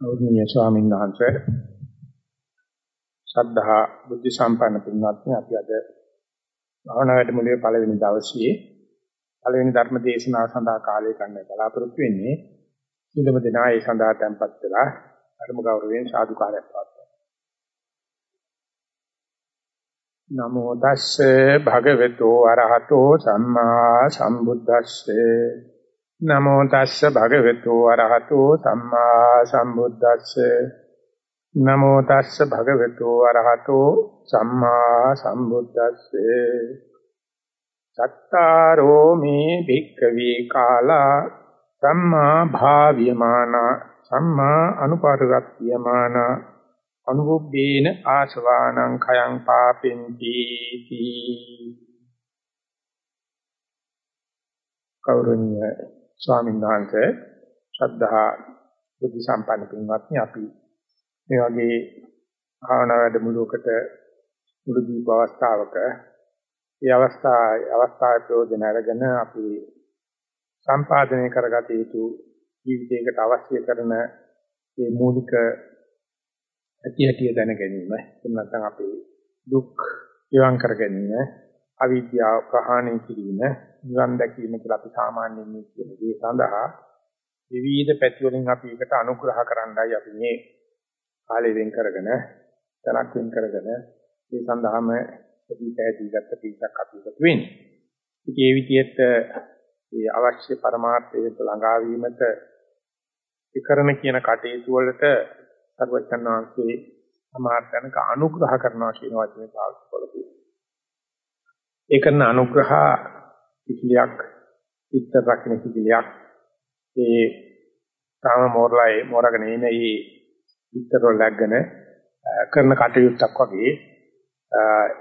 ගෞරවනීය ස්වාමීන් වහන්සේ ශ්‍රද්ධා බුද්ධ සම්පන්න පින්වත්නි අපි අද භාවනා වැඩමුළුවේ පළවෙනි දවසේ පළවෙනි ධර්ම දේශනාව සඳහා කාලය ගන්න බලාපොරොත්තු වෙන්නේ. සිළුම දෙනා ඒ සඳහා tempත් වෙලා ධර්ම ගෞරවයෙන් සාදුකාරයක් පවත්වනවා නමෝ තස්සේ භගවතු අරහතෝ සම්මා සම්බුද්දස්සේ. නමෝ තස්ස භගවතු අරහතෝ සම්මා සම්බුද්දස්සේ. නමෝ තස්ස භගවතු අරහතෝ සම්මා සම්බුද්දස්සේ. චත්තාරෝ මේ භික්ඛවේ කාලා සම්මා භාව්‍යමාන සම්මා අනුපාරගත්‍යමාන අනුභුබ්බේන ආසවානං khයං පාපෙන්ති තී. කෞරණීය ස්වාමීන් වහන්සේ ශ්‍රද්ධා බුද්ධ සම්පන්න පින්වත්නි අපි මේ වගේ භාවනා වැඩමුළුවකට මුළු දීප අවස්ථාවක මේ අවස්ථාවේ අවස්ථාවේ ප්‍රයෝජන අරගෙන අපි සම්පාදනය කරගත යුතු ජීවිතයකට අවශ්‍ය කරන මේ මූලික ඇති ඇති දැන ගැනීම එහෙම නැත්නම් අපේ දුක් ඉවං කර ගැනීම අවිද්‍යාව ප්‍රහාණය කිරීම නිවන් දැකීම කියලා අපි සාමාන්‍යයෙන් මේ කියන දේ සඳහා විවිධ පැති වලින් අපි එකට අනුග්‍රහ කරන්නයි අපි මේ කාලය වෙන් කරගෙන තනක් වෙන් කරගෙන මේ සඳහාම ප්‍රති පැහැදිලි ගත්ත පිටක් අපි එකතු වෙන්නේ. ඉතින් මේ විදිහට මේ අවශ්‍ය පරමාර්ථයට ළඟා වීමට විකරණ කියන කටයුතු වලට සර්වචන් වහන්සේ සමාර්ථනක අනුග්‍රහ කරනවා කියන වචනේ පාවිච්චි කරලා ඒ කරන අනුග්‍රහ කිලියක් පිටර රකින්න කිලියක් ඒ තාම මෝරලයි මෝරගෙන ඉන මේ පිටර läගගෙන කරන කටයුත්තක් වගේ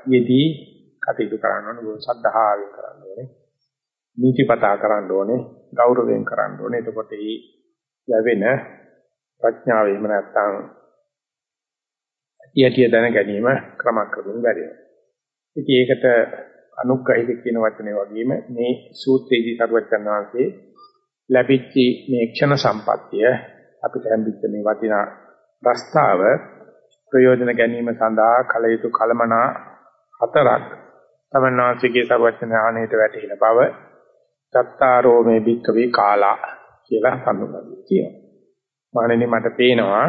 යෙදී කටයුතු කරන්න ඕනේ සද්ධාවෙන් කරන්න ඕනේ. නීතිපතා කරන්න ඕනේ ගෞරවයෙන් කරන්න ඕනේ. එතකොට මේ ලැබෙන ප්‍රඥාව එහෙම නැත්නම් යටිය දැන ගැනීම ක්‍රමක්‍රමයෙන් වැඩි වෙනවා. ඉතින් ඒකට අනුග්‍රහිත කියන වචනේ වගේම මේ සූත්‍රයේදී සරුවචන් වහන්සේ ලැබිච්ච මේ ක්ෂණ සම්පත්තිය අපිට හම්බෙච්ච මේ වටිනා ප්‍රස්තාව ප්‍රයෝජන ගැනීම සඳහා කල යුතු කලමනා හතරක් තමන්වාසිකේ සරුවචන ආනේට වැටෙන බව සත්තාරෝ මේ භික්කවේ කාලා කියලා හඳුන්වනවා කියනවා. මානෙනි මට පේනවා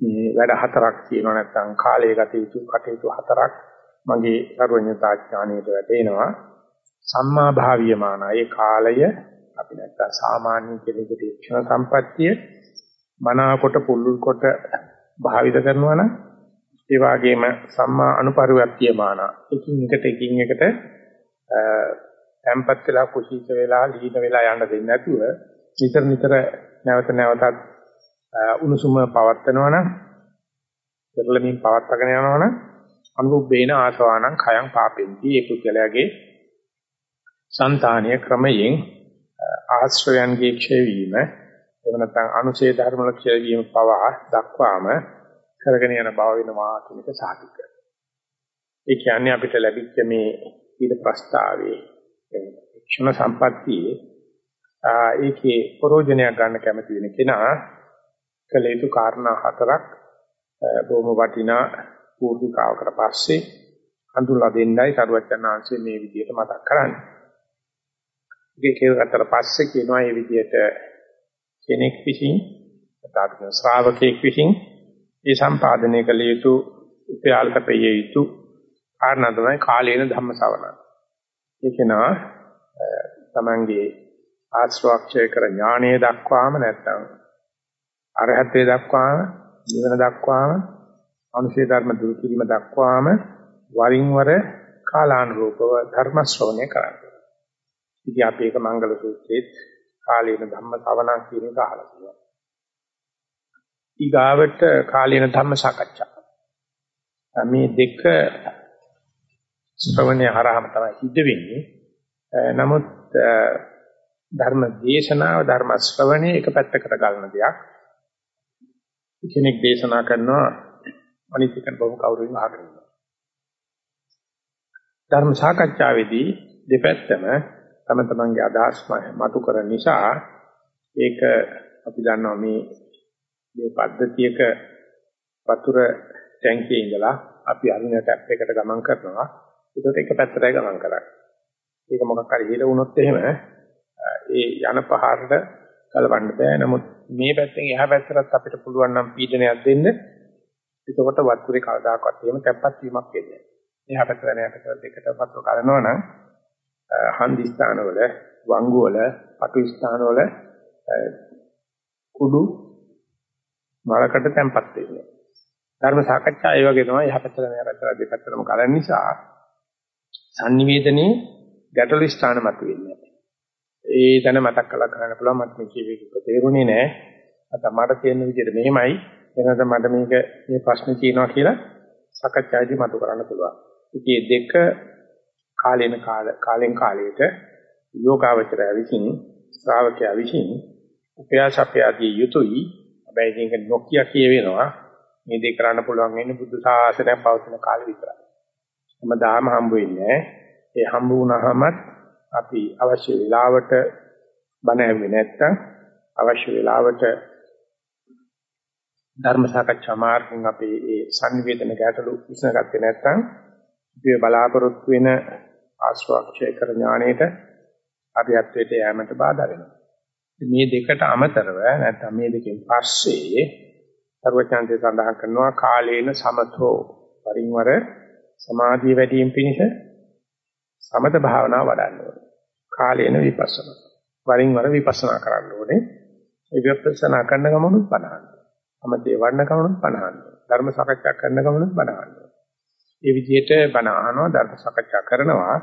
මේ වැඩ හතරක් කියනවා නැත්නම් කාලයේ ගත යුතු කටයුතු හතරක් මගේ සර්වඥතා ඥාණයට වැටෙනවා. සම්මා භාවියමාන ඒ කාලය. අපි නැත්තම් සාමාන්‍ය කෙනෙකුට ක්ෂණ සම්පත්තිය මනාකොට පුල්ලුල් කොට භාවිත කරනවා නම් ඒ වගේම සම්මා අනුපරිවර්තියමාන එකින් එකට එකින් එකට tempat වෙලා කුසීත වෙලා ලීන වෙලා යන්න දෙන්නේ නැතුව නිතර නිතර නැවත නැවතත් උණුසුම පවත්නවා නම් පෙරළමින් පවත්වාගෙන යනවා නම් අනුබ්බේන ආසවානං khයං පාපෙන්ති ඒ පුද්ගලයාගේ సంతානීය ක්‍රමයෙන් ආශ්‍රයන්ගේ ක්ෂය වීම එහෙම නැත්නම් අනුශේ ධර්ම වල ක්ෂය වීම පවා දක්වාම කරගෙන යන බව වෙනවා කියන එක සාධික. ඒ කියන්නේ අපිට ලැබිච්ච මේ ඊට ප්‍රස්තාවයේ ක්ෂණ සම්පත්තියේ ඒකේ ප්‍රෝජනයක් ගන්න කැමති වෙන කෙනා කළ යුතු කාරණා හතරක් බොහොම වටිනා පූර්විකාවකට පස්සේ හඳුන්ලා දෙන්නයි සරුවචනාංශයේ මේ විදිහට මතක් කරන්නේ. ඒක කියලාතර පස්සේ කියනවා මේ විදිහට කෙනෙක් විසින් නැත්නම් ශ්‍රාවකෙක් විසින් ඒ සම්පාදනය කළ යුතු උපයාලට පෙය යුතු කාරණා තමයි කාලේන ධම්ම ශ්‍රවණ. ඒක නා තමන්ගේ ආශ්‍රවක්ෂය කර ඥානය දක්වාම නැත්නම් අරහත්ත්වයට දක්වාම ජීවන දක්වාම අනුශේ ධර්ම දුරු කිරීම දක්වාම වරින් වර කාලානුරූපව ධර්ම ශ්‍රවණය කරන්නේ. ඉතින් අපි ඒක මංගල සූත්‍රයේත් කාලීන ධම්ම ශ්‍රවණම් කියන එක අහලා තියෙනවා. ඊගාවට කාලීන ධම්ම සාකච්ඡා. මේ දෙක ශ්‍රවණය හරහාම තමයි සිද්ධ වෙන්නේ. නමුත් ධර්ම දේශනාව ධර්ම ශ්‍රවණය එක පැත්තකට ගන්න දෙයක්. කෙනෙක් දේශනා කරනවා අනිත් එක බොහොම කවුරුන් අහගෙන ඉන්නවා. ධර්ම සාකච්ඡාවේදී දෙපැත්තම තම තමන්ගේ අදහස් මතු කරන නිසා ඒක අපි දන්නවා මේ මේ පද්ධතියක වතුර ටැංකියේ ඉඳලා අපි අරින ටැප් එකට ගමන් කරනවා. ඒකට එක පැත්තටයි ගමන් කරන්නේ. ඒක මොකක් හරි හිර වුණොත් එහෙම ඒ යන පහරට කලවන්න බෑ. නමුත් මේ පැත්තෙන් එහා පැත්තට අපිට පුළුවන් නම් පීඩනයක් දෙන්න. එතකොට වතුරේ කවදාකවත් එහෙම තැම්පත් වීමක් වෙන්නේ නැහැ. එහා පැත්තට නෑ පැත්තට දෙකට වතුර කරනවා නම් හන්දි ස්ථානවල, වංගු වල, පටු ස්ථානවල කුඩු මලකට තැම්පත් වෙන්නේ. ධර්ම සාකච්ඡා ඒ වගේ තමයි එහා පැත්තට මෙහා පැත්තට දෙපැත්තටම කරන නිසා sannivedanaye ගැටළු ස්ථාන මත වෙන්නේ. ඒ දැන මතක් කරලා කරන්න පුළුවන් මට මේ කියවෙක තේරුණේ නැහැ. අත මට තේරෙන විදිහට මෙහෙමයි. එනද මට මේක මේ ප්‍රශ්නේ තියෙනවා කියලා සාකච්ඡාදී මතු කරන්න පුළුවන්. ඉතින් දෙක කාලෙන කාල කාලෙන් කාලයට යෝගාවචරය විසින් ශ්‍රාවකයා විසින් උපයාසපයාදී යුතුයි. හැබැයි මේක නොකිය කියවෙනවා. මේ දෙක කරන්න පුළුවන් වෙන්නේ බුද්ධ ශාසනය පවතින කාලෙ විතරයි. හැමදාම හම්බ වෙන්නේ ඒ හම්බ වුණාමත් අපි අවශ්‍ය වෙලාවට බණ ඇහුවේ නැත්නම් අවශ්‍ය වෙලාවට ධර්ම සාකච්ඡා මාර්ගයෙන් අපේ ඒ සංවේදන ගැටලු විසඳගත්තේ නැත්නම් අපි බලාපොරොත්තු වෙන ආශ්‍රාක්ෂය කර ඥාණයට අරියත්වයට යෑමට බාධා වෙනවා. මේ දෙකට අමතරව නැත්නම් මේ දෙකෙන් පස්සේ සර්වඥාන්සේ සඳහන් කරනවා කාලේන සමතෝ වරින් වර සමාධිය වැඩි වීම පිණිස සමත භාවනාව වඩන්න ඕනේ. කාලේන විපස්සනා. වරින් වර විපස්සනා කරන්න ඕනේ. ඒ විපස්සනා කරන ගමනුත් බලන්න. සමතේ වඩන ගමනුත් බලන්න. ධර්ම සාකච්ඡා කරන ගමනුත් බලන්න. ඒ විදිහට බණ අහනවා ධර්ම සාකච්ඡා කරනවා.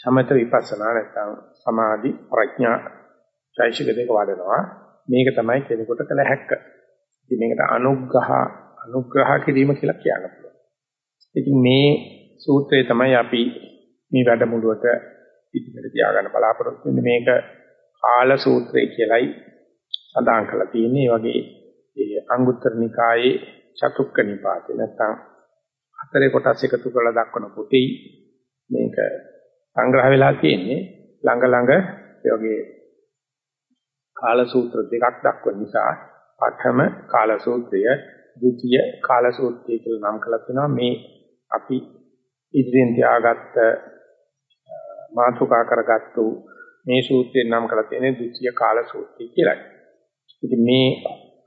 සමත විපස්සනා නැත්නම් සමාධි ප්‍රඥා චෛසික දෙක වඩනවා. මේක තමයි කෙනෙකුට කළ හැක්ක. ඉතින් මේකට අනුග්‍රහ අනුග්‍රහ කිරීම කියලා කියන්න පුළුවන්. ඉතින් මේ සූත්‍රය තමයි අපි මේ වැඩමුළුවට ඉදිරියට තියාගන්න බලාපොරොත්තු වෙන්නේ මේක කාල සූත්‍රය කියලයි සඳහන් කරලා තියෙන්නේ. ඒ වගේ ඒ අංගුත්තර නිකායේ චතුක්ක නිපාතේ නැත්නම් හතරේ කොටස් එකතු කරලා දක්වන පොතේ මේක සංග්‍රහ වෙලා තියෙන්නේ ළඟ ළඟ ඒ වගේ කාල සූත්‍ර දෙකක් දක්වන නිසා පඨම කාල සූත්‍රය, ဒုတိ ය කාල සූත්‍රය කියලා නම් කරලා තිනවා මේ අපි ඉදිරියෙන් තියාගත්ත මාතෘකා කරගත්තු මේ සූත්‍රයෙන් නම් කරලා තියෙන්නේ ဒုတိ ය කාල සූත්‍රය කියලායි. ඉතින් මේ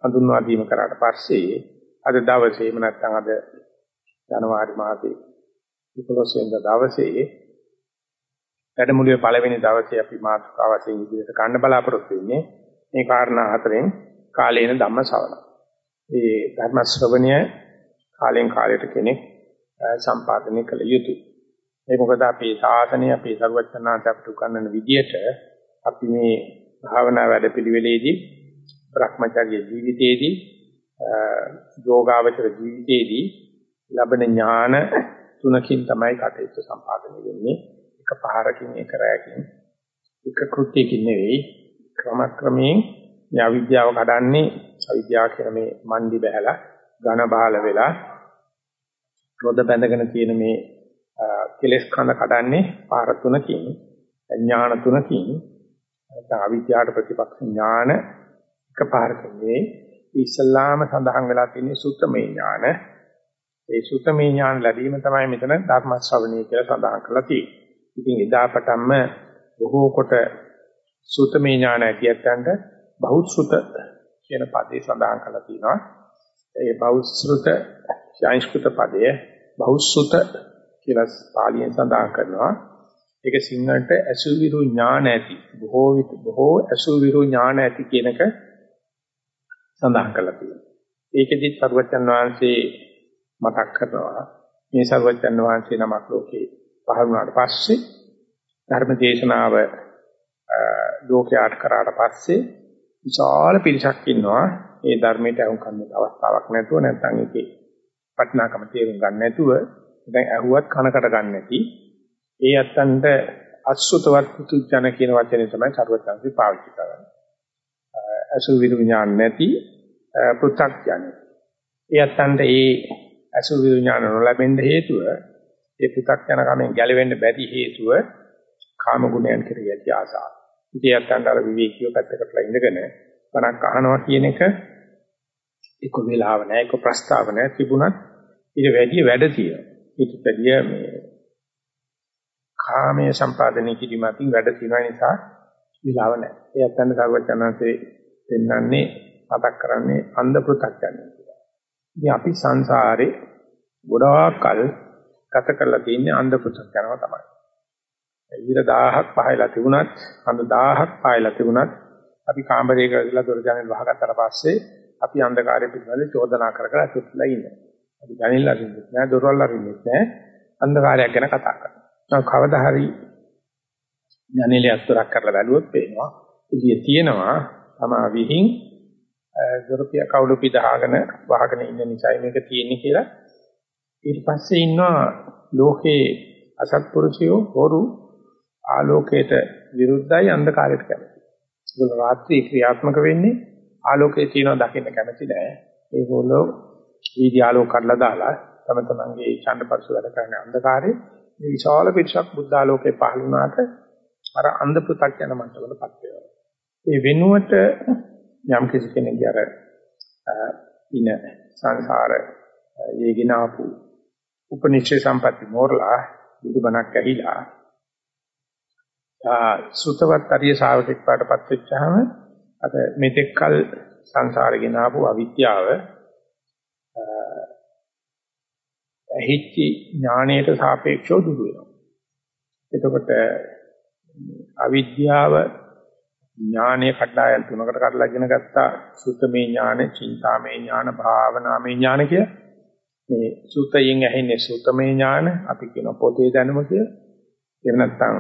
හඳුන්වා දීම කරාට පස්සේ අද දවසේ එහෙම නැත්නම් අද ජනවාරි මාසේ 11 වෙනිදා දවසේ වැඩමුළුවේ පළවෙනි දවසේ අපි මාතෘකාව වශයෙන් ඉදිරියට ගන්න බලාපොරොත්තු වෙන්නේ මේ කාරණා හතරෙන් කාලේන ධම්ම ශ්‍රවණ. මේ ධර්ම ශ්‍රවණය කාලෙන් කාලයට කෙනෙක් සම්පාදනය කළ යුතුයි. ඒ මොකද අපේ සාසනය අපේ සර්වඥාන්ත අපට උගන්වන විදියට අපි මේ භාවනා වැඩපිළිවෙලේදී භ්‍රමචර්ය ජීවිතයේදී යෝගාවචර ජීවිතයේදී ලැබෙන ඥාන තුනකින් තමයි කටයුතු සම්පාදනය වෙන්නේ. එක පහරකින් එක රැයකින් එක කෘත්‍යකින් නෙවෙයි ක්‍රමක්‍රමයෙන් මේ අවිද්‍යාව කඩන්නේ අවිද්‍යාව කියන මේ මණ්ඩි බහැලා ඝන බහල වෙලා රොද බැඳගෙන තියෙන මේ කෙලෙස් කඳ කඩන්නේ පාර තුනකින් ඥාන තුනකින් නැත්නම් අවිද්‍යාවට ප්‍රතිපක්ෂ ඥාන එකපාරකින් මේ ඉස්ලාම සඳහන් වෙලා තියෙන සුත්තමේ ඥාන ඒ සුත්තමේ ඥාන ලැබීම තමයි මෙතන ධර්ම ශ්‍රවණය කියලා සඳහන් කරලා තියෙන්නේ. ඉතින් එදා පටන්ම බොහෝ කොට සුත්තමේ ඥාන ඇතියන්ට බහුශ්‍රුත කියන පදේ සඳහන් කරලා තියෙනවා. ඒ බහුශ්‍රුත සංස්කෘත පදය බහුශ්‍රුත කියලා පාලියෙන් සඳහන් කරනවා. ඒක සිංහලට අසුවිරු ඥාන ඇති බොහෝ බොහෝ අසුවිරු ඥාන ඇති කියනක සඳහන් කරලා තියෙනවා. ඒකෙදි සර්වචන් වහන්සේ මතක් කරනවා මේ සර්වචන් වහන්සේ නමක් ලෝකේ පහළ වුණාට පස්සේ ධර්ම දේශනාව ලෝකයට කරාට පස්සේ විශාල පිරිසක් ඉන්නවා ඒ ධර්මයට අහුම්කම් දෙන්න අවස්ථාවක් නැතුව නැත්නම් ඒකේ වටිනාකම තේරුම් ගන්න නැතුව දැන් ඇහුවත් කනකට ගන්න නැති ඒ අත්තන්ට අසුතවත් පුතුජන කියන වචනේ තමයි සර්වඥාන්සේ පාවිච්චි කරන්නේ. අසු විඥාන නැති පෘථග්ජන. ඒ අත්තන්ට ඒ අසු විඥාන නොලැබෙන්න හේතුව ඒ පෘථග්ජන කමෙන් ගැලවෙන්න බැරි හේතුව කාම ගුණයන් කෙරෙහි ඇති ආසාව. ඉතින් අත්තන්ට අර විවේකීව පැත්තකටලා ඉඳගෙන බණක් අහනවා කියන එක එක වෙලාව නැහැ එක ප්‍රස්තාව නැහැ තිබුණත් ඊට වැඩි වැඩ තියෙනවා. ඊට වැඩි මේ කාමයේ සම්පාදනය කිරීමකින් වැඩ තියෙන නිසා විලාව නැහැ. ඒ අතන සර්වඥාන්සේ පෙන්වන්නේ මතක් කරන්නේ අන්ධ පෘථග්ජනය කියලා. ඉතින් අපි සංසාරේ ගොඩාක් කල් ගත කරලා තියෙන්නේ අන්ධ පෘථග්ජනව තමයි. ඊට 1000ක් පහයලා තිබුණත් අඳ 1000ක් පහයලා තිබුණත් අපි කාමරයක ඉඳලා දොර ජනෙල් වහගත්තට පස්සේ අපි අන්ධකාරය පිළිබඳව චෝදනා කර කර අතුත්ලා ඉන්නේ. අපි ජනෙල් අරින්නෙත් නෑ දොරවල් අරින්නෙත් නෑ අන්ධකාරයක් ගැන කතා කරනවා. කවදා හරි ජනෙලේ අස්තරක් කරලා බැලුවොත් පේනවා. ඉතින් තියෙනවා තමා විහිං දොරපිය කවුළු පිටහගෙන වහගෙන ඉන්න නිසායි මේක තියෙන්නේ කියලා. ඊට පස්සේ ඉන්නවා ලෝකේ අසත්පුරුෂයෝ හොරු ආලෝකයට විරුද්ධයි අන්ධකාරයට කැමති. ඒගොල්ලෝ රාත්‍රී ක්‍රියාත්මක වෙන්නේ ආලෝකයේ තියෙනවා දකින්න කැමති නෑ. ඒගොල්ලෝ ඊදී ආලෝක කරලා දාලා තම තමන්ගේ ඡන්දපරස වැඩ කරන අන්ධකාරයේ මේ විශාල පිටසක් බුද්ධ ආලෝකේ පහළ වුණාට අර අන්ධ පුතක් යන මට්ටමකටපත් වෙනවා. ඒ වෙනුවට යම් කිසි කෙනෙක්ගේ අර ඉන සංසාර යේගෙන ආපු උපනිෂේ සම්පatti මෝරලා බුදුබණක් ඇහිලා සුතවත් අරිය ශාවකෙක් පාටපත් වෙච්චාම අර මෙතෙක්කල් සංසාරේ ගෙනාවු අවිද්‍යාව ඇහිච්චි ඥාණයට සාපේක්ෂව දුරු වෙනවා. එතකොට අවිද්‍යාව ඥානයේ කඩායම් තුනකට කඩලා ඉගෙන ගත්තා සුත්තමේ ඥාන, චින්තාමේ ඥාන, භාවනාමේ ඥාන කිය. මේ සුත්තයෙන් ඇහෙන්නේ සුත්තමේ ඥාන, අපි කියන පොතේ දැනුම කිය. එහෙම නැත්නම්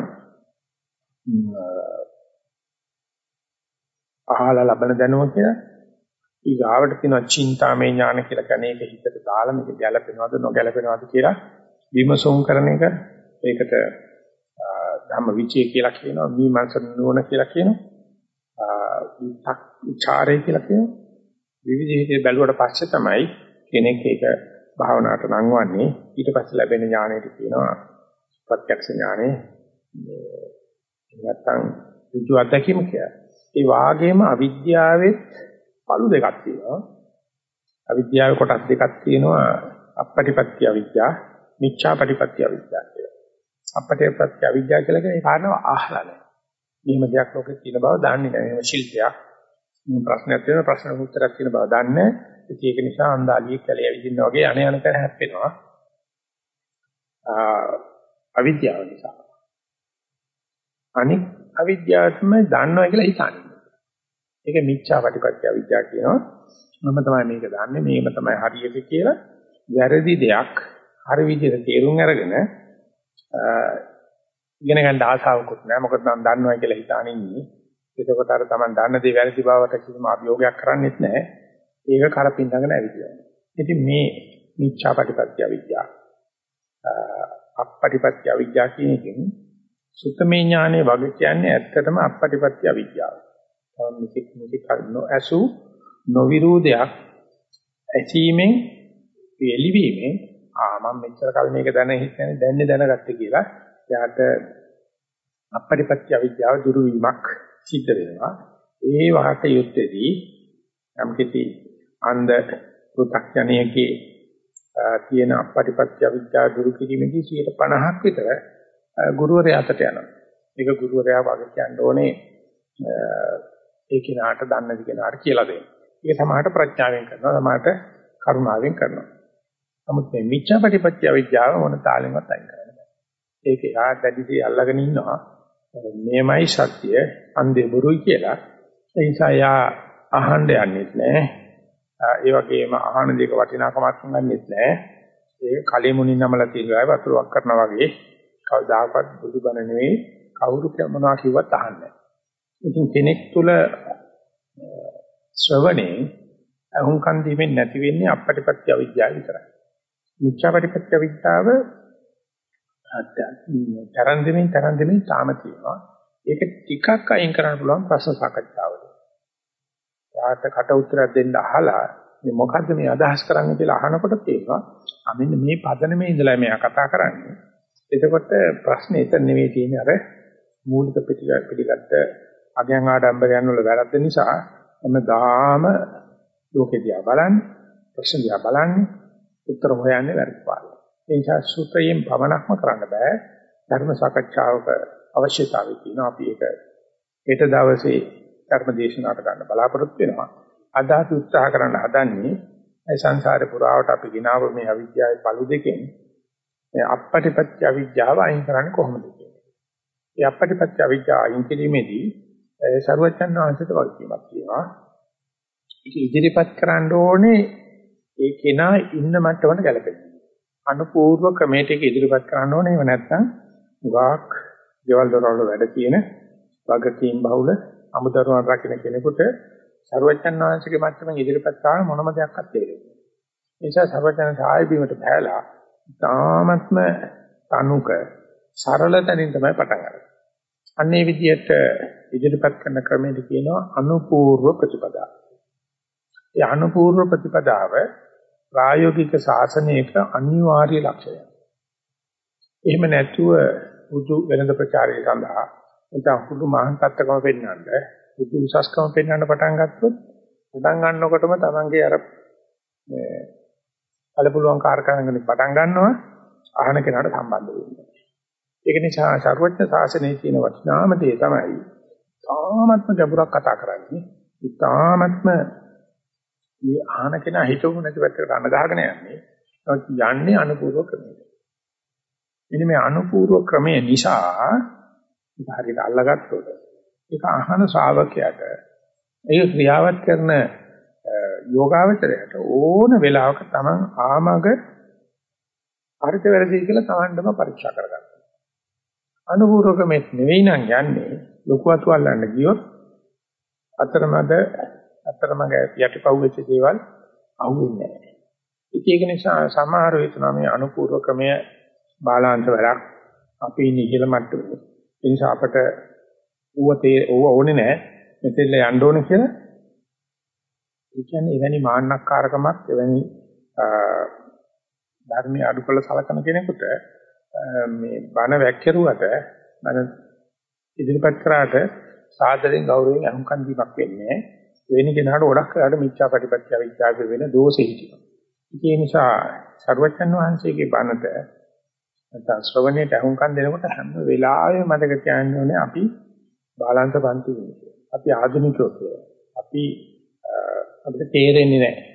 අහලා ලබන දැනුම කියලා. ඊගාවට තියෙනවා චින්තාමේ ඥාන කියලා කියන්නේ ඒක හිතට දාලා මේක ගැළපෙනවද නොගැළපෙනවද කියලා විමසුම් කරන එක. ඒකට ධම්ම විචය කියලා කියනවා, මීමන්ස නුවණ කියලා කියනවා. විචාරය කියලා කියනවා. විවිධ විදිහට බැලුවට පස්සේ තමයි කෙනෙක් ඒක භාවනාවට නංවන්නේ. ඊට පස්සේ ලැබෙන ඥාණයට කියනවා ප්‍රත්‍යක්ෂ ඥානෙ. නැත්තම් ඍජු අත්දැකීම කියලා. ඒ වාගේම අවිද්‍යාවෙත් පළු දෙකක් තියෙනවා. අවිද්‍යාවේ කොටස් දෙකක් තියෙනවා. අපපටිපත්‍ය අවිද්‍යාව, මිච්ඡාපටිපත්‍ය අවිද්‍යාව කියලා. අපපටිපත්‍ය අවිද්‍යාව කියලා කියන්නේ කාරණාව අහලා නැහැ. මෙහෙම දෙයක් ලෝකේ තියෙන බව දන්නේ නැහැ. මෙහෙම ශිල්පයක්. ප්‍රශ්නයක් තියෙනවා ප්‍රශ්නකට උත්තරයක් තියෙන බව දන්නේ ඒක නිසා අන්දාලියෙක් කැලේ ඇවිදින්න වගේ අන යන තැන හැප්පෙනවා. අවිද්‍යාව නිසා. අනික් අවිද්‍යාව තමයි දන්නවා කියලා හිතන්නේ. ඒක මිච්ඡා ප්‍රතිපත්‍ය අවිද්‍යාව කියනවා. මම තමයි මේක දන්නේ මේක තමයි හරියට කියලා වැරදි දෙයක් හරි විදිහට තේරුම් අරගෙන ඉගෙන ගන්න ආසාවකුත් නැහැ. මොකද මම දන්නවා කියලා හිතාන ඉන්නේ. එතකොට අර Taman දන්න දේ වැරදි බවට කිසිම අභියෝගයක් කරන්නේත් නැහැ. ඒක කරපින්දගෙන ඇවිදිනවා. ඉතින් මේ මිච්ඡා ප්‍රතිපත්‍ය අවිද්‍යාව අපපටිපත්‍ය අවිද්‍යාව කියන එකෙන් සුත්තමේ ඥානෙ වගේ කියන්නේ ඇත්තටම අපපටිපත්‍ය අවිද්‍යාව. තම මිසික් මිසික් නොඇසු නොවිරෝධයක් ඇසීමෙන් එළිවීමෙන් ආ මම මෙච්චර කල් මේක දැන හිතන්නේ දැන්නේ දැනගත්තේ කියලා එයාට අපපටිපත්‍ය අවිද්‍යාව දුරු වීමක් සිද්ධ වෙනවා. ඒ වාට යුත්තේදී යම් කිසි අන්ධ පෘථග්ජනයේගේ තියෙන අපපටිපත්‍ය අවිද්‍යාව දුරු කිරීමේදී 50ක් විතර ගුරුවරයා අතට යනවා. ඒක ගුරුවරයා වගේ කියන්න ඕනේ ඒ කෙනාට දන්න කෙනාට කියලා දෙන්න. ඒක සමාහට ප්‍රඥාවෙන් කරනවා, සමාහට කරුණාවෙන් කරනවා. නමුත් මේ මිච්ඡාපටිපත්‍ය අවිද්‍යාව මොන තාලෙන්වත් අයින් කරන්න බෑ. ඒක යා දැඩිසේ අල්ලගෙන ඉන්නවා. මේමයි සත්‍ය, අන්දේ බොරුයි කියලා. ඒ නිසා යා අහන්න යන්නේත් නෑ. ඒ වගේම අහන දෙක වටිනාකමක් ගන්නෙත් නෑ. ඒක කලෙ මුණින් නමලා තියෙනවා වතුරක් කරනවා වගේ කවදාකවත් බුදුබණ නෙවෙයි කවුරු මොනවා කිව්වත් අහන්නේ ඉතින් කෙනෙක් තුල ශ්‍රවණේ අහුම්කන් දීමෙන් නැති වෙන්නේ අපපටිපත්‍ය අවිද්‍යාව විතරයි. මිච්ඡාපටිපත්‍ය අවිද්‍යාව තරන් දෙමින් තරන් දෙමින් තාම තියෙනවා. ඒක ටිකක් අයින් කරන්න පුළුවන් ප්‍රශ්න සාකච්ඡාවල. යාට කට උත්තරයක් දෙන්න අහලා මේ මොකද්ද මේ අදහස් කරන්නේ කියලා අහනකොට තේරෙනවා. අ මෙන්න මේ පදනමේ ඉඳලා මෙයා කතා කරන්නේ. එතකොට ප්‍රශ්නේ එතන නෙවෙයි තියෙන්නේ අර මූලික පිළිගත්ත අගයන් ආඩම්බරයන් වල වැරද්ද නිසා හැමදාම ලෝකෙ දිහා බලන්නේ, ප්‍රශ්න දිහා බලන්නේ, උත්තර හොයන්නේ වැරදි පාඩම. ඒ නිසා සූත්‍රයෙන් පමණක්ම කරන්න බෑ. ධර්ම සාකච්ඡාවක අවශ්‍යතාවය තියෙනවා. අපි ඒක හෙට දවසේ ධර්ම දේශනාවට ගන්න බලාපොරොත්තු වෙනවා. අද අපි උත්සාහ කරන්න හදන්නේ මේ සංසාරේ පුරාවට අපි ගినాව මේ අවිද්‍යාවේ පළු දෙකෙන් මේ අපපටිපත්‍ය අවිද්‍යාව අයින් කරන්නේ කොහොමද කියන්නේ. මේ අපපටිපත්‍ය අවිද්‍යාව අයින් කිරීමේදී සරුවචන් වහන්සේට වගකීමක් තියෙනවා. ඒක ඉදිරිපත් කරන්න ඕනේ ඒ කෙනා ඉන්න මට්ටමට ගැලපෙන්න. අනුපූර්ව ක්‍රමයට ඒක ඉදිරිපත් කරන්න ඕනේ. ඒව නැත්නම් ගාක්, දේවල් දරවල වැඩ කියන වගකීම් බහුල අමුදරුවන් රකින්න කෙනෙකුට සරුවචන් වහන්සේගේ මට්ටමින් ඉදිරිපත් කරන මොනම දෙයක්වත් තේරෙන්නේ නැහැ. ඒ නිසා සරුවචන් සාය බීමට බහැලා තාමත්ම තනුක සරල තැනින් තමයි පටන් ගන්නේ. අන්නේ විදිහට ඉදිරිපත් කරන ක්‍රමයට කියනවා අනුපූර්ව ප්‍රතිපදා. ඒ අනුපූර්ව ප්‍රතිපදාව ප්‍රායෝගික ශාසනයක අනිවාර්ය ලක්ෂණයක්. එහෙම නැතුව බුදු වෙනද ප්‍රචාරය සඳහා නැත්නම් හුදු මහාන්තත්කම පෙන්වන්න බුදු උසස්කම පෙන්වන්න පටන් ගත්තොත් පටන් ගන්නකොටම තමන්ගේ අර මේ කලපුලුවන් කාර්කරගෙන පටන් ගන්නවා අහන කෙනාට සම්බන්ධ වෙන්නේ. ඒක නිසා සර්වඥ ශාසනයේ තියෙන වටිනාම දේ තමයි තාමත්ම ගැඹුරක් කතා කරන්නේ. ඊ타මත්ම මේ ආහන කෙනා හිතුව නැති පැත්තකට අඬ ගහගෙන යන්නේ. යන්නේ අනුපූර්ව ක්‍රමයකට. මෙන්න මේ අනුපූර්ව ක්‍රමය නිසා හරියට අල්ලගත්තොත් ඒක අහන ශ්‍රාවකයාට ඒක ක්‍රියාවත් කරන යෝගාවචරයට ඕන වෙලාවක Taman ආමග හරිත වැරදි කියලා Tamanටම පරීක්ෂා කරගන්න. අනුපූර්ව ක්‍රමෙත් නෙවෙයි නම් යන්නේ ලොකු අතු අල්ලන්න ගියොත් අතරමැද අතරමඟ යටිපව් වෙච්ච දේවල් අහුවෙන්නේ නැහැ. ඉතින් ඒක නිසා සමහර වෙලාවට මේ අනුපූර්ව ක්‍රමය බාලාංශ වැඩක් අපි ඉන්නේ ඉහළ මට්ටමේ. ඒ නිසා අපට ඌව තේ ඌව ඕනේ නැහැ. මෙතෙල්ල යන්න ඕනේ කියලා. ඒ කියන්නේ එවැනි මාන්නක්කාරකමක් එවැනි ධර්මයේ අඩුකල සලකන කෙනෙකුට මේ බණ වැක්කිරුවට බණ ඉදිරිපත් කරාට සාදරයෙන් ගෞරවයෙන් අහුම්කන් දීමක් වෙන්නේ වෙන කෙනාට ගොඩක් කරාට මිච්ඡා ප්‍රතිපත්‍ය අවිද්‍යාව වෙන දෝෂෙ හිටිනවා. ඒ නිසා සරුවචන් වහන්සේගේ බණට නැත්නම් ශ්‍රවණයට අහුම්කන් දෙනකොට හැම වෙලාවෙම මතක තියාගන්න ඕනේ අපි බාලන්ත පන්ති වෙන්නේ. අපි ආධුනිකයෝ කියලා. අපි අපිට තේරෙන්නේ නැහැ.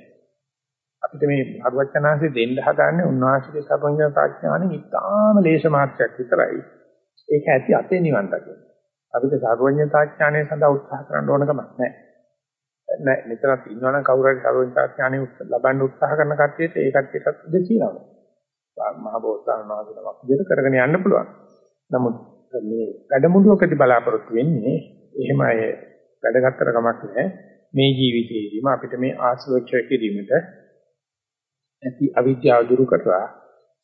අපිට මේ අරුවචනාංශය දෙන්න හදාන්නේ උන්වහන්සේගේ සර්වඥ ප්‍රඥාණන් ඉතාම ලේස මාත්‍රයක් විතරයි. ඒක ඇති අතේ නිවන් දකින්න. අපිට සර්වඥතා ඥානය සඳහා උත්සාහ කරන්න ඕන කමක් නැහැ. නෑ මෙතනත් ඉන්නවනම් කවුරු හරි සර්වඥතා ඥානය ලබන්න උත්සාහ කරන කට්ටියට ඒ කට්ටියටත් ඉඳ තියෙනවා. මහ බෝසතාණන් වහන්සේනමක් විදිහට කරගෙන යන්න පුළුවන්. නමුත් මේ වැඩමුළුවකදී බලාපොරොත්තු වෙන්නේ එහෙම අය වැඩ ගන්නතර කමක් නැහැ. මේ ජීවිතයේදීම අපිට මේ ආශ්‍රවචය කිරීමට ඇති අවිද්‍යාව දුරු කරලා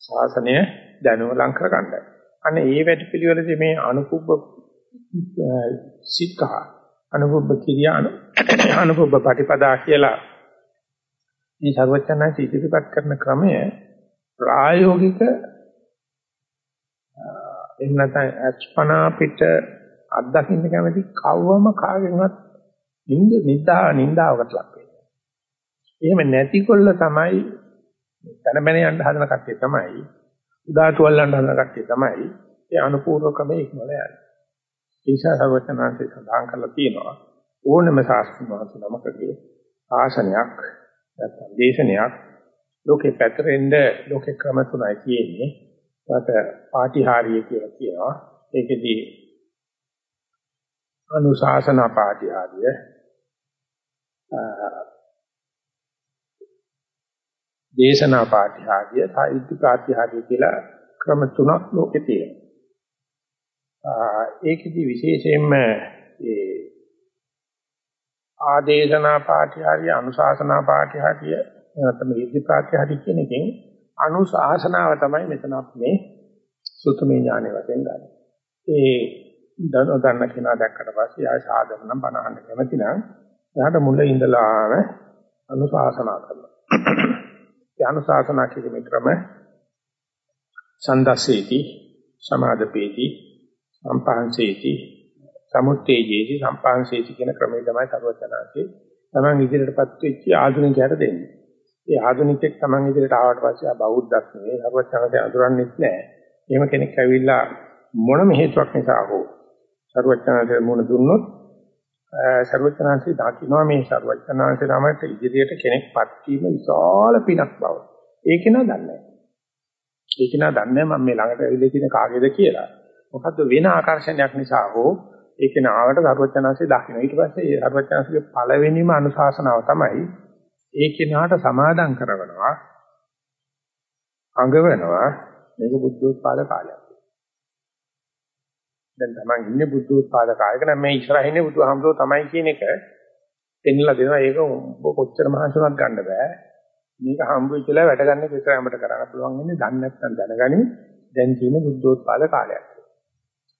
ශාසනය දැනුම ලං කර ගන්නයි. අනේ ඒ වැඩ පිළිවෙලදී මේ අනුකුබ්බ සික්ඛා අනුකුබ්බ කිරියාන අනුකුබ්බ ප්‍රතිපදා කියලා මේ සර්වචනයි ඉදිරිපත් කරන ක්‍රමය ප්‍රායෝගික එහෙම නැත්නම් අස්පනා පිට අත්දකින්න කැමති කවවම කාගෙන්වත් නින්ද නිදා නින්දාවකට ලක් වෙන්නේ. එහෙම නැතිකොල්ල තමයි තන බැන යන්න හදන කට්ටිය තමයි උදාතු වල්ලන්න හදන කට්ටිය තමයි ඒ අනුපූර්ව ක්‍රමයේ ඉක්මවල යන්නේ. ඒ නිසා සර්වඥාන්සේ සඳහන් කරලා තියෙනවා ඕනම ශාස්ත්‍රීය මහත් නමකගේ ආසනයක් නැත්නම් දේශනයක් ලෝකේ පැතරෙන්න ලෝකේ ක්‍රම තුනයි තියෙන්නේ. ඊට පාටිහාරිය කියලා කියනවා. ඒකෙදී අනුශාසන පාටිහාරිය දේශනා පාටිහාරිය සාහිත්‍ය පාටිහාරිය කියලා ක්‍රම තුනක් ලෝකේ තියෙනවා. ඒකෙදි විශේෂයෙන්ම ඒ ආදේශනා පාටිහාරිය අනුශාසනා පාටිහාරිය නැත්නම් ඉද්ධි ප්‍රත්‍යහරි කියන එකෙන් අනුශාසනාව තමයි මෙතන අපි මේ සුතමේ ඥානෙ වශයෙන් ගන්න. ඒ දන්න කෙනා දැක්කට පස්සේ ආය සාධන නම් බණහන්න කැමති නම් එයාට මුල ඉඳලාම අනුශාසනා කරනවා. ඒ අනුශාසනා කිරීමේ ක්‍රම සන්දස්සේති සමාදපේති සම්පාංසේති සමුත්තේජේති සම්පාංසේති කියන ක්‍රමය තමයි තරුවචනාංශේ Taman ඉදිරියටපත් වෙච්ච ආධුනිකයට දෙන්නේ. ඒ ආධුනිකෙක් Taman ඉදිරියට ආවට පස්සේ ආ බෞද්ධක් නෙවෙයි, සර්වඥාන්සේ අඳුරන්නේත් නැහැ. එහෙම කෙනෙක් ඇවිල්ලා මොනම හේතුවක් නිසා හෝ සර්වඥාන්සේ මුණ දුන්නොත් සර්වඥාන්සේ දකින්නවා මේ සර්වඥාන්සේ නමට ඉදිරියට කෙනෙක්පත් වීම විශාල පිනක් බව. ඒක නා දන්නේ නැහැ. ඒක නා දන්නේ මම මේ ළඟට ඇවිල්ලා තියෙන කාගේද කියලා. මොකද්ද වෙන ආකර්ෂණයක් නිසා හෝ ඒක නාවට සර්වඥාන්සේ දකින්න. ඊට පස්සේ ඒ සර්වඥාන්සේගේ පළවෙනිම අනුශාසනාව තමයි ඒ කෙනාට සමාදම් කරවනවා අඟවනවා මේක බුද්ධෝත්පාද කාලයක්. දැන් Taman ඉන්නේ බුද්ධෝත්පාද කාලයක නම් මේ ඉස්සරහින් ඉන්නේ බුදුහාමුදුරුවෝ තමයි කියන එක පෙන්ලා දෙනවා. ඒක කොච්චර මහන්සියක් ගන්න බෑ. මේක හම්බ වෙච්චලා වැඩ ගන්න එක විතරයි අපිට කරන්න පුළුවන් ඉන්නේ. දන්නේ නැත්නම් දැනගනි දැන් තියෙන බුද්ධෝත්පාද කාලයක්.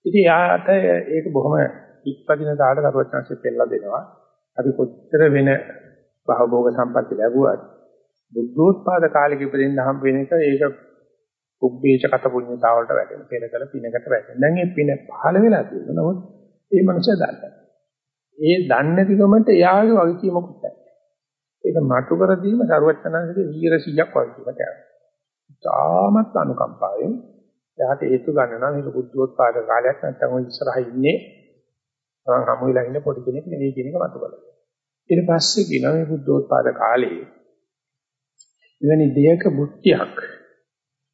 ඉතින් යාට ඒක බොහොම ඉක්පදින තාට කරුවචනසේ පෙන්ලා දෙනවා. අපි කොච්චර වෙන භවභෝග සම්පatti ලැබුවත් බුද්ධෝත්පාද කාලෙක ඉපදෙන්න හම්බ වෙන එක ඒක උබ්බේච කත පුඤ්ඤතාවලට වැටෙන පෙරකල පිනකට වැටෙන. දැන් මේ පින පහළ වෙලා තියෙනවා. නමුත් ඒ මනුස්සයා දන්නේ ඒ දන්නේ නැතිකමට එයාගේ වගකීමකුත් නැහැ. ඒක මතු කර දීම ਸਰවඥාන්සේගේ වීර 100ක් වගකීමක් යනවා. තාමත් අනුකම්පාවෙන් එයාට හේතු ගන්නවා මේක බුද්ධෝත්පාද කාලයක් නැත්නම් ඔය ඉස්සරහ ඉන්නේ තමන් හමු වෙලා ඉන්න පොඩි කෙනෙක් නෙවෙයි කියන එක මතු කරලා. ඊට පස්සේ කියනවා මේ බුද්ධෝත්පාද කාලේ එවැනි දෙයක බුද්ධියක්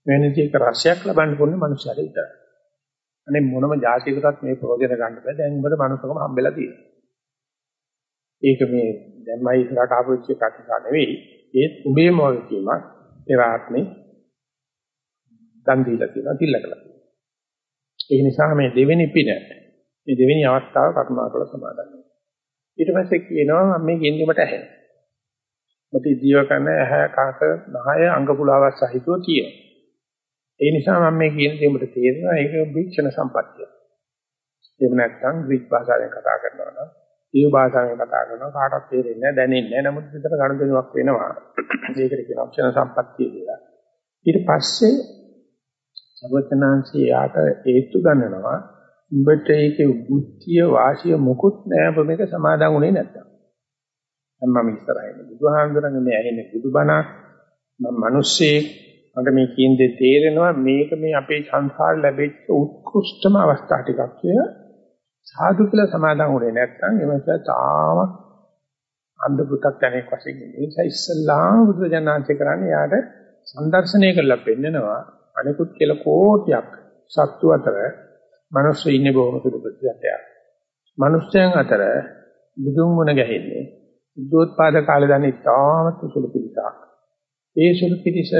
වෙන දෙයක රසයක් ලබන්න පුළුවන් මනුස්සයෙක් විතරයි. අනේ මොනම જાතියකටත් මේ ප්‍රයෝජන ගන්න බෑ. දැන් උඹට මනුස්සකම හම්බෙලා තියෙනවා. ඒක මේ දැන්මයි ඉස්සරහට ආපු වෙච්ච එකක් නිසා නෙවෙයි. ඒත් උඹේම වගකීමක් ඒ ආත්මේ දන් දීලා තියෙනවා, තිල්ලකලා. ඒ නිසා මේ දෙවෙනි පින මේ දෙවෙනි අවස්ථාව කර්මාකල සමාදන් වෙනවා. ඊට පස්සේ කියනවා මම මේ ගෙන්නෙමට ඇහෙනවා. මට ජීව කරන ඇහැ කස නහය අංග පුලාවක් සහිතව තියෙනවා. ඒ නිසා මම මේ කියන දේ ඔබට තේරෙනවා ඒක වික්ෂණ සම්පත්තිය. එහෙම නැත්නම් ග්‍රීක භාෂාවෙන් කතා කරනවා නම්, ජීව භාෂාවෙන් කතා කරනවා කාටවත් තේරෙන්නේ නැහැ, දැනෙන්නේ නැහැ. නමුත් විතර ගනුදෙනුවක් වෙනවා. ඒකට කියන වික්ෂණ සම්පත්තිය කියලා. ඊට පස්සේ සර්වඥාන්සේ යාට හේතු ගන්නනවා උඹට ඒකේ බුද්ධිය වාසිය මොකුත් නැහැ. ඔබ මේක සමාදන් වුණේ නැත්තම්. දැන් මම ඉස්සරහින් බුදුහාමුදුරන්ගේ මේ ඇහෙන්නේ බුදුබණ මම මිනිස්සෙක් මට මේ කියන දේ තේරෙනවා. මේක මේ අපේ සංසාර ලැබෙච්ච උත්කෘෂ්ඨම අවස්ථා ටිකක් කිය සාදු කියලා සමාදන් වුණේ නැත්නම් එමස තාම අන්ධ පුතක් කෙනෙක් වශයෙන් ඉන්නේ. ඒ නිසා ඉස්සල්ලාම බුදුජානනාංශ කරන්නේ යාට සම්දර්ශනය කරලා පෙන්නනවා. අනිකුත් කියලා කෝටියක් සත්තු අතර මිනිස්සු ඉන්නේ බොහොම සුළු ප්‍රතිශතයක්. මිනිස්යන් අතර බුදුන් මුණ ගැහෙන්නේ බුද්ධෝත්පාද කාලේ දන්නේ තාමත් සුළු පිළිසක්. ඒ සුළු පිළිස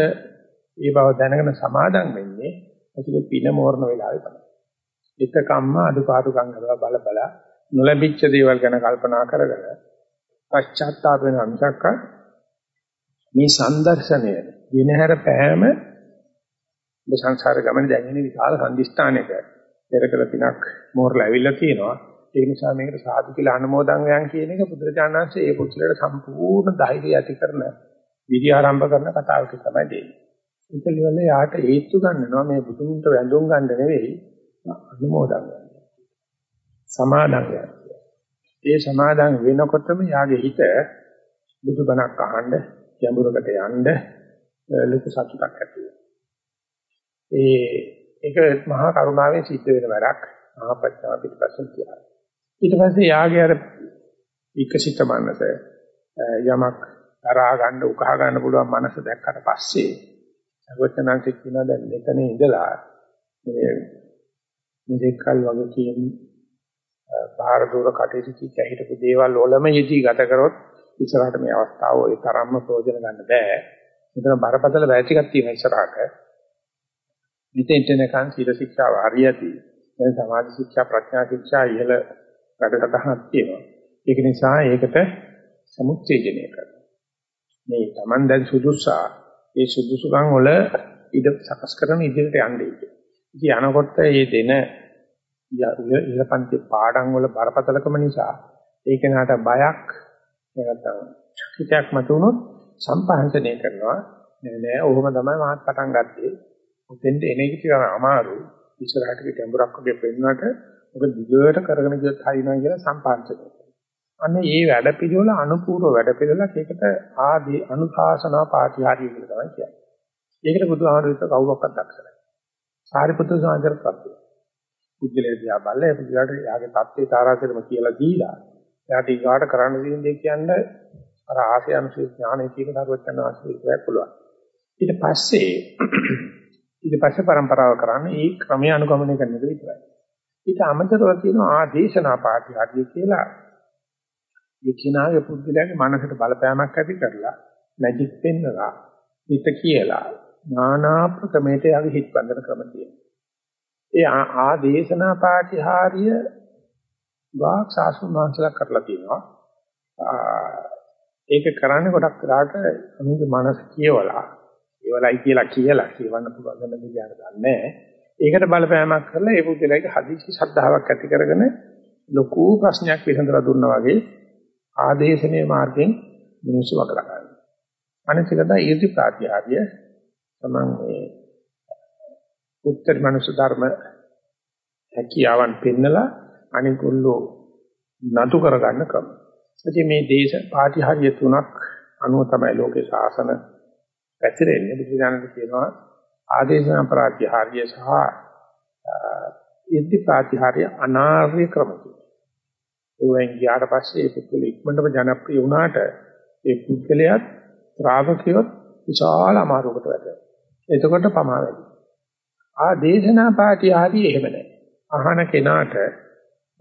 ඒ බව දැනගෙන සමාදම් වෙන්නේ ඒක පින මෝරන වෙලාවේ තමයි. එතකම්ම අදුපාඩු ගංගව බල බල නොලැබිච්ච දේවල් ගැන කල්පනා කරගෙන පශ්චාත්තාප වෙන අංශක මේ සම්දර්ශනය දිනහැර පෑම ඔබ සංසාර ගමන දැනෙන විශාල සම්දිස්ථානයක පෙරකල පිනක් මෝරලා ඇවිල්ලා තියෙනවා. ඒ නිසා මේකට සාදු කියලා අනුමෝදන් වයන් කියන එක බුදුරජාණන්සේ ඒ පුත්‍රයාට සම්පූර්ණ ධෛර්යය ඇති කරන විදි ආරම්භ කරන කතාවක තමයි දෙන්නේ. ඒකලිවල යාට හේතු ගන්නවා මේ බුදුන්ට වැඳුම් ගන්න නෙවෙයි අනුමෝදන් ගන්න. සමාදන් ගන්න. ඒ සමාදන් වෙනකොටම යාගේ හිත බුදුබණක් අහන්න ගැඹුරකට යන්න ලොකු සතුටක් ඇති ඒ ඒක මහා කරුණාවෙන් සිද්ධ වෙන වැඩක්. මහා ප්‍රඥා පිටපස්සෙන් කියලා. ඊට පස්සේ යාගේ අර විකසිත මනස යමක් තරහා ගන්න උකහා ගන්න පුළුවන් මනස දැක්කට පස්සේ සර්වඥාන්සේ කියනවා දැන් මෙතන ඉඳලා මේ මෙදෙකල් වගේ කියන බාහිර දూరు කටයුතු කිච්ච හිටපු දේවල් වලම යෙදී ගත කරොත් ඉස්සරහට මේ අවස්ථාව ඒ තරම්ම ප්‍රයෝජන ගන්න බෑ. මෙතන බරපතල වැටිකක් තියෙන ඉස්සරහට. මෙතෙන්ට නකන් සීල ශික්ෂාව හරියටි. දැන් සමාධි ශික්ෂා ප්‍රඥා ශික්ෂා ඉහළ වැඩසටහනක් තියෙනවා. ඒක නිසා ඒකට සමුත්තේජනය කරනවා. මේ Taman දැන් සුදුසා ඒ සුදුසුකම් වල ඉඩ සකස් කරන ඉදිරියට යන්නේ. ඉතින් යනකොට මේ දෙන ඉලපන්ති පාඩම් වල බරපතලකම නිසා ඒක නට බයක් නැත්නම් චකිතයක් මතුනොත් සම්පහන්සනය කරනවා. නෑ නෑ ඔහොම තමයි මහත් පටන් ගත්තේ. උතෙන්ට එන එක ටිකක් අමාරු. ඉස්සරහට ගැඹුරක් වගේ පෙන්වන්නට මොකද දිගට කරගෙන ගියොත් හරිනවා කියලා සම්පහන්සනය. අන්න ඒ වැඩ පිළිවෙල අනුපූර්ව වැඩ පිළිවෙලක් ඒකට ආදී අනුශාසනා පාටිහාරිය කියලා තමයි කියන්නේ. ඒකට බුදුහාමුදුරුවෝ කවුරක්වත් දක්ෂ නැහැ. සාරිපුත්‍ර සාන්තරත් පස්සේ. පුද්ගලයා දිහා බලලා ඒ පුද්ගලයාට යාගේ தත්ත්වේ තාරාතිරම කියලා දීලා එයාට ඊගාට කරන්න දෙන දේ කියන්නේ අර ආශය අනුසය ඥානය කියන දරුවත් යන ආශ්‍රයයක් පුළුවන්. ඊට පස්සේ ඊට පස්සේ પરම්පරාව කරන්නේ ඒ ක්‍රමයේ අනුගමනය කරන එක විතරයි. ඊට අමතරව තියෙනවා ආදේශනා පාටිහාරිය කියලා මේ කිනාගේ පුද්ගලයාගේ මනසට බලපෑමක් ඇති කරලා මැජික් පෙන්නලා හිත කියලා නානා ප්‍රකමයට යගේ හිත බඳින ක්‍රම තියෙනවා. ඒ ආදේශනා පාටිහාරිය වාක් සාසුන් වහන්සේලා කරලා තියෙනවා. ඒක කරන්නේ ගොඩක් වෙලාට අනුගේ මනස කියවලා ඒවලයි කියලා කියලා කියවන්න පුළුවන් නම් දෙයක් දන්නේ ඒකට බලපෑමක් කරලා ඒ පුද්ගලයාගේ හදිසි ශ්‍රද්ධාවක් ඇති කරගෙන ලොකු ප්‍රශ්නයක් විසඳලා දුන්නා වගේ ආදේශනීය මාර්ගයෙන් මිනිස්සු වගලා ගන්නවා. අනිත් එක තමයි ඊර්ති ප්‍රත්‍යාරිය තමන් මේ උත්තර මනුෂ්‍ය ධර්ම හැකියාවන් පෙන්නලා අනිකුල්ලෝ නතු කරගන්න ක්‍රම. ඉතින් මේ දේශ පාටිහාරිය තුනක් අනුව තමයි ලෝකේ ශාසන පැතිරෙන්නේ. බුදුදානක කියනවා ආදේශන ප්‍රත්‍යාරිය සහ ඉද්ධි ප්‍රත්‍යාරිය අනාර්ය ක්‍රම කියලා. ඒ වෙන් ගියාට පස්සේ ඒ පුද්ගල ඉක්මනටම ජනප්‍රිය වුණාට ඒ පුද්ගලයාත් ශ්‍රාවකයොත් විශාල අමාරුවකට වැටෙනවා. එතකොට පමා වැඩි. ආ දේශනා පාටි ආදී එහෙම නැහැ. අහන කෙනාට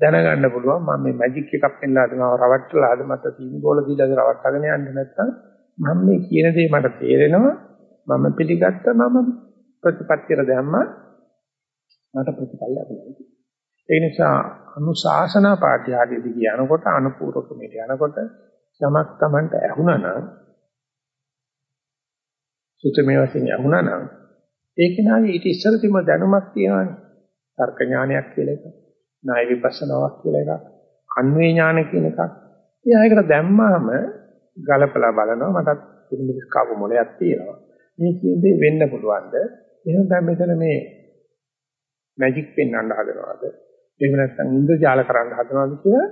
දැනගන්න පුළුවන් මම මේ මැජික් එකක් පෙන්නලා දෙනවා රවට්ටලා අද මට තීන් බෝල දීලා රවට්ටගෙන යන්න නැත්නම් මම මේ කියන දේ මට තේරෙනවා මම පිළිගත්ත මම ප්‍රතිපත්තියට දැම්මා මට ප්‍රතිඵල ලැබුණා. ඒ නිසා අනුශාසනා පාඨය ආදීදී කියනකොට අනුපූරක මෙට යනකොට යමක් Tamanට ඇහුණා නම් සුතමේ වශයෙන් ඇහුණා නම් ඒ කෙනාගේ ඊට ඉස්සර තිබුණ දැනුමක් තියෙනවානේ. තර්ක ඥානයක් කියලා එකක්. ණය විපස්සනාවක් කියලා එකක්. අන්වේ ඥාන කියන එකක්. ඉතින් ඒකට දැම්මාම ගලපලා බලනවා මටත් පිළිමිස් කාපු මොලයක් තියෙනවා. මේ කියන්නේ වෙන්න පුළුවන්ද? එහෙනම් දැන් මෙතන මේ මැජික් පෙන්වන්න හදනවාද? එහෙම නැත්නම් ඉන්ද්‍රජාල කරන්න හදනවාද කියලා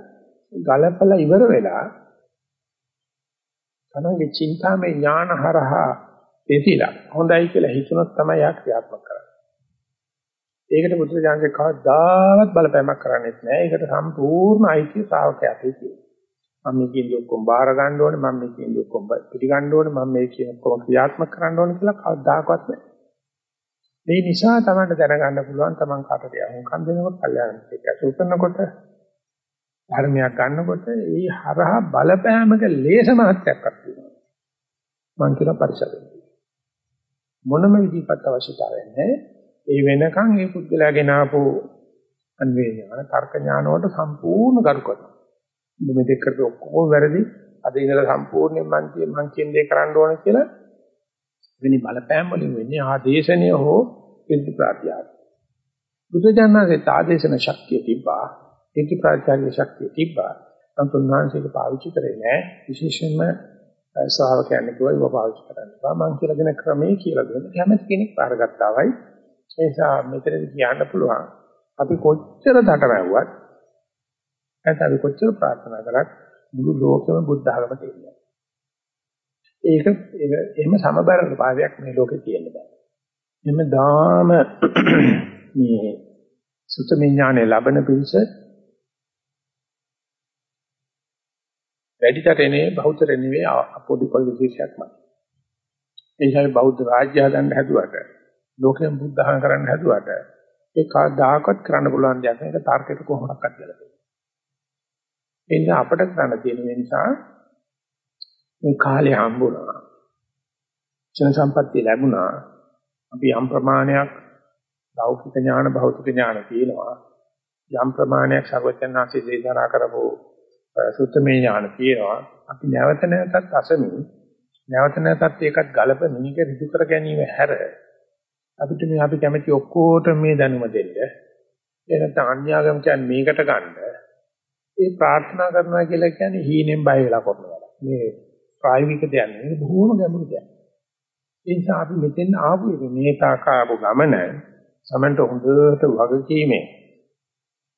ගලපලා ඉවර වෙලා තමන්ගේ චින්තාමය ඥාන හරහා එතිලා හොඳයි කියලා හිතුනොත් තමයි යා ක්‍රියාත්මක කරන්නේ. ඒකට බුදුරජාණන්සේ කවදාවත් බලපෑමක් කරන්නේ නැහැ. ඒකට සම්පූර්ණ අයිතිය ශ්‍රාවකයාට තියෙනවා. මම මේ කියන්නේ ඔක්කොම බාර ගන්න ඕනේ, මම මේ කියන්නේ ඔක්කොම පිටි ගන්න ඕනේ, මම මේ කියන ඔක්කොම ක්‍රියාත්මක කරන්න ඕනේ කියලා කවදාකවත් නැහැ. මේ නිසා තමයි දැනගන්න පුළුවන් තමන් කාටද යහුම්කම් දෙනකොට කල්යාණ මිත්‍රෙක් ඇසුරු කරනකොට ධර්මයක් ගන්නකොට ඒ හරහා බලපෑමක ලේස මාත්‍රයක්වත් තියෙනවා. මං කියන පරිසරය. මොනම විදිහකට අවශ්‍යතාවයක් නැහැ. ඒ වෙනකන් මේ පුද්ගලයාගෙන ආපු අන්වේ ඥාන තර්ක ඥාන වලට සම්පූර්ණ ගරු කරනවා. මේ දෙක කරේ ඔක්කොම වැරදි. අද ඉඳලා සම්පූර්ණයෙන් මං කිය මං කියන දේ කරන්න ඕන කියලා වෙනි බලපෑම් වලින් වෙන්නේ ආදේශනය හෝ ඉර්ධි ප්‍රත්‍යාග. බුදුජානකේ ආදේශන ශක්තිය තිබ්බා. ඉර්ධි ප්‍රත්‍යාගයේ ශක්තිය තිබ්බා. අන්තුන්වහන්සේක පාවිච්චි කරේ නෑ. විශේෂයෙන්ම ශ්‍රාවකයන් කිව්වා ඒව පාවිච්චි කරන්න බා. මං කියලා දෙන ක්‍රමයේ කියලා දෙන්න කැමති කෙනෙක් පාරගත්තාවයි. ඒ නිසා මෙතනදී කියන්න පුළුවන් අපි කොච්චර දඩමැව්වත් නැත්නම් අපි කොච්චර ප්‍රාර්ථනා කරත් මුළු ලෝකෙම බුද්ධ ආගම තියෙනවා. ඒක එහෙම සමබර භාවයක් මේ ලෝකේ තියෙන්න බෑ. එන්න දාම මේ සුතමේ ඥානෙ ලබන පිරිස වැඩිතරනේ බෞද්ධ නෙවෙයි අපොඩි පොල් විශේෂයක්මයි. ඒ නිසා බෞද්ධ රාජ්‍ය හදන්න හැදුවට ලෝකෙන් බුද්ධහන් කරන්න හැදුවට ඒ කවදාකවත් කරන්න පුළුවන් දෙයක් නේද තර්කයට කොහොමදක්වත් කියලා දෙන්නේ. ඒ නිසා අපිට කරන්න තියෙන නිසා මේ කාලේ හම්බුණා. චන සම්පත්තිය ලැබුණා. අපි යම් ප්‍රමාණයක් ලෞකික ඥාන භෞතික ඥාන තියෙනවා. යම් ප්‍රමාණයක් සර්වඥාන්සේ දේශනා කරපු සුත්තමේ ඥාන තියෙනවා. අපි නැවත නැවතත් අසමින් නැවත නැවතත් ඒකත් ගලපමින් ඒක ඍජු කර ගැනීම හැර අපිට මේ අපි කැමති ඔක්කොට මේ දැනුම දෙන්න. ඒ නැත්නම් අන්‍යාගම කියන්නේ මේකට ගන්න. ඒ ප්‍රාර්ථනා කරනවා කියලා කියන්නේ හීනෙන් බය වෙලා කරනවා. මේ ප්‍රායෝගික දෙයක් නෙවෙයි බොහෝම ගැඹුරු දෙයක්. ඒ නිසා අපි මෙතෙන් ආපු එක මේ තාකාපු ගමන සමන්ට හොඳට වගකීමෙන්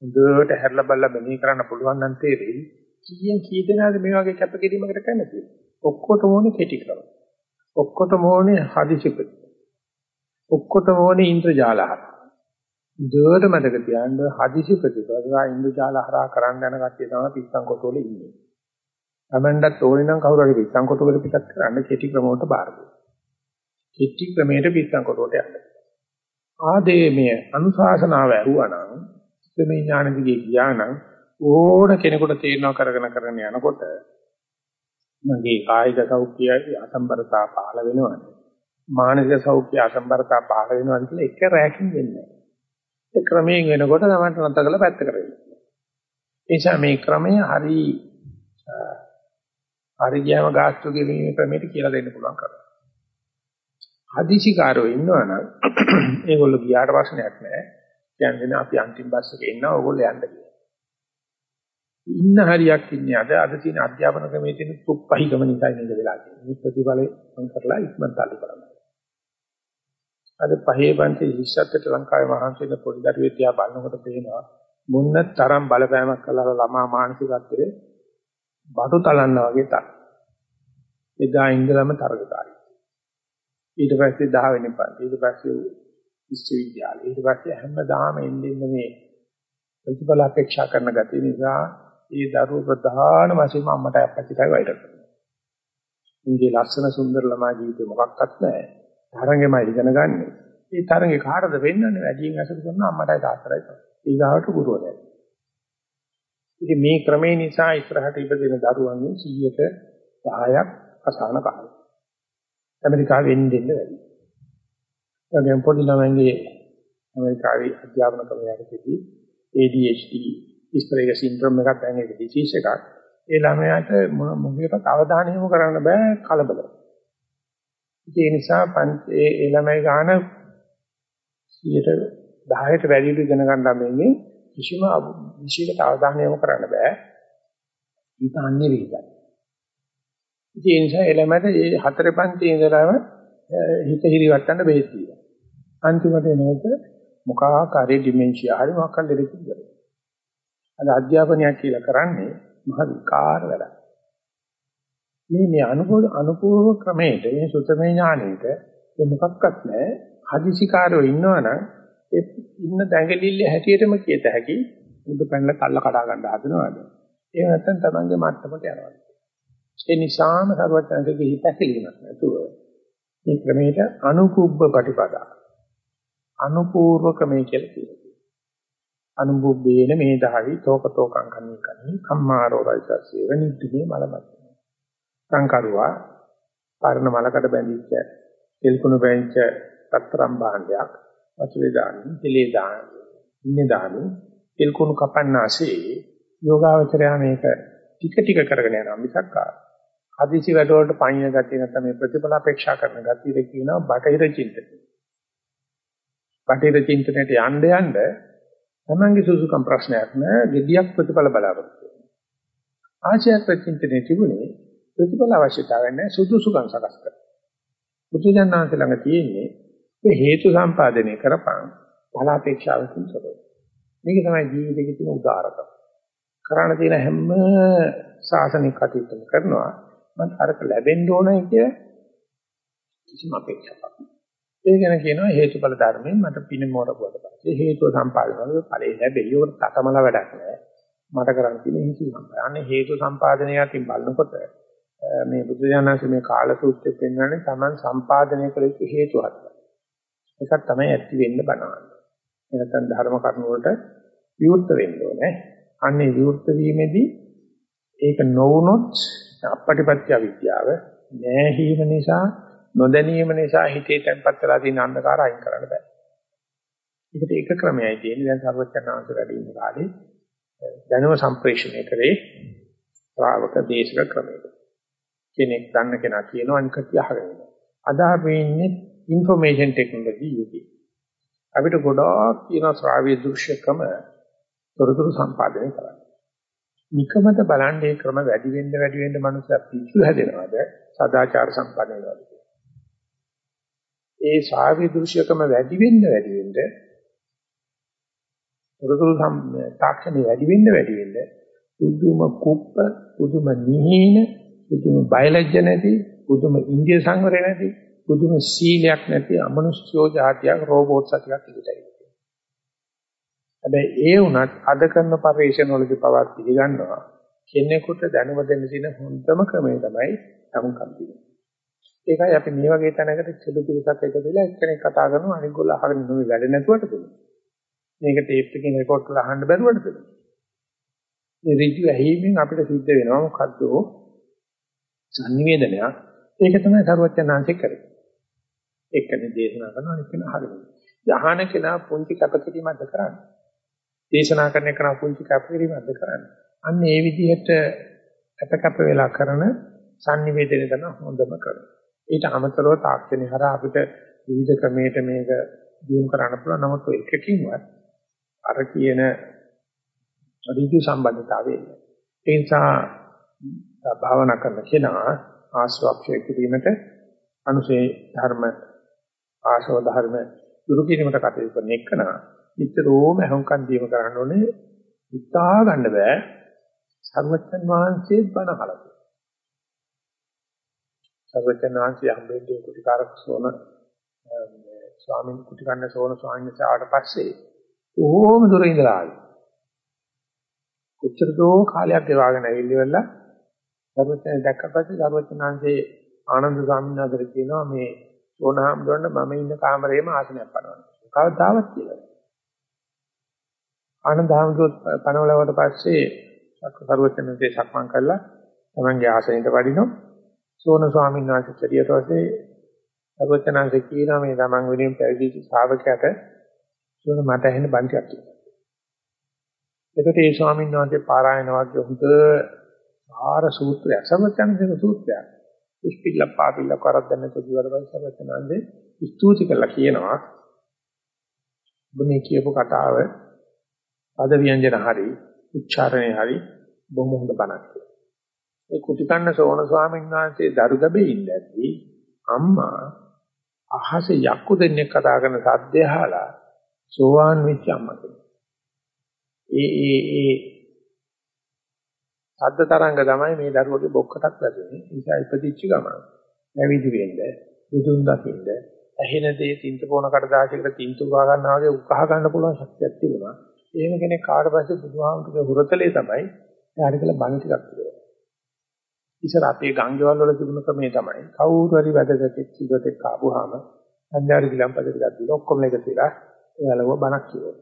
හොඳට හැරලා බලලා මෙනෙහි කරන්න පුළුවන් නම් තේරෙයි කීයෙන් කී දෙනාද මේ වගේ කැපකිරීමකට කැමති? ඔක්කොටම ඕනේ කෙටි ක්‍රම. ඔක්කොටම ඕනේ හදිසිපති. ඔක්කොටම ඕනේ ඉන්ද්‍රජාල හරහා. දුවට මතක තියාගන්න හදිසි ප්‍රතිපදා ඉන්ද්‍රජාල හරහා කරන්න යන කට්ටිය තමයි පිස්සන් කොටවල ඉන්නේ. තමන්ටත් ඕනේ නම් කවුරු හරි පිස්සන් කොටවල පිටත් කරන්න කෙටි ක්‍රම වලට බාර දෙන්න. කෙටි ක්‍රමයට පිස්සන් කොටවට යන්න. ආදේමය අනුශාසනාව ඇහුවනම් මේ ඥාන දිගේ ගියා නම් ඕන කෙනෙකුට තේරෙනවා කරගෙන කරගෙන යනකොට මගේ කායික සෞඛ්‍යය අසම්බරතා පහළ වෙනවනේ මානසික සෞඛ්‍ය අසම්බරතා පහළ වෙනවා කියලා එක රැකින් වෙන්නේ නැහැ. ඒ ක්‍රමයෙන් වෙනකොට තමයි නැත්ත කළ පැත්ත කරන්නේ. ඒ නිසා මේ ක්‍රමය හරි හරි ගියම ගාස්තු ගෙවීමේ ක්‍රමයට කියලා දෙන්න පුළුවන් කරනවා. හදිසිකාරෝ ඉන්නවනම් ඒගොල්ලෝ ගියාට ප්‍රශ්නයක් නැහැ. කියන්නේ අපි අන්තිම බස් එකේ ඉන්නවා ඕගොල්ලෝ යන්න කියලා. ඉන්න හරියක් ඉන්නේ අද අද තියෙන අධ්‍යාපන ක්‍රමයේ තියෙන තුප්පහිකම නිසා නේද වෙලා තියෙන්නේ. මේ ප්‍රතිඵලෙ මම කරලා ඉක්මනට අලි කරනවා. අද පහේ පන්ති ශිෂ්‍යත්වයට ලංකාවේ මහන්සි වෙන පොඩි දරුවෙක් තියා බලනකොට පේනවා මොන්න තරම් බලපෑමක් කළා ළමා මානසිකත්වයේ බඩු තලන්න වගේ තරම්. එදා ඉඳලම තරගකාරී. ඊට පස්සේ 10 වෙනි පන්ති ඊට පස්සේ විශ්වවිද්‍යාලය ඊට පස්සේ හැමදාම එන්නේ මේ ප්‍රතිඵල අපේක්ෂා කරන ගතිය නිසා ඒ දරුවෝ ප්‍රධාන වශයෙන්ම අම්මට අප්පච්චිටයි වෛර කරනවා. ඉන්ගේ ලස්සන සුන්දර ළමා ජීවිතේ මොකක්වත් නැහැ. තරංගෙමයි ඉගෙන ගන්න. ඒ තරංගේ කාටද වෙන්නන්නේ වැඩියෙන් අසුරු කරන අම්මටයි තාත්තටයි තමයි. ඊගාවට ගුරුවරයායි. ඉතින් මේ ක්‍රමේ නිසා ඉස්සරහට ඉපදෙන දරුවන්ගේ 100ට 10ක් අසහන කාලය. ඇමරිකාවෙ වෙන්න දෙන්න වැඩි. දැන් පොඩි ළමයින්ගේ ඇමරිකාවේ අධ්‍යාපන ක්‍රමයකදී ADHD ඉස්තරේක සින්ඩ්‍රෝම් එකක් දැන් ඒක ඩිසීස් එකක්. ඒ ළමයාට මොකේකට අවධානය යොමු කරන්න බෑ කලබල. ඒ නිසා ඒ ඒ ළමයි ගන්න 10ට වැඩිට ඉගෙන ගන්න ළමයින්ගේ කිසිම විශේෂ අවධානය යොමු කරන්න බෑ. ඊට අන්නේ විදිහයි. ඒ නිසා ඒ ළමයට මේ හතර පන්තියේ ඉඳලාම හිත හිරිවට්ටන්න බෙහෙත් දීලා. අන්තිමට එනකොට මොකක් හරි ඩිමෙන්ෂියා හරි මොකක් හරි දෙයක්. අද අධ්‍යාපනයක් කියලා කරන්නේ මහ විකාර වැඩක්. මේ මේ අනුකූල අනුපූර්ව ක්‍රමයට මේ සුතමේ ඥානෙට මේ මොකක්වත් නැහැ. හදිසිකාරෝ ඉන්නවනම් ඒ ඉන්න දැඟලිල්ල හැටියටම කියත හැකි මුද පැනලා කල්ල කඩා ගන්න හදනවද? එහෙම නැත්නම් තමන්ගේ මට්ටමට යනවා. ඒ නිසාම සර්වඥාන්ගේ හිතැසිලිමක් නැතුව මේ ක්‍රමයට අනුකුබ්බ ප්‍රතිපදා අනුපූර්ව ක්‍රමය කියලා කියනවා. අනුබුබ්බේන මේ දහවි තෝකතෝකං කන්නේ කන්නේ කම්මාරෝ රයිසස්සේ වෙනිද්දී මලමත් සංකරුවා පරණ මලකට බැඳිච්ච තෙල්කුණු බැඳිච්ච පතරම් භාණ්ඩයක් වතුරේ දාන්නේ තෙලේ දාන්නේ ඉන්නේ දාන්නේ තෙල්කුණු කපන්නාසේ යෝගාවචරය මේක ටික ටික කරගෙන යනවා මිසක් හදිසි වැඩ වලට පයින් ගතිය නැත්නම් මේ ප්‍රතිඵල අපේක්ෂා කරන ගතියද කියනවා බටහිර චින්තනය. බටහිර චින්තනයට යන්න යන්න තමන්ගේ සුසුකම් ප්‍රශ්නයක් නෑ gediyak ප්‍රතිඵල බලාපොරොත්තු වෙනවා. ආශයක් චින්තනයේ තිබුණේ ප්‍රතිඵල අවශ්‍යතාවය නැහැ සුදුසුකම් සකස් කර. බුදුජානනාංශ ළඟ තියෙන්නේ මේ හේතු සම්පාදනය කරපන් බලාපේක්ෂාවකින් තොරව. මේක තමයි ජීවිතයේ තියෙන උදාරකම. කරණ තියෙන හැම සාසනික කටයුත්තම කරනවා මම අරක ලැබෙන්න ඕනයි කිය කිසිම අපේක්ෂාවක් ඒ ගැන කියනවා හේතුඵල ධර්මයෙන් මට පින මොරපුවට පස්සේ හේතුව සම්පාදනය වල ඵලෙ ලැබෙයි. ඒකට තකමල වැඩක් නෑ. මට කරන්න තියෙන හේතු සම්පාදනය. හේතු සම්පාදනය යටින් බලනකොට මේ බුදුජානක මේ කාල සූත්‍රයෙන් පෙන්වන්නේ Taman සම්පාදනය කළ යුතු හේතු හතරක්. එකක් තමයි ඇති වෙන්න බනවන්නේ. එනතන් ධර්ම කරුණ වලට විවෘත වෙන්න ඕනේ. අන්නේ විවෘත වීමේදී ඒක නොවුනොත් අපපටිපත්‍ය විද්‍යාව නැහැීම නිසා නොදැනීම නිසා හිතේ තැම්පත් වෙලා තියෙන අන්ධකාර අයින් කරන්න බෑ. ඒකට එක ක්‍රමයයි තියෙන්නේ දැන් සර්වඥාන්ත වැඩ ඉන්න කාලේ දැනුම සම්ප්‍රේෂණය කරේ ශ්‍රාවක දේශක ක්‍රමයකට. කෙනෙක් දන්න කෙනා කියනවා අනික කියහගෙන. අද අපි ඉන්නේ ইনফরমේෂන් ටෙක්නොලොජි යුගයේ. අපිට ගොඩාක් තියෙන ශ්‍රාව්‍ය දෘශ්‍යකම තොරතුරු සම්පාදනය කරන්න. නිකමත බලන්නේ ක්‍රම වැඩි වෙන්න වැඩි වෙන්න මනුස්සයා පිස්සු හැදෙනවද? සදාචාර සම්පන්න වෙනවද? ඒ ශ්‍රාව්‍ය දෘශ්‍යකම වැඩි වෙන්න වැඩි වෙන්න තොරතුරු තාක්ෂණය වැඩි වෙන්න වැඩි වෙන්න පුදුම කුප්ප පුදුම නිහින පුදුම බයලජ්ජ නැති, පුදුම ඉන්දිය සංවරය නැති, පුදුම සීලයක් නැති අමනුෂ්‍යෝ જાතියක් රෝබෝට් සතියක් ඉදිරියට හැබැයි ඒ වුණත් අද කරන පරිශ්‍රණ වලදී පවා පිළිගන්නවා කෙනෙකුට දැනුම දෙන්න තියෙන හොඳම ක්‍රමය තමයි සමුකම් දෙන්නේ. ඒකයි අපි මේ වගේ තැනකට චුදු පිටසක් එකතු වෙලා එක්කෙනෙක් කතා කරනවා අනිත් ගොල්ලෝ අහගෙන ඉන්නේ වැඩ නැතුවට පුළුවන්. මේක ටේප් එකකින් රෙකෝඩ් කරලා අහන්න බැරුවට පුළුවන්. මේ ඍජු ඇහිීමෙන් අපිට සිද්ධ වෙනවා මොකද්ද? සංනිවේදනයක්. ඒක තමයි සරුවචනාංශය කරේ. එක්කෙනෙක් දේශනා කරනවා අනිත් කෙනා අහගෙන. යහන කෙනා පුංචි කැපකිරීමක්ද කරන්නේ. දේශනා කරන කෙනා පුංචි කැපකිරීමක්ද කරන්නේ. අන්න ඒ විදිහට අපකප වෙලා කරන sannivedana තමයි හොඳම කරන්නේ. ඊට අමතරව තාක්ෂණය හරහා අපිට විවිධ ක්‍රමයකට මේක දියුණු කරන්න පුළුවන්. නමුත් ඔය එකකින්වත් අර කියන ඍජු සම්බන්ධතාවය එන්නේ. ඒ නිසා භාවනා කරන කෙනා ආශ්‍රවක්ෂය කිරීමට අනුසේ ධර්ම ආශව ධර්ම දුරු කිරීමට කටයුතු කරන එකනා නිතරම අහංකම් දීම කරන්න ඕනේ. හිතා ගන්න බෑ. සර්වචන් වහන්සේ බණ අහලා සර්වචන් වහන්සේ හම්බෙන්නේ කුටිකාරක සෝන ස්වාමීන් කුටිකන්න සෝන ස්වාමීන් වහන්සේ ආවට පස්සේ ඕම දුර ඉඳලා ආවේ. කොච්චර දෝ කාලයක් ගෙවාගෙන ඇවිල්ලිවලා සර්වචන් දැක්ක පස්සේ සර්වචන් වහන්සේ ආනන්ද ස්වාමීන් වහන්සේට කියනවා මේ සෝනහම්දුරන්න මම ඉන්න කාමරේම ආසනයක් පනවන්න. කවදාවත් කියලා. ආනන්ද හාමුදුරුවෝ පනවලවට පස්සේ සර්වචනන්සේ සක්මන් කළා තමන්ගේ ආසනෙට වඩිනවා. සෝන ස්වාමීන් වහන්සේ ඊට පස්සේ සර්වචනන්සේ කියනවා මේ තමන් වෙනින් පැවිදි ශ්‍රාවකයාට සෝන මට ඇහෙන බන්තියක් කියලා. එතකොට ඒ ස්වාමීන් වහන්සේ පාරායන වාක්‍ය හොඳ ආර සූත්‍රයක් සර්වචනන්සේ සූත්‍රයක්. ඉස්පිල්ල පාපිල්ල කරද්දන්න කොදිවරවල් සර්වචනන්සේ ස්තුති කළා කියනවා ඔබ මේ කියපු කතාව අද ව්‍යංජන හරි උච්චාරණය හරි බොහොම හොඳ බණක්. ඒ කුටිකන්න සෝන ස්වාමීන් වහන්සේ දරුගබේ ඉඳද්දී අම්මා අහස යක්කු දෙන්නෙක් කතා කරන සද්දය අහලා සෝවාන් වෙච්ච අම්මා කෙනෙක්. ඒ ඒ ඒ සද්ද තරංග තමයි මේ දරුවගේ බොක්කටක් වැදුනේ. නිසා ඉපදිච්ච ගමන. නැවිදි වෙන්න, බුදුන් දකින්න, ඇහෙන දේ තින්ත පොන කඩදාසියකට තින්තු ගා ගන්නවා වගේ උකහා ගන්න පුළුවන් ශක්තියක් තිබුණා. එහෙම කෙනෙක් කාට පස්සේ බුදුහාමුදුරේ හුරතලේ තමයි එයාට කියලා බණ ටිකක් කියනවා. ඉතින් අපේ ගංගේවල් වල තිබුණ ක්‍රමේ තමයි කවුරු හරි වැඩගතෙක් සිගතෙක් ආවොහම සංජානන ගිලම්පද ටිකක් දීලා ඔක්කොම එකතු වෙලා එයාලව බණක් කියනවා.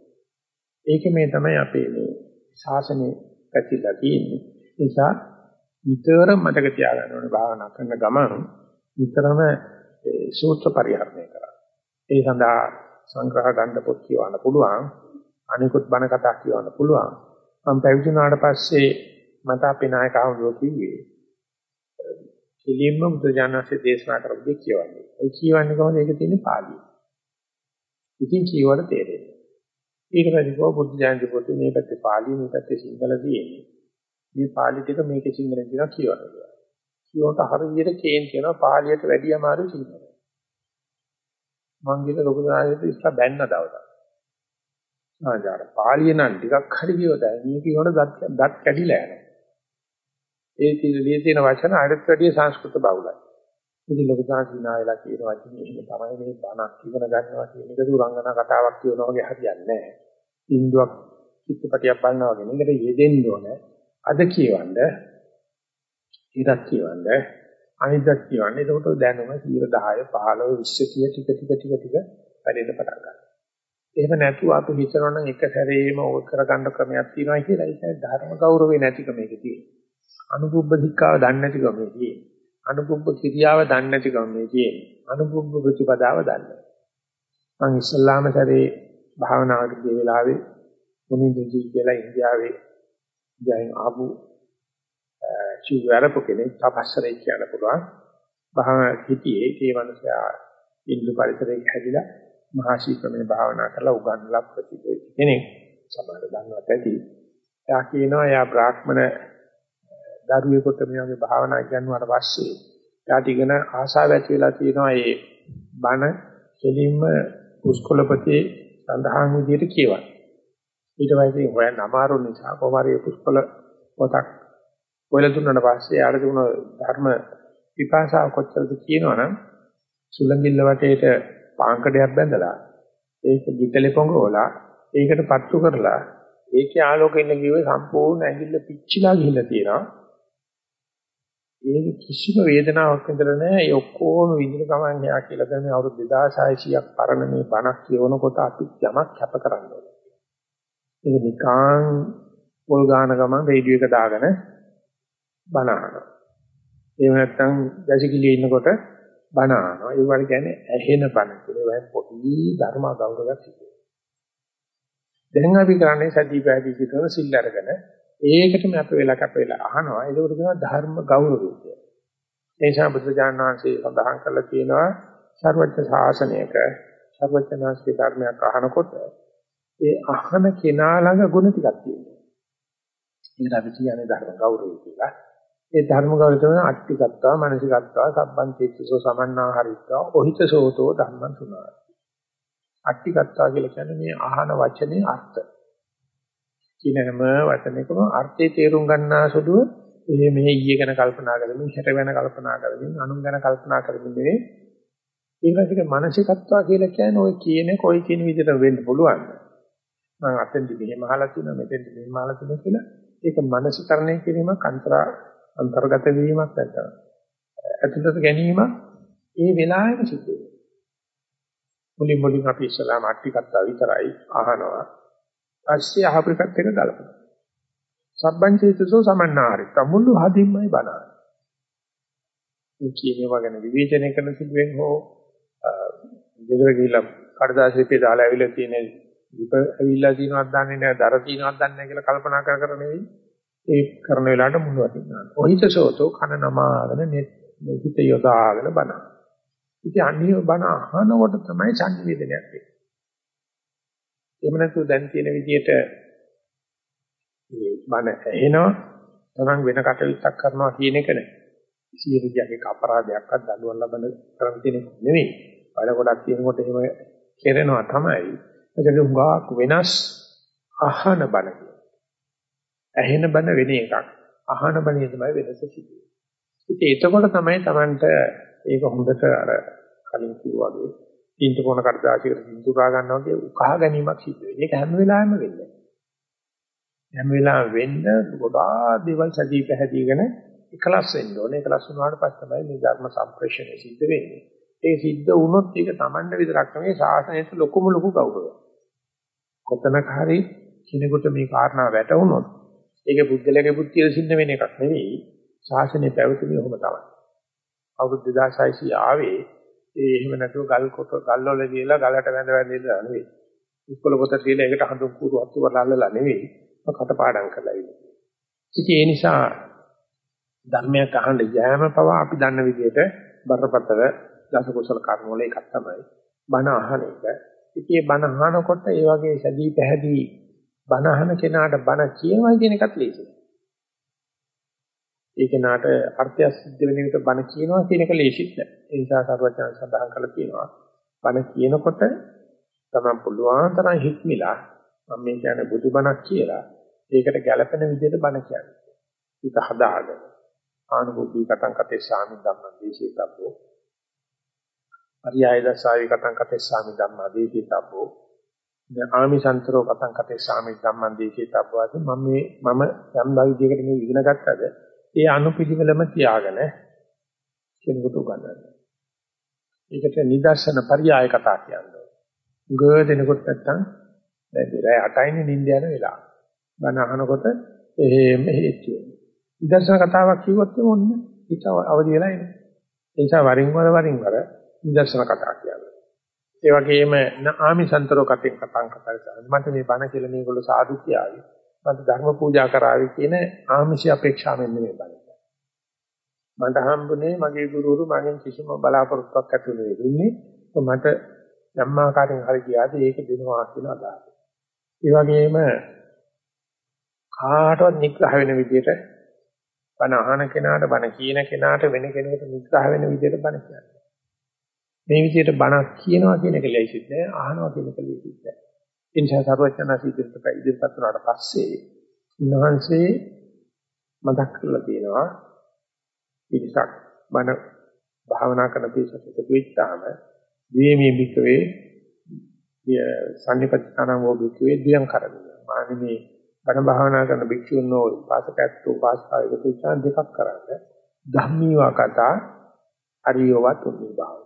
ඒකේ මේ තමයි අපේ මේ ශාසනය පැතිලා තියෙන්නේ. ඒ නිසා නිතරම මතක තියාගන්න ඕනේ භාවනා කරන ගමන් නිතරම සූත්‍ර පරිහරණය කරා. ඒ සඳහා සංග්‍රහ ගන්න පොත් කියවන්න පුළුවන්. අනිකුත් බණ කතා කියවන්න පුළුවන්. මම පැවිදි වුණාට පස්සේ මට අපේ නායකවරු කිව්වේ කෙලින්ම බුදුජානකසේ දේශනා කරපු දෙයක් කියවන්නේ. ඒ කියවන්නේ කොහොමද? ඒක තියෙන්නේ පාළියේ. ඉතින් කියවට තේරෙන්නේ. ඊට පස්සේ කෝ බුදුජානක පොතේ මේ පැත්තේ පාළිය මේ පැත්තේ සිංහල තියෙන්නේ. මේ පාළි ටික මේකේ සිංහලෙන් කියනවා කියවනවා. කියවට හරියට කේන් කියනවා පාළියට වැඩි අමාරු සිංහල. මං ගිහ ලොකු දායකයෙක් ඉස්ලා බැන්න දවසක්. ආජාර පාළිය නම් ටිකක් හරි කියවතයි. මේ කියනකොට දත් දත් කැඩිලා යනවා. ඒ තියෙන තියෙන වචන අරත් වැඩිය සංස්කෘත බහුලයි. ඉතින් ලොකු සාහිනා වෙලා කියන වචනේ එහෙම තමයි මේ බණක් ඉගෙන ගන්නවා කියන එක දුරංගනා කතාවක් කියනවා වගේ හරියන්නේ නැහැ. ඉන්දුවක් චිත්තපටියක් බලනවා වගේ මේකට යෙදෙන්න ඕනේ. අද කියවන්න ඊටත් කියවන්න අනිද්දක් කියවන්න. එතකොට දැනුම 10 15 20 ටික ටික ටික ටික වැඩෙන්න පටන් ගන්නවා. එහෙම නැතුව අපි හිතනවා නම් එක සැරේම ඕක කරගන්න ක්‍රමයක් තියෙනවා කියලා. ඒ කියන්නේ ධර්ම ගෞරවේ නැතිකම මේකේ තියෙනවා. අනුපුබ්බ ධික්කාව දන්නේ නැතිකම මේ තියෙන්නේ. අනුපුබ්බ කිරියාව දන්නේ නැතිකම මේ තියෙන්නේ. අනුපුබ්බ ප්‍රතිපදාව දන්නේ. මම ඉස්ලාම සැරේ භාවනාවට ගිය වෙලාවේ මුනිදුජි කියලා ඉන්දියාවේ ජයන් ආපු චිවරප කෙනෙක් තපස්සරේ කියන්න පුළුවන්. භාවනා හිටියේ ඒ මනුස්සයා ඉන්දු පරිසරයක හැදිලා මහසී ක්‍රමේ භාවනා කරලා උගන්වලා ප්‍රතිපේ කෙනෙක් සමහර දන්නවත් ඇති. එයා කියනවා එයා බ්‍රාහ්මණ දරුවෙකුට මේ වගේ භාවනා කියනවාට පස්සේ එයාට ඉගෙන ආශාව ඇති වෙලා තියෙනවා ඒ බණ කෙලින්ම පුස්කොළපතේ සඳහන් විදිහට කියවන්න. ඊට පස්සේ හොයන්න අමාරු නිසා කොමාරිය පුස්කොළ පොතක් ඔයලා දුන්නාට පස්සේ ආර දුන ධර්ම විපාසාව කොච්චරද කියනවනම් සුලංගිල්ල වටේට පාංකඩයක් බැඳලා ඒක ගිතලේ පොඟවලා ඒකට පත්තු කරලා ඒකේ ආලෝකෙන්න කිව්වේ සම්පූර්ණ ඇඟිල්ල පිච්චිලා ගිහිල්ලා තියෙනවා ඒක කිසිම වේදනාවක් විඳලා නැහැ. ඒ ඔක්කොම විඳින ගමන් යා කියලා දැන් අවුරුදු 2600ක් පරණ මේ බණක් කියවනකොට අපි යමක් කැප කරන්න ඕනේ. ඒක නිකන් පොල් ගාන ගමන් රේඩියෝ එක දාගෙන බණ අහනවා. එහෙම නැත්නම් දැසිකිලියේ ඉන්නකොට බණ අහනවා. ඒ වගේ කියන්නේ ඇහෙන බණ කියලා. ඒක පොඩි ධර්ම ගෞරවයක් සිද්ධ දැන් අපි කරන්නේ සතිය පැහැදිලි කරන සිල් අරගෙන ඒකටම අප වෙලා කැප වෙලා අහනවා. ඒක කියනවා ධර්ම ගෞරවය කියලා. ඒ නිසා බුදුජානක වහන්සේ සඳහන් කරලා තියෙනවා සර්වඥ ශාසනයක සර්වඥාන්සේ ධර්මයක් අහනකොට ඒ අහන කෙනා ළඟ ගුණ ටිකක් තියෙනවා. ඒකට අපි කියන්නේ ධර්ම ගෞරවය කියලා. ඒ ධර්ම ගෞරවය තමයි අට්ටිගත්තා, මනසිකත්තා, සබ්බන්තිච්චසෝ සමන්නාහරිත්වා, ඔහිතසෝතෝ ධම්මං සුනා. අට්ටිගත්තා කියලා කියන්නේ මේ අහන වචනේ අර්ථය. කියන හැම වචනයකම අර්ථය තේරුම් ගන්නා සුළුව මේ මේ ඊයේ ගැන කල්පනා කරමින් හෙට ගැන කල්පනා කරමින් අනුන් ගැන කල්පනා කරමින් නෙවෙයි ඊළඟට මානසිකත්වය කියලා කියන්නේ ওই කියන කොයි කියන විදිහට වෙන්න පුළුවන් මම අතෙන්දි මෙහෙම අහලා තියෙනවා මෙතෙන්දි මෙහෙම අහලා තියෙනවා කියලා ඒක මානසිකරණය කිරීමක් අන්තරා අන්තර්ගත වීමක් නැත්නම් ඇතුළත ගැනීමක් ඒ වෙලාවෙම සිද්ධ වෙනවා මුලින් මුලින් අපි ඉස්සලාම අට්ටිකත්තා විතරයි අහනවා පස්සේ අහපු එකත් එක ගලපනවා. සබ්බංචේතසෝ සමන්නාරි. තමුළු හදින්මයි බලන්නේ. මේ කියනවා ගැන විවේචනය කරන සිදුවෙන් හෝ දෙකර ගිහිල්ලා කඩදාසියේ දාලා ඇවිල්ලා තියෙන විප ඇවිල්ලා තියෙනවද දන්නේ නැහැ, දර තියෙනවද දන්නේ නැහැ කියලා කල්පනා කර කර නෙවෙයි. ඒ කරන වෙලාවට මුළු වටිනා. ඔහිතසෝතෝ කන නමාගෙන හිත යොදාගෙන බණ. ඉතින් අනිව බණ අහනකොට තමයි සංවේදනයක් එන්නේ. එහෙම නැත්නම් දැන් තියෙන විදිහට මේ බණ ඇහෙනවා තමන් වෙන කටයුත්තක් කරනවා කියන එක නේ. සියලුජයක අපරාධයක්වත් දඬුවම් ලබන කරන් තියෙන නෙවෙයි. වැඩ ගොඩක් තියෙනකොට එහෙම කෙරෙනවා තමයි. ඒක උගාක් වෙනස් අහන බණ කියන්නේ. ඇහෙන බණ වෙන එකක්. අහන බණේ තමයි වෙනස සිදුවෙන්නේ. ඉතින් එතකොට තමයි Tamanට ඒක හොඳට අර කලින් කිව්වා වගේ තින්ත කොන කඩදාසියකට සිඳුරා ගන්නවා වගේ උකහා ගැනීමක් සිද්ධ වෙන්නේ. ඒක හැම වෙලාවෙම වෙන්නේ. හැම වෙලාවෙම වෙන්න ගොඩාක් දේවල් සැදී පැහැදීගෙන එකලස් වෙන්න ඕනේ. එකලස් වුණාට පස්සේ තමයි මේ ධර්ම සම්ප්‍රේෂණය සිද්ධ වෙන්නේ. ඒ සිද්ධ වුණොත් ඒක Tamanda විතරක් නෙවෙයි ශාසනයට ලොකුම ලොකු ගෞරවයක්. කොතනක හරි කෙනෙකුට මේ කාරණා වැටහුණොත් ඒක බුද්ධලගේ බුද්ධිය සින්න වෙන එකක් නෙවෙයි. ශාසනය පැවතුනේ ඔහොම තමයි. අවුරුදු 2600 ආවේ ඒ එහෙම නැතුව ගල් කොට ගල් වල ගිහලා ගලට වැඳ වැඳ ඉඳලා නෙවෙයි. ඉස්කොල පොත තියලා ඒකට හඳුන් කූරු අත්තු කරලා අල්ලලා නෙවෙයි. කටපාඩම් කරලා ඉන්නේ. ඉතින් ඒ නිසා ධර්මයක් අහන්න යෑම පවා අපි දන්න විදිහට බරපතල දස කුසල කර්ම වල එකක් තමයි බණ අහන එක. ඉතින් මේ බණ අහනකොට ඒ වගේ සැදී පැහැදී බණ අහන කෙනාට බණ කියනවා කියන එකත් ලේසියි. ඒ කෙනාට අර්ථය සිද්ධ වෙන විදිහට බණ කියනවා කියන එක ලේසිත් නෑ. ඒ නිසා සර්වඥයන් සඳහන් කරලා තියෙනවා. බණ කියනකොට තමයි පුළුවන් තරම් හික්මිලා මම මේ කියන්නේ බුදුබණක් කියලා ඒකට ගැළපෙන විදිහට බණ කියන්නේ. ඒක හදාගෙන ආනුභූති කතං කතේ සාමි ධම්මං දේශිතබ්බෝ පරියාය දසාවි කතං කතේ සාමි ධම්මා දේශිතබ්බෝ ආමිසන්තරෝ කතං කතේ සාමි ධම්මං දේශිතබ්බෝ අද මම මේ මම යම් විදිහකට මේ ඉගෙන ගත්තද ඒ අනුපිළිවෙලම තියාගෙන කෙනෙකුට උගන්වන්න. ඒකට නිදර්ශන පරියාය කතා කියන්නේ. ගොඩ දෙනකොට නැත්තම් දැන් 8යිනේ නිින්ද යන වෙලාව. බණ අහනකොට එහෙම හේතු වෙනවා. නිදර්ශන කතාවක් කිව්වොත් මොන්න හිත අවදි වෙලා එන්නේ. ඒ නිසා වරින් වර වරින් වර නිදර්ශන කතා කියනවා. ඒ වගේම ආමිසන්තරෝ කතෙන් කතාන් කතා කරනවා. මට මේ බණ කියලා මේගොල්ලෝ සාදු කියාවි. මට ධර්ම පූජා කරાવી කියන ආමිෂ අපේක්ෂාවෙන් නෙමෙයි බලන්නේ. මට හම්බුනේ මගේ ගුරුවරු මගෙන් කිසිම බලාපොරොත්තුවක් ඇතුළු වෙන්නේ මට ධම්මාකාරයෙන් හරි ගියාද ඒක දෙනවා කියන අදහස. ඒ වගේම කාටවත් නිග්‍රහ වෙන විදිහට බණ අහන කෙනාට බණ කියන කෙනාට වෙන කෙනෙකුට නිග්‍රහ වෙන විදිහට බණ කියන්නේ. මේ විදිහට බණ කියනවා කියන එක ලේසිත් නෑ අහනවා කියන එක ලේසිත් නෑ. ඒ නිසා සර්වඥාසී ඉදිරියට ඉදිරිපත් වුණාට පස්සේ උන්වහන්සේ මතක් කරලා තියෙනවා පිටසක් බණ භාවනා කරන පිටසක් එකතු වෙච්චාම දීමේ බිකවේ සම්නිපත්තන වෝබිකවේ දියම් කරන්නේ මානිමේ බණ භාවනා කරන භික්ෂුන් නෝ පාසකත්තු පාසකායක තුචාන් දෙකක් කරන්නේ ධම්මීවා කතා අරියවත් උනි භාව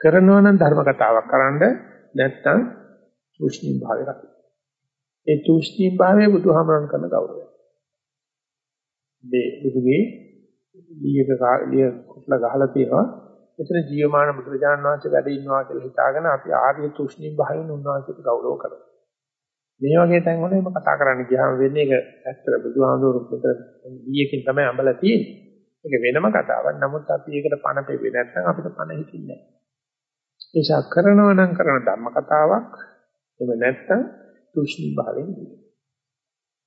කරනවා නම් ධර්ම කතාවක් කරන්න නැත්නම් තුෂ්ණී භාවය රකින්න ඒ තුෂ්ණී භාවය බුදුහාමරන් කරන ගෞරවය මේ බුදුගේ දීයක කාලිය කුట్ల ගහලා තියෙනවා එතන ජීවමාන බුදුරජාණන් වහන්සේ වැඩ ඉන්නවා කියලා හිතාගෙන අපි ආර්ය තුෂ්ණී භාවයෙන් උන්වහන්සේට ගෞරව කරනවා මේ වගේ තැන් වල එහෙම කතා කරන්න ගියාම වෙන්නේ ඒක ඇත්තට බුදුහාමුදුරු පුතේ දීයකින් තමයි අඹලා තියෙන්නේ. ඒක වෙනම කතාවක්. නමුත් අපි ඒකට පණ පෙව්වේ නැත්නම් අපිට පණ හිතින්නේ නැහැ. ඒසා කරනවා නම් කරන ධර්ම කතාවක් එහෙම නැත්නම් තුෂ්ණි භාවයෙන්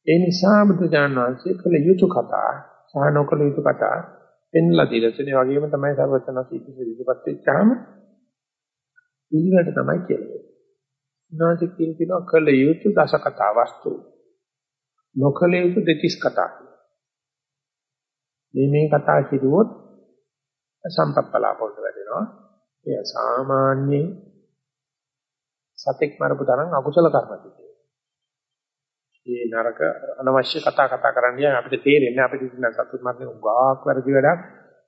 ඒ නිසා බුදුජානක වහන්සේ කළ යුතු කතා සහ නොකළ යුතු කතා පෙන්ලා දීලා තියෙන වගේම තමයි සර්වචනසී ඉතිරිපත් වෙච්චාම ඊළඟට තමයි කියන්නේ. උනාට කියන කියනවා කළ යුතු දස කතා වස්තු නොකළ යුතු දෙතිස් කතා. මේ මේ කතා කිරුවොත් සම්පප්පලාපවලට වැටෙනවා එය සාමාන්‍ය සතෙක් මරපු තරම් අකුසල කර්ම තියෙනවා මේ නරක අනවශ්‍ය කතා කතා කරන්නේ අපිට තේරෙන්නේ අපිට ඉන්න සතුත් මරන්නේ උගාක් වැරදි වැඩක්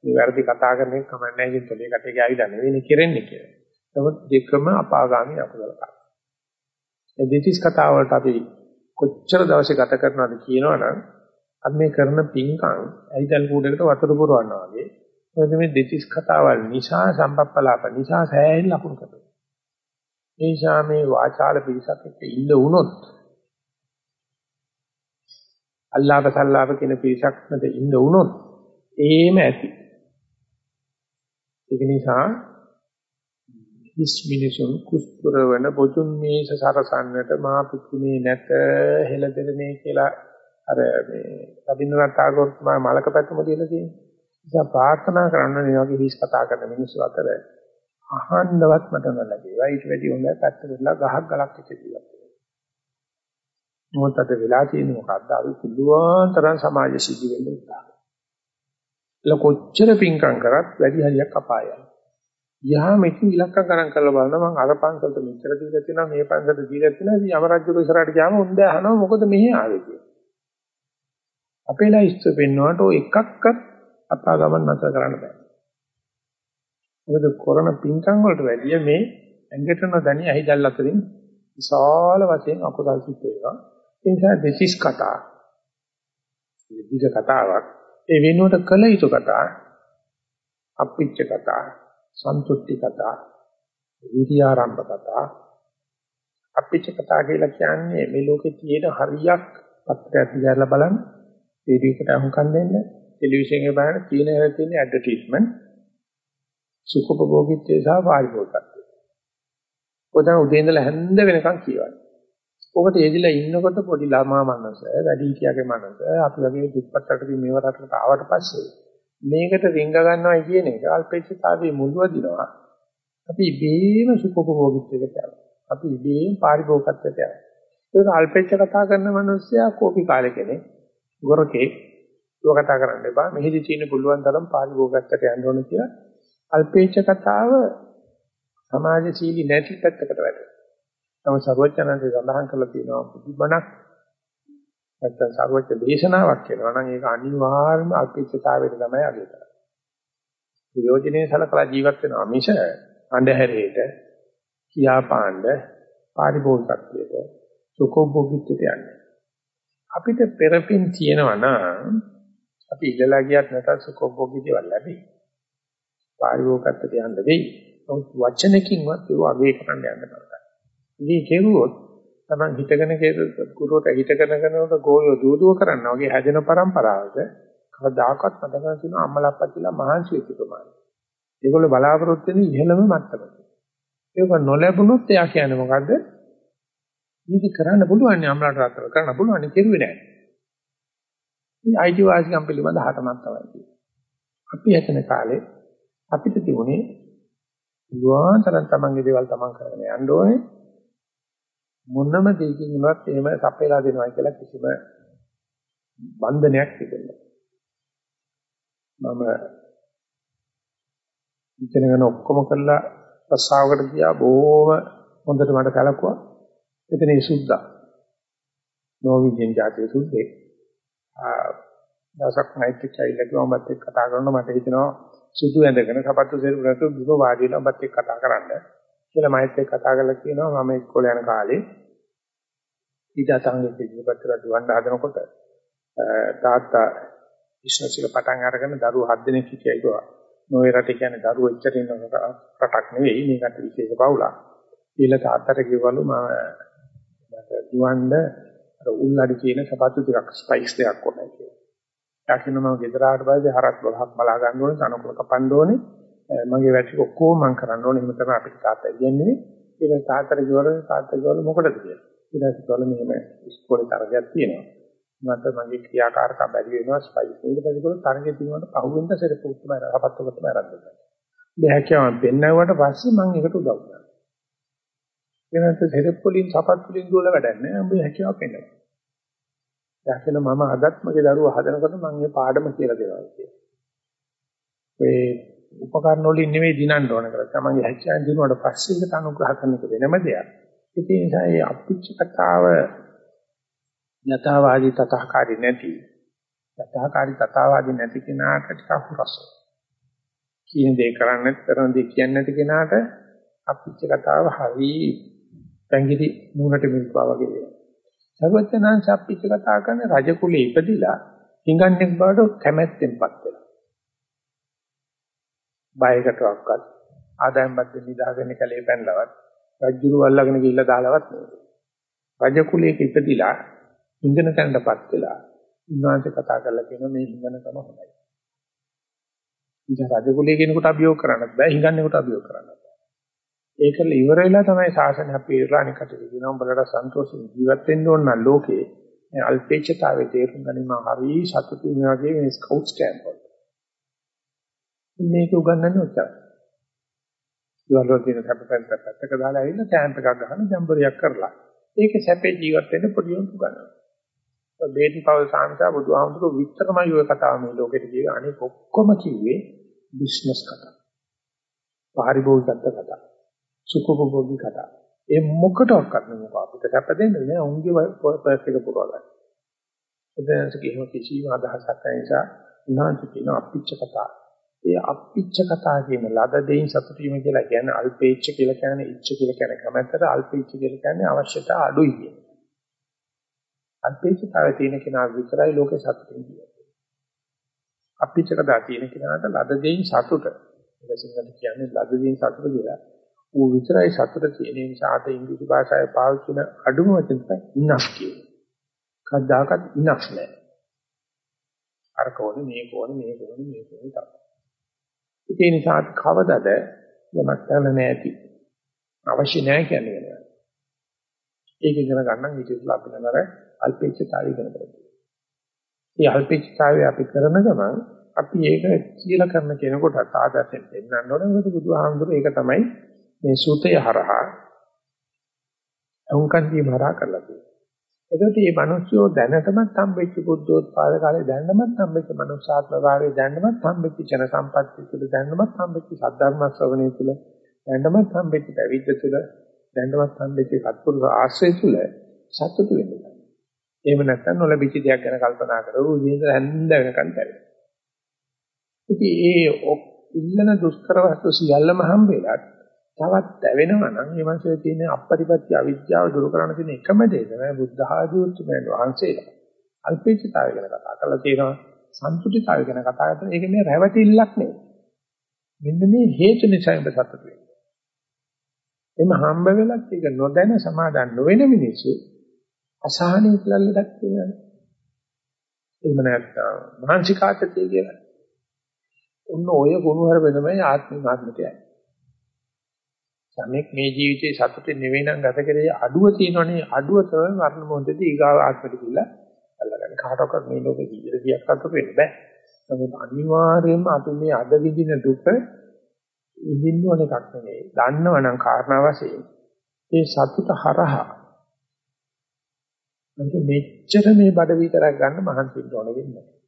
මේ වැරදි කතා කරන එක කමන්නේ නැහැ කියන තොලේ කටේ ගාවිලා නෙවෙයි කෙරෙන්නේ කියලා. නමුත් දෙකම අපාගාමී අකුසල කර්ම. මේ දෙතිස් කතා වලට අපි කොච්චර දවසේ ගත කරනවද කියනවනම් අපි මේ කරන පින්කම් ඇයිතල් කූඩේකට වතුර පුරවනවා වගේ මොකද මේ දෙතිස් කතාවල් නිසා සම්පප්පලාප නිසා සෑහෙන ලකුණු කරනවා. ඒ නිසා මේ වාචාල පිරිසක් එක්ක ඉන්න වුණොත් අල්ලාහ් සල්ලාහ කියන පිරිසක් මැද ඉන්න වුණොත් ඒම ඇති. ඒක නිසා හිස් මිනිසුන් කුස්පුරවන බොතුන් මේස සරසන්නට මා පිටුනේ නැත හෙළදෙරනේ කියලා අර මේ රබින්ද්‍රනාත් tagore තුමා මලක පැතුම දීලා තියෙනවා. නිසා ප්‍රාර්ථනා කරන්න මේ වගේ හිස් කතා කරන මිනිස්සු අතර අහන්නවත් මට නොලැබේවා. ඊට වැඩි හොඳ පැත්තට වෙලා ගහක් ගලක් එක ජීවත් මොකද අද වෙලා තියෙන්නේ මොකද්ද? අපි පුළුවන් තරම් සමාජ සිද්ධි වෙන්න උත්සාහ කරනවා. කොච්චර පිංකම් කරත් වැඩි හරියක් අපායයි. යහා මෙති ඉලක්ක ගණන් කරලා බලනවා මම අර පන්සලට මෙච්චර දීලා තියෙනවා මේ පන්සලට දීලා තියෙනවා ඉතින් අමරජ්‍යක ඉස්සරහට ගියාම උන්ද අහනවා මොකද මෙහි ආවේ කියලා. අපේ ලයිස්ට් පෙන්වනකොට ඔය එකක්වත් අපා ගමන් නැතර කරන්න බෑ. මොකද කොරණ පින්කම් වලට වැඩිය මේ ඇඟට නොදැනි ඇහිදල් අතරින් විශාල වශයෙන් අකුසල් සිද්ධ වෙනවා. ඒ නිසා දෙසිස් කතා. විවිධ කතාවක් ඒ වෙනුවට කළ යුතු කතා අප්පිච්ච කතා සන්තුට්ටි කතා, විරියාරම්භ කතා, අපිච්ච කතා කියලා කියන්නේ මේ ලෝකේ තියෙන හරියක් පත්‍රයක් දිහාලා බලන්න, රේඩියෝ එකට අහුම්කම් දෙන්න, ටෙලිවිෂන් එකේ බලන්න තියෙන හැර තියෙන ඇඩ්වර්ටයිස්මන්ට්, සුඛෝපභෝගීත්වය සහ පාරිභෝගිකත්වය. පොතන උදේ ඉඳලා හැන්ද වෙනකන් කියවන්නේ. ඔකට එදිලා ඉන්නකොට පොඩි ළමා මනස, වැඩි හිටියාගේ මනස, අපි වගේ දුප්පත් රටකින් මේව රටකට ආවට පස්සේ මේකට රිංග ගන්නවා කියන එක අල්පේක්ෂතාවයේ මුලවදිනවා. අපි ඉබේම සුඛෝපභෝගීත්වයකට යනවා. අපි ඉබේම පාරිභෝගිකත්වයට යනවා. ඒක අල්පේක්ෂ කතා කරන මිනිස්සයා කෝපි කාලේ කෙනෙක්. ගොරකේ ඒක කතා කරන්න එපා. මෙහිදි තියෙන පුළුවන් තරම් පාරිභෝගිකත්වයට යන්න ඕන කියලා අල්පේක්ෂ කතාව සමාජශීලී නැති පැත්තකට වැටෙනවා. තම සර්වඥාන්සේ සඳහන් කරලා තියෙනවා බුදුබණක් නැත්නම් සර්වච්ඡ දේශනාවක් කියනවා නම් ඒක අනිවාර්යයෙන්ම අල්පිච්ඡතාවයට තමයි අගය කරන්නේ. ප්‍රයෝජනේ සලකලා ජීවත් වෙනවා මිස අන්ධහැරේට කියාපාණ්ඩ පාරිභෝගිකත්වයට සුඛෝභෝගීත්වයට යන්නේ. අපිට පෙරපින් තියෙනවා නම් අපි ඉඳලා ගියත් නැත්නම් සුඛෝභෝගී දේවල් ලැබෙයි. පාරිභෝගිකත්වයට යන්න වෙයි. නමුත් වචනකින්වත් ඒව අගේ කරන්න යන්න බෑ. ඉතින් කෙරුවොත් Taman හිතගෙන ගුරුවට හිතගෙන කරනකොට ගෝලිය දූදුව කරනවා වගේ හැදෙන પરම්පරාවක කවදාකවත් මතක තියෙන අම්මලා අප්පච්චිලා මහන්සි වෙච්ච ප්‍රමාණය. ඒගොල්ලෝ බලාපොරොත්තු වෙන ඉහළම මට්ටමක. ඒක නොලැබුණොත් එයා කියන්නේ මොකද්ද? මේක කරන්න පුළුවන් නේ අම්මලාට රාත්‍තර කරන්න පුළුවන් නේ කෙරුවේ නැහැ. මේ අයිති වාසිකම් පිළිබඳ හටමක් තමයි තියෙන්නේ. අපි හිතන කාලේ අපිට තිබුණේ පුළුවන් තරම් තමන්ගේ දේවල් තමන් කරගෙන යන්න ඕනේ. මොනම දෙයකින් උනත් එහෙම සපයලා දෙනවා කියලා කිසිම බන්ධනයක් තිබෙනවා. මම ඉගෙනගෙන ඔක්කොම කළා රස්සාවකට ගියා බොහොම හොඳට මට කලකුවා. එතන සුද්දා. නෝවිජන් ජාතිය සුද්දේ. ආ දවසක් නයිට් එකයි ලැබුවා මත් එක්ක කතා කරනකොට මට හිතෙනවා සුදු ඇඳගෙන සපත්තු සෙරුව නැතුව දුක වාඩි වෙලා මත් එක්ක කතා කරන්න. කියලා මයිත් එක්ක කතා කරලා කියනවා මම ඉස්කෝලේ යන කාලේ ඊට අතංගෙ ඉදිරිපත් කරලා දුවන්න හදනකොට තාත්තා ඉස්නසික පටන් අරගෙන දරුවෝ හත් දෙනෙක් හිටියා ඒකවා. නොවේ රටේ කියන්නේ දරුවෝ එච්චර ඉන්න රටක් නෙවෙයි මේකට විශේෂ පවුලක්. ඊළ තාත්තට කිව්වලු මම මට දුවන්න අර උල්ලඩි කියන සපත්තු ටිකක් ස්පයිස් දෙකක් ඕනේ කියලා. යාකින මම ගෙදර ආවට පස්සේ හරස් බලහක් බලා ගන්න ඕනේ තනකොළ කපන්න ඕනේ. මගේ වැඩ ටික ඔක්කොම මම කරන්න ඕනේ. එහෙම තමයි අපිට තාත්තා කියන්නේ ඒක තාත්තට කිව්වල තාත්තා කිව්වල මොකටද? කියලා. ඊට පස්සේ කිව්වල මෙහෙම ඉස්කෝලේ තරගයක් තියෙනවා. මට මගේ ක්‍රියාකාරකම් බැරි වෙනවා ස්පයිස් ඊට පස්සේ කිව්වල තරගෙ තියෙනවට පහුවෙන්ද සෙරප්පු තමයි රහපත්වක තමයි අරන් දෙන්නේ. බෑකියාම පෙන්නවට පස්සේ මම ඒකට උදව් කරනවා එනත් සෙරප්පු වලින් සපත් වලින් දුවල වැඩක් නැහැ උඹ හැකියාව පෙන්නනවා දැන් මම අදත් මගේ දරුවා හදනකොට මම මේ පාඩම කියලා දෙනවා කියලා. ඒ උපකරණ වලින් නෙවෙයි දිනන්න ඕන කරලා තමන්ගේ හැකියාවෙන් දිනුවාට පස්සේ ඒක අනුග්‍රහ කරන එක වෙනම දෙයක්. ඒ නිසා මේ අපිච්ච කතාව යථාවාදී තථාකාරී නැති යථාකාරී තථාවාදී නැති කෙනාට ටිකක් හුරස්. කියන දේ කරන්නේ කරන දේ කියන්නේ නැති කෙනාට අපිච්ච කතාව හරි පැංගිරි මූණට මිල්පා වගේ වෙනවා. සර්වඥාන්ස අපිච්ච කතා කරන රජ කුලේ ඉපදිලා හිඟන්නෙක් බවට කැමැත්තෙන්පත් වෙනවා. බයකටවත් ආදායම් බද්ද නිදාගෙන කැලේ පැනලවත් රජ්ජුරු අල්ලගෙන ගිහිල්ලා දාලවත් නෙවෙයි. රජ කුලයක ඉපදිලා ඉන්දන තැනටපත් වෙලා උන්වහන්සේ කතා කරලා කියන මේ හිඟනකම හොඳයි. ඉතින් රජ කුලයේ කෙනෙකුට අභියෝග කරන්නත් බෑ හිඟන්නේකට අභියෝග කරන්නත් බෑ. ඒකල ඉවර වෙලා තමයි ශාසනය අපි ඉරානිකට කියන උඹලට සන්තෝෂයෙන් ජීවත් වෙන්න ඕන නම් ලෝකේ අල්පේච්ඡතාවයේ තේරුම් ගැනීම හරි සතුටින් වගේ මේ ස්කවුට්ස් කැම්ප් වල. මේක උගන්වන්නේ ඔච්චරයි. ඉවල්වල තියෙන සැපපැත්ත පැත්තක දාලා ඇවිල්ලා කැම්ප් එකක් ගහන ජම්බරියක් කරලා. ඒක සැපේ ජීවත් වෙන්න පොඩි උන් උගන්වනවා. බේටි පවල් සාංශා බුදුහාමුදුරුවෝ විතරමයි ඔය කතාව මේ ලෝකෙට කිව්වේ. අනික ඔක්කොම කිව්වේ බිස්නස් කතා. පාරිභෝගිකත්ව කතා. සුඛෝපභෝගී කතා. ඒ මොකටවත් නෙමෙයි අපිට සැප දෙන්නේ නෑ. උන්ගේ පර්ස් එක පුරවා ගන්න. එදැනට කිසිම කිසිම අදහසක් නැහැ නිසා උන්වහන්සේ කියන අපිච්ච කතා. ඒ අපිච්ච කතා කියන ලද දෙයින් සතුටු වීම කියලා කියන්නේ අල්පේච්ච කියලා කියන්නේ ඉච්ච කියලා කියන්නේ කැමැත්තට අල්පේච්ච කියලා කියන්නේ අවශ්‍යතාව අඩුයි කියන. අල්පේච්චතාවය තියෙන කෙනා විතරයි ලෝකේ සතුටින් කියන්නේ. අපිච්ච කතා තියෙන කෙනාට ලද දෙයින් සතුට. ඒක සිංහලට කියන්නේ ලද දෙයින් සතුට කියලා. ඌ විතරයි සතුට තියෙන නිසා අද ඉංග්‍රීසි භාෂාවේ පාවිච්චි කරන අඩුම වචන තමයි ඉනෆ් කියන්නේ. කවදාකවත් ඉනෆ් නෑ. අර කෝනේ මේ කෝනේ මේ කෝනේ මේ කෝනේ තමයි. ඒ නිසා කවදද යමක් කරන්න නැති. අවශ්‍ය නැහැ කියන්නේ නේද? ඒක ඉගෙන ගන්න ඊට ඉස්සෙල්ලා අපි නතර අල්පේච්ඡතාවය ඉගෙන ගන්න. මේ අල්පේච්ඡතාවය අපි කරන ගමන් අපි ඒක කියලා කරන කෙනෙකුට ආදර්ශයෙන් පෙන්වන්න ඕනේ. මොකද බුදුහාමුදුරුවෝ ඒක තමයි මේ සූතය හරහා අහුම්කන් දීම හරහා කරලා තියෙන්නේ. එතකොට මේ මිනිස්සුෝ දැනටමත් හම්බෙච්ච බුද්ධෝත්පාද කාලේ දැනටමත් හම්බෙච්ච මනුෂ්‍යාත්ම භාවයේ දැනටමත් හම්බෙච්ච ජන සම්පත්තිය තුළ දැනටමත් හම්බෙච්ච සද්ධර්ම ශ්‍රවණය තුළ දැනටමත් හම්බෙච්ච පැවිද්ද තුළ දැනටමත් හම්බෙච්ච සත්පුරුෂ ආශ්‍රය තුළ සතුටු වෙනවා. එහෙම නැත්නම් නොලැබිච්ච දෙයක් ගැන කල්පනා කරලා උදේට හැන්ද වෙනකන් බැරි. ඉතින් ඒ ඉල්ලන දුෂ්කර වස්තු සියල්ලම හම්බෙලත් තවත් ඇවෙනවා නම් මේ මාසේ තියෙන අපපරිපත්‍ය අවිද්‍යාව දුරු කරන්න තියෙන එකම දේ තමයි බුද්ධ ආදී උතුමයන් වහන්සේලා. අල්පේච්ඡතාවය ගැන කතා කරලා තියෙනවා සන්තුෂ්ටිතාවය ගැන කතා කරලා ඒක මේ රැවටිල්ලක් නෙවෙයි. මෙන්න මේ හේතු නිසා ඔබ සතුට වෙන්නේ. එම හම්බ වෙලත් ඒක නොදැන සමාදන් නොවන මිනිස්සු අසහනෙ කියලා ලඩක් කියනවා. එහෙම නැත්නම් මානසික ආතතිය කියලා. ඔන්න ඔය ගුණ හරපෙනමයි ආත්ම ආත්මතයයි. සමෙක් මේ ජීවිතේ සතුටින් නෙවෙයි නම් ගත කරේ අඩුව තියෙනවනේ අඩුව තමයි මරණ මොහොතදී ඊගාව ආත්මෙට කියලා අල්ලගන්න. කාටවත් මේ ලෝකේ ජීවිතයක් සතුට වෙන්න බෑ. නමුත් අනිවාර්යයෙන්ම අපි මේ අද විඳින දුක විඳින්න ඕන එකක් නෙවෙයි. දන්නවනම් කාරණා වශයෙන් ඒ සතුට හරහා ඒක මෙච්චර මේ බඩ විතරක් ගන්න මහන්සින්න ඕන වෙන්නේ නැහැ.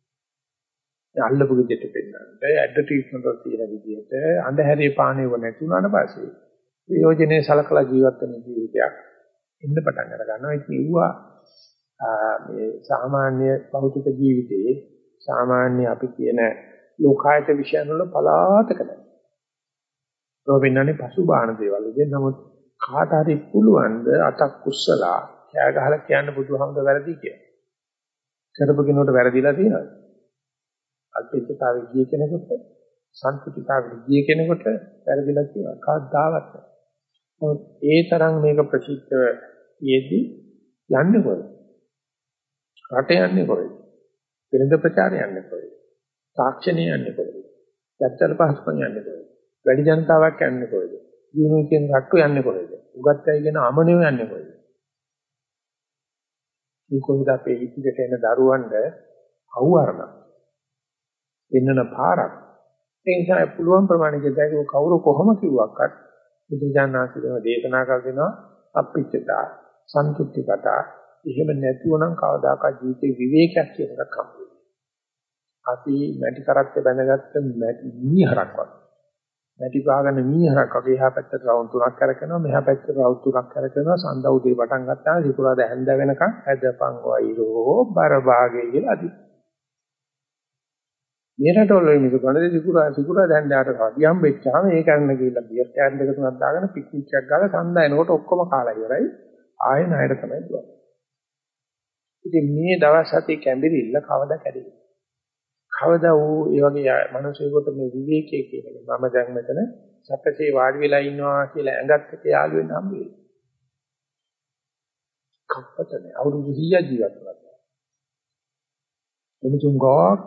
අල්ලපු විදිහට පෙන්නන්න ඇඩ්වර්ටයිස්මන්ට් වල තියෙන විදිහට අන්ධහැරේ පාණේ වුණ නැති වුණාට පස්සේ ප්‍රයෝජනේ සලකලා ජීවත් වෙන ජීවිතයක් ඉන්න පටන් අර ගන්නවා. ඒක ඉුවා මේ සාමාන්‍ය භෞතික ජීවිතයේ සාමාන්‍ය අපි කියන ලෝකායත විෂයන් වල පලාතක නැහැ. රෝබින්නනේ පසුබාහන දේවල්. ඉතින් නමුත් කාට හරි පුළුවන් ද අතක් කුස්සලා කෑ ගහලා කියන්න බුදුහමද වැරදි කියලා. කරපු කෙනෙකුට වැරදිලා තියෙනවද? අල්පිතතාවේ ගිය කෙනෙකුට සන්තුතිතාවේ ගිය කෙනෙකුට වැරදිලා තියෙනවා. කවදාවත් නමුත් ඒ තරම් මේක ප්‍රසිද්ධ යෙදී යන්නේ කොහෙද? රට යන්නේ කොහෙද? වෙළඳ ප්‍රචාරය යන්නේ කොහෙද? තාක්ෂණය යන්නේ කොහෙද? යත්තර පහසුකම් යන්නේ කොහෙද? වැඩි ජනතාවක් යන්නේ කොහෙද? දිනු කියන රට්ටු යන්නේ කොහෙද? උගත් අය කියන අමනියෝ යන්නේ කොහෙද? මේ කොහෙද අපේ ඉතිරියට එන දරුවන්ට අවුවරණ වෙන්නන පාරක්. ඒ නිසා පුළුවන් ප්‍රමාණයකට දැකව කවුරු කොහොම කිව්වක්වත් බුදුජානනාථිරම දේශනා කර දෙනවා අපිච්චතා සන්තුෂ්ටිකතා එහෙම නැතුව නම් කවදාකවත් ජීවිතේ විවේකයක් කියන එකක් හම්බෙන්නේ. අපි මැටි කරත්තේ බැඳගත්ත මැටි මීහරක් වගේ. මැටි පාගන මීහරක් වගේ එහා පැත්තට රවුම් තුනක් කරකනවා මෙහා පැත්තට රවුම් තුනක් කරකනවා සඳ උදේ පටන් ගත්තාම සිකුරාදා හැන්ද වෙනකන් ඇදපන් වෛරෝ බර භාගේ කියලා අදි. මෙරටවල මේක ගණදේ සිකුරා සිකුරා දැන්දාට කඩි හම්බෙච්චාම ඒක ගන්න ගිහිල්ලා බියර් කෑන් දෙක තුනක් දාගෙන පික්නික් එකක් ගාලා සඳ එනකොට ඔක්කොම කාලා ඉවරයි. ආයෙ ණයට තමයි දුවන්නේ. ඉතින් මේ දවස් හතේ කැඹිරිල්ල කවදා කැඩෙන්නේ? කවදා ඌ ඒ වගේ මිනිසෙකුට මේ විවේකයේ කියන්නේ මම දැන් මෙතන සැපසේ වාඩි වෙලා ඉන්නවා කියලා ඇඟත් එක්ක යාළු වෙන්න හම්බ වෙයි. කප්පතනේ අවුරුදු 100 ජීවත් වෙනවා. එමුතුන් ගෝක්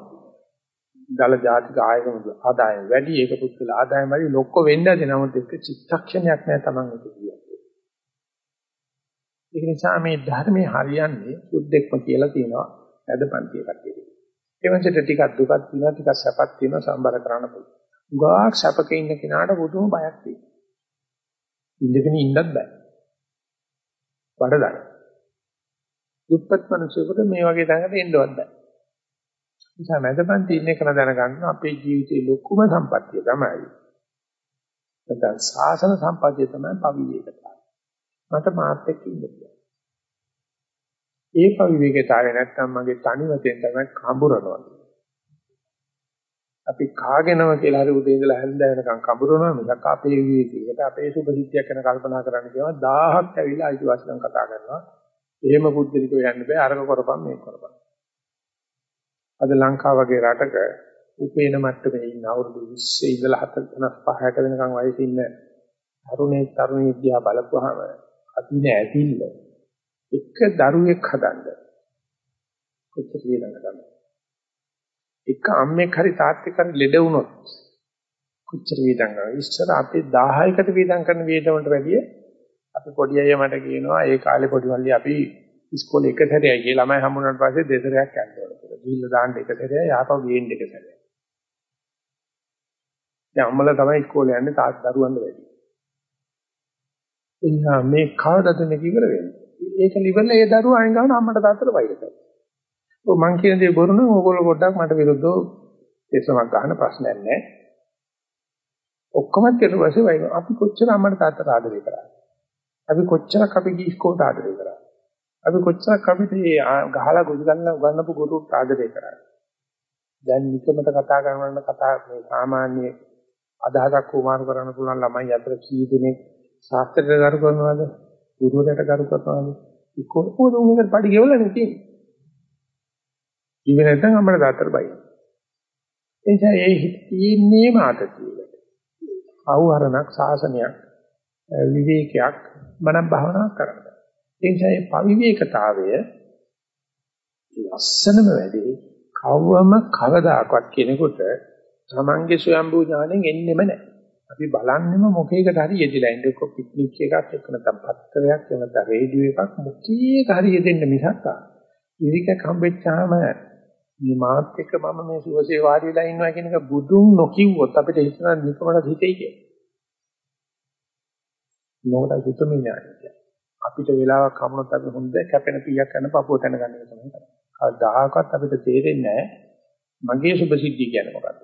දල ජාතික ආයතන ආදායම වැඩි ඒක පුත්කල ආදායම වැඩි ලොක්ක වෙන්න ඇති නමුත් ඒක චිත්තක්ෂණයක් නෑ Taman එක කියන්නේ. ඒක නිසා මේ ධර්මයේ හරියන්නේ සුද්ධෙක්ම කියලා තියෙනවා ඇදපන්තිය කට්ටිය. ඒ වන්සට ටිකක් දුකක් තියෙනවා ටිකක් සැපක් තියෙනවා සම්බර කරන්න පුළුවන්. ගාක් සැපක ඉන්න කෙනාට පුදුම බයක් තියෙනවා. ඉඳගෙන ඉන්නත් බෑ. බඩදර. දුප්පත් මිනිසෙකුට මේ වගේ තැනකට එන්නවත් බෑ. නිසා මැදපන්ති ඉන්න කෙනා දැනගන්න අපේ ජීවිතේ ලොකුම සම්පත්තිය තමයි. නැත්නම් සාසන සම්පත්තිය තමයි පවිවේකතාවය. මට මාත් එක්ක ඉන්න පුළුවන්. ඒ පවිවේකතාවය නැත්නම් මගේ තනිවතෙන් තමයි කඹරනවා. අපි කාගෙනව කියලා හරි උදේ ඉඳලා හැන්ද වෙනකන් කඹරනවා මිසක් අපේ විවේකයකට අපේ සුභ සිද්ධියක් ගැන කල්පනා කරන්න කියනවා 1000ක් ඇවිල්ලා අයිතිවාසිකම් කතා කරනවා. එහෙම බුද්ධිලිකව යන්න බෑ අරක කරපම් මේක කරපම්. අද ලංකාව වගේ රටක උපේන මට්ටමේ ඉන්න අවුරුදු 20 ඉඳලා 45කට වෙනකන් වයසේ ඉන්න තරුණේ තරුණී විද්‍යාව බලපුවාම අදින ඇතිල්ල එක දරුවෙක් හදන්න. කොච්චර වේදනක් ගන්නද එක අම්මෙක් හරි තාත්තෙක් හරි ලෙඩ වුණොත් කොච්චර වේදන් ගන්නද ඉස්සර අපි 1000කට වේදන් කරන වේදනට වැඩිය අපි පොඩි අයියා මට කියනවා ඒ කාලේ පොඩි මල්ලි අපි ඉස්කෝලේ එක සැරේයි ගිහ ළමයි හම්බුනාට පස්සේ දෙසරයක් යන්න ඕන කියලා. ගිහිල්ලා දාන්න එක සැරේයි ආපහු ගේන්න එක සැරේයි. දැන් අම්මලා තමයි ඉස්කෝලේ යන්නේ තාත් දරුවන්ට වැඩි. එනිසා මේ කවදද මේක ඉවර වෙන්නේ? ඒක ඉවරලා ඒ දරුවා අයින් ගන්න අම්මට තාත්තට වෛර කරනවා. ඔව් මං කියන දේ බොරු නම් ඕගොල්ලෝ පොඩ්ඩක් මට විරුද්ධව දේශමක් ගන්න ප්‍රශ්නයක් නැහැ. ඔක්කොම ඊට පස්සේ වෛර අපි කොච්චර අම්මට තාත්තට ආදරේ කරාද? අපි කොච්චරක් අපි ගිහි ඉස්කෝලේට ආදරේ කරාද? අපි කොච්චරක් අපිට මේ ගහලා ගොඩ ගන්න උගන්නපු ගුරුත් ආදරේ කරන්නේ. දැන් නිකමට කතා කරනවන්න කතා මේ සාමාන්‍ය අදහසක් උමාරු කරන්න පුළුවන් ළමයි අතර කී දෙනෙක් ශාස්ත්‍රයට ගරු කරනවද? ගුරුවරයාට ගරු කරනවද? කොහොමද උන්ගෙන් පඩි ගෙවලා නැති? ඉවෙ නැත්නම් අපේ දාතර බයි. එනිසා ඒ හිතීන්නේ මාතතියකට. අවහරණක් ශාසනයක් විවේකයක් මනක් භාවනා කරන්න. ඒ නිසා මේ පවිවේකතාවය ලස්සනම වැඩේ කවවම කවදාකවත් කෙනෙකුට තමන්ගේ ස්වයම්බූ ඥාණයෙන් එන්නෙම නැහැ. අපි බලන්නෙම මොකේකට හරි යෙදිලා ඉන්න එක්ක පික්නික් එකක් එක්ක නැත්නම් පත්තරයක් එහෙම නැත්නම් රේඩියෝ එකක් මොකේක හරි යෙදෙන්න මිසක් ඉරිකක් හම්බෙච්චාම මේ මාත් එක්ක මම මේ සුවසේ වාඩි වෙලා ඉන්නවා කියන එක බුදුන් නොකියුවොත් අපිට හිතන නිකමකට හිතෙයි කියලා. නෝඩ සුතමිඥානයි. අපිට වෙලාවක් හමුනොත් අපි හොඳ කැපෙන පීයක් කරන පපුව තැන ගන්න එක තමයි කරන්නේ. කවදාකවත් අපිට තේරෙන්නේ නැහැ මගේ සුභ සිද්ධිය කියන්නේ මොකක්ද?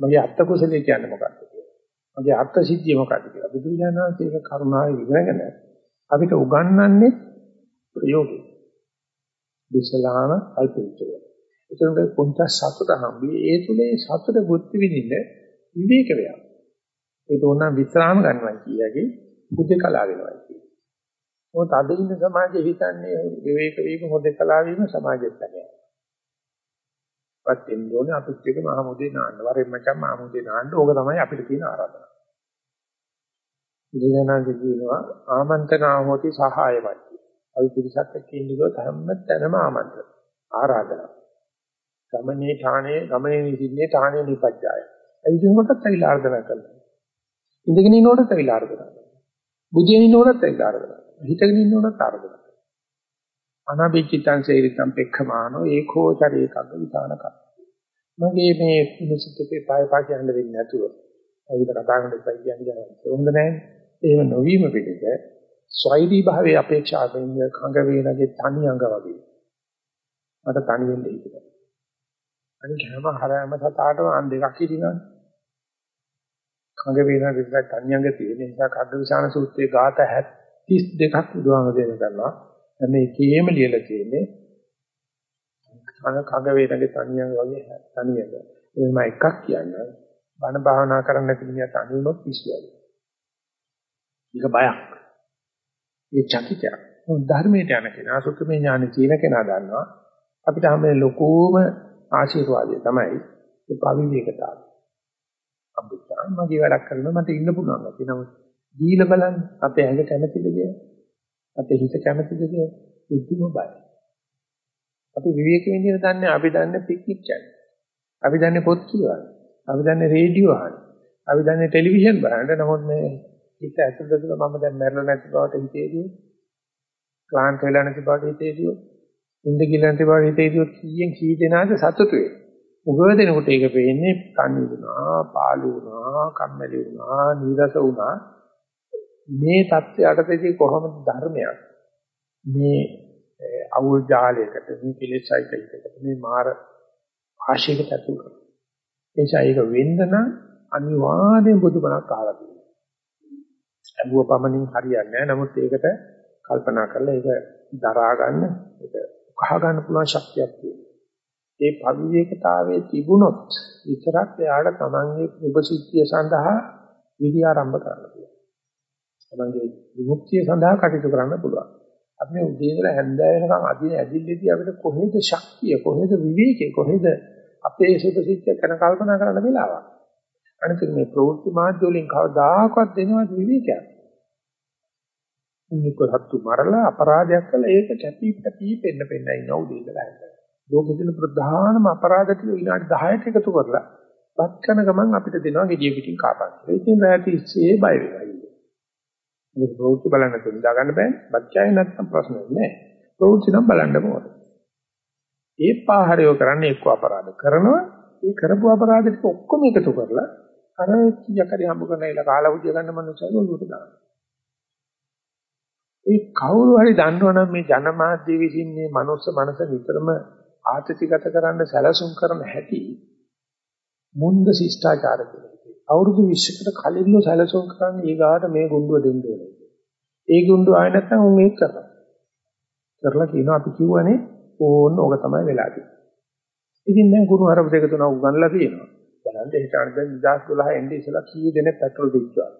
මගේ අත්ත කුසලයේ කියන්නේ මොකක්ද කියලා. මගේ අත්ත සිද්ධිය මොකක්ද කියලා. බුදුරජාණන් වහන්සේ ඒක කරුණාවෙන් ඉගෙනගෙන අපිට උගන්වන්නේ ප්‍රයෝගය. විසලාම අල්පේච්චය. ඒතරම් පොන්ච සතුට හම්බි ඒ තුලේ සතුට බුද්ධ විදින්න විවේක වේයක්. ඒක උනා විස්රාම ගන්නවා කියකි බුද්ධ කලාව වෙනවා කියන්නේ. මොකද අද ඉන්න සමාජයේ හිතන්නේ විවේක වීම හොද කලාව වීම සමාජෙත් නැහැ. පත් එන්න ඕනේ අපිත් එක මහමුදේ නාන්න. වරෙන් මචං මහමුදේ නාන්න ඕක තමයි අපිට තියෙන ආරාධනාව. ඉතිනාගේ කියනවා ආමන්ත්‍රණා හොති සහායවත්. අපි පිරිසක් එක්ක ඉන්නකොට හැම තැනම ආමන්ත්‍රණ. ආරාධනා. ගමනේ ථානේ ගමනේ නිසින්නේ ථානේ නිපජ්ජාය. ඒ විදිහටත් ඇවිල්ලා ආරාධනා කරනවා. ඉඳගෙන ඉන්නකොටත් ඇවිල්ලා ආරාධනා කරනවා. බුදියෙන් ඉන්නකොටත් ඇවිල්ලා ආරාධනා කරනවා. හිටගෙන ඉන්නකොටත් ආරාධනා කරනවා. අනබිචිතං සේරිතං පෙක්ඛමානෝ ඒකෝචරේකග්ග විධානක. මගේ මේ මිනිසුත්කේ පාය පා කියන්න වෙන්නේ නැතුව. ඇවිත් කතා කරන්න ඉස්සයි කියන්නේ හොඳ නැහැ. එහෙම නොවීම පිළිද ස්වෛරී භාවයේ අපේක්ෂාවෙන් කඟ වේනගේ තනි අඟ වගේ. මට තනි වෙන්න හිතෙනවා. අනික හැම හරයම සතාටම අන් දෙකක් ඉදිනවා. කඟ වේන විදිහට තනි අඟ තියෙන නිසා කග්ගවිසාන සූත්‍රයේ ગાත 32ක් බුදුහාමදේන කරනවා. මේ එකේම ලියලා තියෙන්නේ අන කඟ වේනගේ තනි අඟ වගේ තනි අඟ. එහෙම එකක් කියන්නේ බණ භාවනා කරන්න නැති මිනිහා තනි වුණොත් පිස්සුවයි. ඒක බයක්. ඒ චකිතයක්. ධර්මයට යන කෙනා සුත්තමේ ඥානෙ තියෙන කෙනා දන්නවා අපිට හැම ලොකෝම ආශිර්වාදය තමයි ඒ පවිවේකතාවය. අම්බුචා මගේ වැඩක් කරනවා මට ඉන්න පුළුවන්. අපි නමුත් දීලා බලන්න අපේ ඇඟ කැමතිද කියලා. අපේ හිත කැමතිද කියලා. බුද්ධිම බයයි. අපි විවේකයෙන් ඉඳලා දන්නේ අපි දන්නේ පික්නික් යන්නේ. අපි දන්නේ පොත් කියවන්න. අපි දන්නේ රේඩියෝ අහන්න. අපි දන්නේ ටෙලිවිෂන් බලන්න. නමුත් මේ හිත ඇතුළත තුළ මම දැන් මැරෙලා නැති බවට හිතේදී ක්ලාන්ත වෙලා නැති බවට හිතේදී ඉඳ ගිලන්ත බවට හිතේදී කීයෙන් කී දෙනාද සතුටු වෙන්නේ. උගව දෙනකොට ඒක පේන්නේ කන්නි වුණා, පාළු වුණා, කම්මැලි වුණා, නීරස වුණා. මේ தත්ත්වයටදී කොහොමද ධර්මයක් මේ අවුල් ජාලයකට මේ පිළිසයිකයකට මේ මාර ආශයකට ඇතුල් කරනවා. එනිසා ඒක වෙන්න නම් අනිවාර්යෙන් බුදුබණක් අහලා තියෙනවා. අඹුව පමණින් හරියන්නේ නැහැ. නමුත් ඒකට කල්පනා කරලා ඒක දරා ගන්න, ඒක කහ ගන්න පුළුවන් ශක්තියක් තියෙනවා. ඒ පවිවේකතාවයේ තිබුණොත් විතරක් එයාට තමන්ගේ උපසිද්ධිය සඳහා විදි ආරම්භ කරන්න පුළුවන්. තමන්ගේ විමුක්තිය සඳහා කටයුතු කරන්න පුළුවන්. අපි මේ උදේ ඉඳලා හැන්දෑව වෙනකන් අදින ඇදිල්ලේදී අපිට කොහෙද ශක්තිය කොහෙද විවේකේ කොහෙද අපේ සුපසිද්ධිය කරන කල්පනා කරන්න වෙලාවක්. අනිත් මේ ප්‍රවෘත්ති මාධ්‍ය වලින් කවදාකවත් දෙනවද විවේකයක්? උන්නික හත්තු මරලා අපරාධයක් කළා ඒක කැපී කැපී පෙන්න පෙන්න ඉන්න උදේ ඉඳලා හැන්දෑව. ලෝකෙ තියෙන ප්‍රධානම අපරාධ ටික විනාඩි 10ට එකතු කරලා පත් කරන ගමන් අපිට දෙනවා gediya පිටින් කාපක්. ඒකෙන් රැටි ඉස්සේ බය වෙනවා. මේක ප්‍රවෘත්ති බලන්න තුන්දා ගන්න බෑ. බච්චාය නැත්නම් ප්‍රශ්නයක් නෑ. ප්‍රවෘත්ති නම් බලන්න ඕනේ. ඒ පාහරය කරන්නේ එක්ක අපරාධ කරනවා. ඒ කරපු අපරාධ ටික ඔක්කොම එකතු කරලා අර කීයක් හරි හම්බ කරන ඉල කාලා උදිය ගන්න මනුස්සයව ඔළුවට දානවා. ඒ කවුරු හරි දන්නවනම් මේ ජනමාධ්‍ය විසින් මේ මනුස්ස මනස විතරම ආතතිගත කරන්න සැලසුම් කරන හැටි මුන්ද ශිෂ්ටාචාර කියලා. අවුරුදු 20කට කලින්ම සැලසුම් කරන්නේ ඊගාට මේ ගුඬුව දෙන්න ඕනේ. ඒ ගුඬුව ආය නැත්නම් උන් ඒක කරනවා. කරලා කියනවා අපි කිව්වනේ ඕන්න ඕක තමයි වෙලා තියෙන්නේ. ඉතින් දැන් ගුරු හරප දෙක තුන උගන්ලා තියෙනවා. බලන්න හිතාන දැන් 2012 එන්නේ ඉස්සලා කී දෙනෙක් පෙට්‍රල් බිච්චා.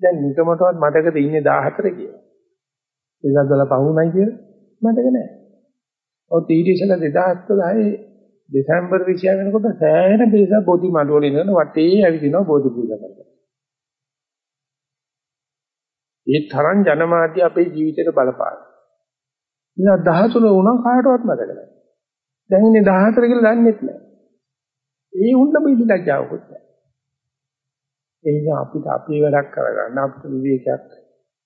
දැන් නිකමටවත් මතකද ඉන්නේ 14 කියලා. 2012 පහුණයි කියලා මතක නැහැ. ඔය ඊට ඉස්සෙල්ලා 2012 දෙසැම්බර් 26 වෙනකොට සෑහෙන පිරිසක් බෝධි මඩුවල ඉඳන වටේ ඇවිදිනවා බෝධි පූජා කරලා. ඒ තරම් ජනමාධ්‍ය අපේ ජීවිතේට බලපාන. ඉතින් 13 වුණා කාටවත් මතක නැහැ. දැන් ඉන්නේ 14 කියලා දන්නෙත් නැහැ. ඒ උන්න බිලි ලැජ්ජාවකුත් නැහැ. ඒ නිසා අපිට අපේ වැඩක් කරගන්න අපිට විවේකයක්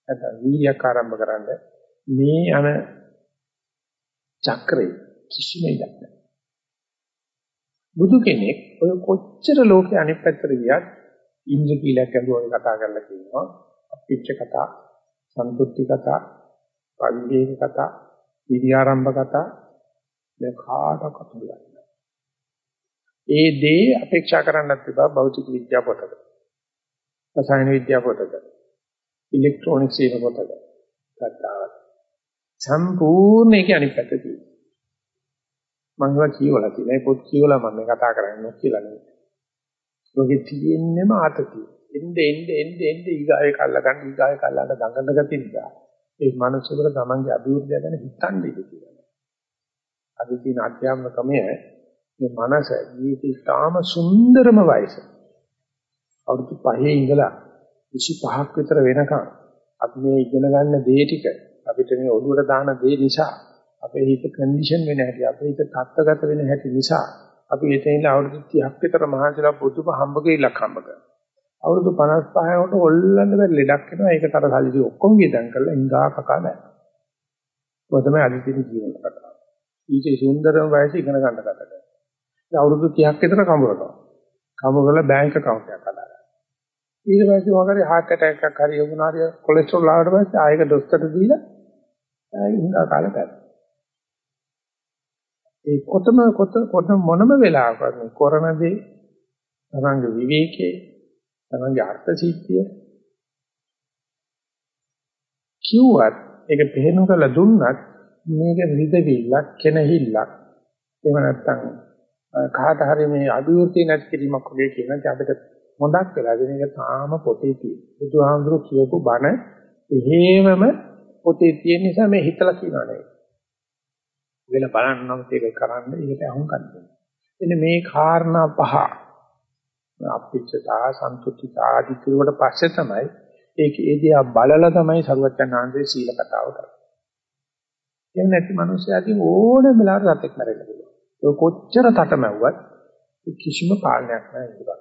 නැත්නම් වීර්යයක් ආරම්භ කරන්න මේ අන චක්‍රේ කිසිම ඉඩක් නැහැ. බුදු කෙනෙක් ඔය කොච්චර ලෝකේ අනිත් පැත්තට ගියත් ඉන්ද්‍ර කීලයක් ඇදුවා කතා කරලා කියනවා අපිච්ච කතා සන්තුෂ්ටි කතා පරිවේග කතා, විද්‍යාරම්භ කතා මේ කාටවත් හොයන්නේ. ඒ දේ අපේක්ෂා කරන්නත් එපා භෞතික විද්‍යාව පොතක. රසායන විද්‍යාව පොතක. ඉලෙක්ට්‍රොනික්ස් කියන පොතක. කතාවක්. සම්පූර්ණ ඒක අනිත් පැත්ත තියෙනවා. මම ඒවා කියවලා තියෙනවා. ඒ පොත් කියවලා මම මේ කතා කරන්නේ කියලා නෙවෙයි. ඔගේ තියෙන්නම ආතතිය. එnde එnde එnde එnde ඊගාවේ කල්ලා ගන්න ඊගාවේ කල්ලාට දඟන ගතිය නිසා ඒ මනුස්සයෙකුට තමන්ගේ අභිවෘද්ධිය ගැන හිතන්න ඉඩ තියෙනවා. අද තියෙන අධ්‍යාත්ම ක්‍රමය මේ මනස ජීවිතේ තාම සුන්දරම වයස. අවුරුදු 5 ඉඳලා 25ක් විතර වෙනකන් අපි මේ ඉගෙන ගන්න දේ ටික අපිට මේ ඔළුවට දාන දේ නිසා අපේ හිත කන්ඩිෂන් වෙන හැටි අපේ හිත තත්ත්වගත වෙන හැටි නිසා අපි එතනින් අවුරුදු 30ක් විතර මහන්සිලා පුදුම හම්බ කෙල්ලක් හම්බ කරනවා. අවුරුදු 55 කට ඔල්ලන්න බැරි ලෙඩක් එනවා. ඒකට අර සල්ලි ඔක්කොම වියදම් කරලා ඉංගා කකා බෑ. ඔය තමයි අදිතින ජීවන කතාව. ඊට සුන්දරම වයස ඉගෙන ගන්න කතාව. අවුරුදු 30ක් විතර කඹරනවා. කඹරලා බැංක account එකක් හදාගන්න. ඊට පස්සේ මොකද heart attack එකක් හරි වුණා හරි කොලෙස්ටරෝල් ආවට පස්සේ ආයෙක ඩොක්ටර්ට දීලා ඉංගා කාලේ බෑ. ඒ කොතම කොත කොත මොනම වෙලාවකත් මේ කරනදී තමන්ගේ විවේකයේ තමන්ගේ අර්ථ සිද්ධිය කිව්වත් ඒක පෙහෙනු කරලා දුන්නත් මේක රිදවිල්ලක් කෙනහිල්ලක් එහෙම නැත්නම් කාට හරි මේ අභිවෘද්ධිය නැති කිරීමක් වගේ කියන අපිට හොඳක් වෙලා දෙන එක තාම පොතේ තියෙන. බුදුහාමුදුරු කියපු බණ එහෙමම පොතේ තියෙන නිසා මේ හිතලා කියනවා නෙවෙයි. වෙන බලන්නම් ඒක කරන්න ඒකට අහුම්කම් දෙන්න. එන්න මේ කාරණා පහ අපිච්චතා සන්තුෂ්ඨිතා ආදී කිරුවට පස්සේ තමයි ඒක ඒදියා බලලා තමයි සරුවචනාංශයේ සීල කතාව කරන්නේ. එහෙම නැති මිනිස්සුන්ගෙන් ඕනම වෙලාවකට රතෙක් මැරෙන්න පුළුවන්. ඒක කොච්චර තටමැව්වත් කිසිම පාලනයක් නැහැ ඉතින්.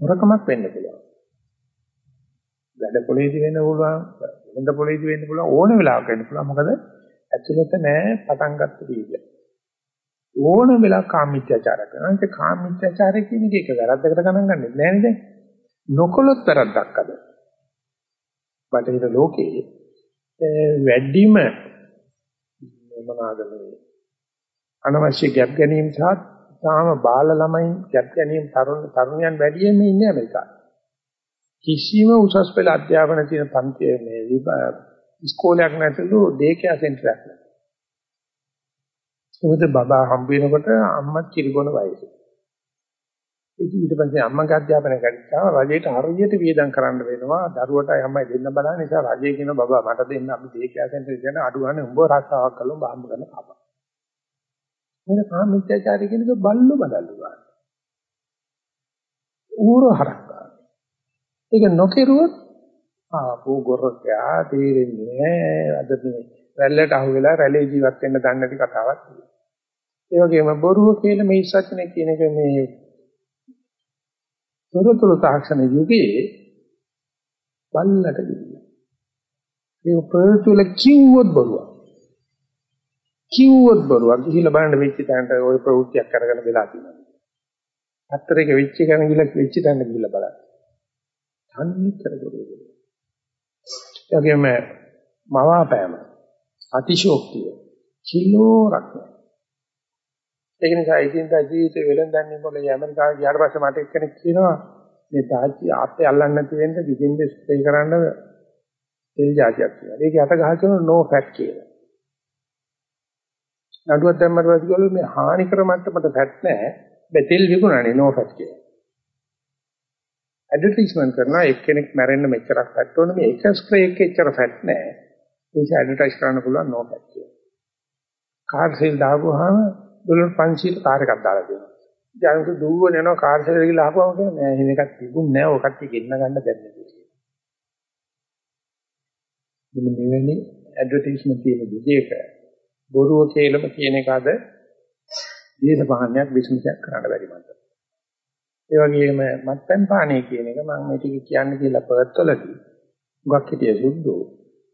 හොරකමක් වෙන්න පුළුවන්. වැඩ පොලේදී වෙන්න පුළුවන්, වෙනද පොලේදී වෙන්න පුළුවන් ඕන වෙලාවක වෙන්න පුළුවන්. මොකද ඇතුළත නෑ පටන් ගත්ත දීග. ඕන වෙලාවක කාමීත්‍යචාර කරනවා. ඒක කාමීත්‍යචාරය කියන එක එක වැරද්දකට ගණන් ගන්නෙ නෑ නේද? නොකොලොත් වැරද්දක් අද. බටහිර ලෝකයේ වැඩිම මොනවාද මේ අනවශ්‍ය ගැප් ගැනීම සහ තාම බාල ළමයින් ගැප් ගැනීම තරුණ තරුණයන් වැඩියෙන් ඉන්නේ ඇමරිකාවේ. කිසිම උසස් පෙළ අධ්‍යාපන තියෙන පන්තියේ මේ ඉස්කෝලයක් නැතුළු දේකයා සෙන්ටර් එකක් නෑ. මොකද බබා හම්බ වෙනකොට අම්මා කිරිබොන වයසේ. ඉතින් ඊට පස්සේ අම්මගේ අධ්‍යාපනය කරච්චා රජයට හරියට වියදම් කරන්න වෙනවා දරුවට අම්මයි දෙන්න බලන නිසා රජය කියන බබා මට දෙන්න අපි දේකයා සෙන්ටර් කියන අඩු ගන්න උඹ රස්සාවක් කළොත් උඹ හම්බ කරන කපා. මොකද කාමීත්‍යචාරය කියන එක බල්ලු බදල්ලු ගන්න. ඌර හරක් ගන්න. ඒක නොකිරුවොත් ආපෝ ගොරකයා තේරෙන්නේ නැහැ. අද මේ රැල්ලට අහු වෙලා රැළේ ජීවත් වෙන්න දන්නේ නැති කතාවක් තියෙනවා. ඒ වගේම බොරුව කියලා මේ සත්‍යනේ කියන එක මේ තොරතුරු තාක්ෂණ යුගයේ බල්ලට ගිහිල්ලා. ඒ ප්‍රතුල කිව්වොත් බොරුවක්. කිව්වොත් බොරුවක්. ගිහිල්ලා බලන්න වෙච්ච තැනට ওই ප්‍රවෘත්තියක් අරගෙන වෙලා තියෙනවා. අත්තරේක වෙච්ච කෙනෙක් ගිහිල්ලා වෙච්ච තැනට ගිහිල්ලා බලන්න. තන්නේ කරගොඩේ. එවැගේම මවාපෑම අතිශෝක්තිය කිලෝරක් ඒක නිසා ඉදින්දා ජීවිතේ වෙලඳන්නේ මොලේ ඇමරිකාවේ ගියාට පස්සේ මට එක්කෙනෙක් කියනවා මේ තාච්චි ආපේ අල්ලන්න නැති වෙන්න විදින් ස්ප්‍රේ කරන්න තෙල් જાතියක් කියලා. ඒක යට ගහගෙන නෝ ෆැට් කියලා. නඩුවක් දැම්මට පස්සේ කිව්වලු මේ හානි කර මට්ටමට ෆැට් නැහැ. බෙතෙල් විකුණන්නේ නෝ ෆැට් කියලා. ඇඩ්වර්ටයිස්මන්ට් කරනවා එක්කෙනෙක් මැරෙන්න මෙච්චරක් ෆැට් ඕන මේ එක ස්ප්‍රේ එකේ එච්චර ෆැට් නැහැ. ඒ නිසා ඇඩ්වර්ටයිස් කරන්න පුළුවන් නෝ ෆැට් කියලා. කාර් සේල් දාපුවාම ඩොලර් 500 කාර් එකක් දාලා දෙනවා. ජනක දුවගෙන යනවා කාර් සේල් ගිහලා ආපුවම කියනවා නෑ එහෙම එකක් තිබුණ නෑ ඔය කට්ටිය ගෙන්න ගන්න බැන්නේ කියලා. මෙන්න මෙවැනි ඇඩ්වර්ටයිස්මන්ට් තියෙන විදිහක බොරුව කියලාම කියන එකද දේශපාලනයක් බිස්නසයක් කරන්න බැරි මන්ට. ඒ වගේම මත්පැන් පානය කියන එක මම මේ ටික කියන්නේ කියලා පර්ත්වලදී ගොක් හිටිය සුද්ධෝ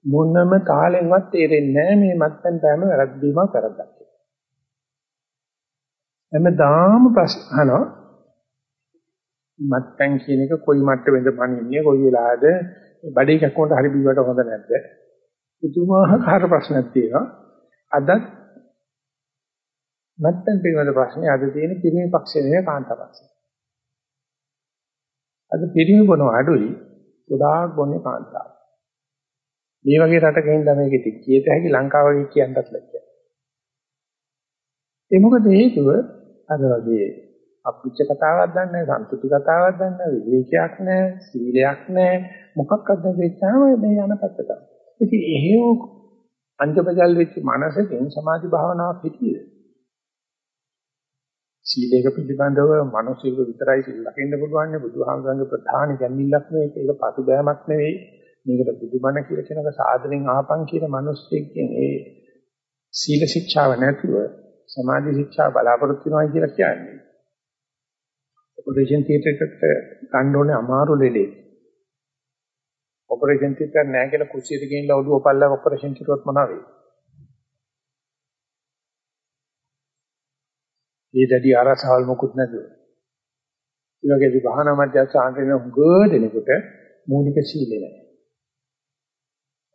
මොනම තාලෙන්වත් තේරෙන්නේ නැහැ මේ මත්පැන් පෑම වැරද්දීමක් කරද්දක්. හැමදාම ප්‍රශ්න අහනවා මත්පැන් කියන එක කොයි මට්ටමෙන්ද පණින්නේ කොයි වෙලාවද බඩේ කැක්කුමට හරි බිව්වට හොඳ නැද්ද? පුදුමාකාර ප්‍රශ්නක් තියෙනවා. අදත් නැත්තම් පිළිවෙල ප්‍රශ්නේ අද තියෙන පිරිමි පක්ෂේ නෙවෙයි කාන්තා පක්ෂේ. අද පිරිමි බොන අඩුයි ගොඩාක් බොන්නේ කාන්තාව. මේ වගේ රටක ඉඳලා මේකෙත් කියත හැකි ලංකාව වගේ කියන්නත් ලැජ්ජයි. ඒ මොකද හේතුව අද වගේ අපිච්ච කතාවක් දන්නේ නැහැ, සම්පූර්ණ කතාවක් දන්නේ නැහැ, විවේකයක් නැහැ, සීලයක් නැහැ, මොකක්වත් නැතිවම මේ යන පැත්තට. ඉතින් එහෙම අන්තපජල් වෙච්ච මනසකින් සමාධි භාවනාවක් හිටියද? සීලයක පිළිබඳව මිනිස්සුක විතරයි සිල් ලකින්න පුළුවන්. නේ බුදුහාමුදුරන්ගේ ප්‍රධාන ගැම්මිල්ලක් මේක. ඒක පසුබෑමක් නෙවෙයි. මේකට බුදුබණ කියලා කියනක සාදරෙන් ආපන් කියන මිනිස්සෙක්ගෙන් ඒ සීල ශික්ෂාව නැතුව සමාධි ශික්ෂා බලාපොරොත්තු වෙනවා කියලා කියන්නේ. ඔපරේෂන් තියටර් එකට ගන්න ඕනේ අමාරු ලෙඩේ. ඔපරේෂන් තියටර් නැහැ කියලා කුස්සියට ගෙනිලා ඔළුව පල්ලා ඔපරේෂන් කරුවොත් මොනවා වෙයි? ඒ දැඩි ආරසාවල් මොකුත් නැතුව. ඒ වගේදී භාවනා මධ්‍යස්ථානයේ හුඟ දෙනකොට මූලික සීලය නැහැ.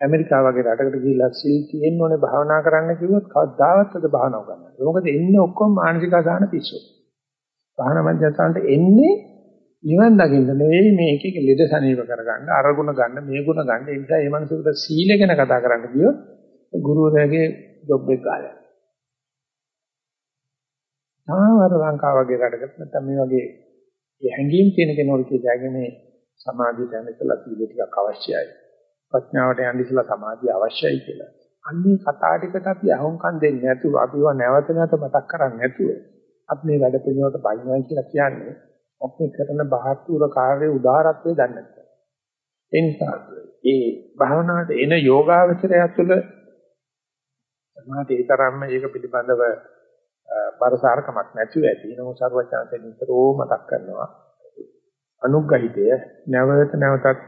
ඇමරිකාව වගේ රටකට ගිහිල්ලා සීල් තියෙන්න ඕනේ භාවනා කරන්න කිව්වොත් කවදාවත් අද භාවනාව ගන්න. මොකද එන්නේ ඔක්කොම මානසික අසහන පිස්සු. භාවනා මධ්‍යස්ථානට එන්නේ නිවන් දකින්න නෙවෙයි මේක එක ලෙඩ සනීප කරගන්න, අරගුණ ගන්න, මේ ගුණ ගන්න. ඒ නිසා මේ මනසකට සීල ගැන කතා කරන්න ගියොත් ගුරුවරයාගේ ජොබ් එක ගාලා. සාමාන්‍ය ලංකාව වගේ රටකට නැත්නම් මේ වගේ හැංගීම් තියෙන කෙනෙකුට කියලාගේ මේ සමාධියට යන්නලා සීල ටිකක් අවශ්‍යයි. ප්‍රඥාවට යන්න ඉස්සලා සමාධිය අවශ්‍යයි කියලා. අන්නේ කතා ටිකට අපි අහුම්කම් දෙන්නේ නැතුව අපිව නැවත නැවත මතක් කරන්නේ නැතුව අපි මේ වැඩ පිළිවෙලට බලනවා කියලා කියන්නේ අපි කරන බාහිර කාර්යයේ උදාහරත්වයේ දන්නේ නැහැ. ඒ නිසා ඒ භාවනාවට එන යෝගාවචරය තුළ සමාධිය තරම්ම ඒක පිළිබඳව බරසාරකමක් නැතුව ඇති. නමුත් සර්වඥාන්සේ නිතරම මතක් කරනවා. අනුග්‍රහිතය නැවත නැවතත්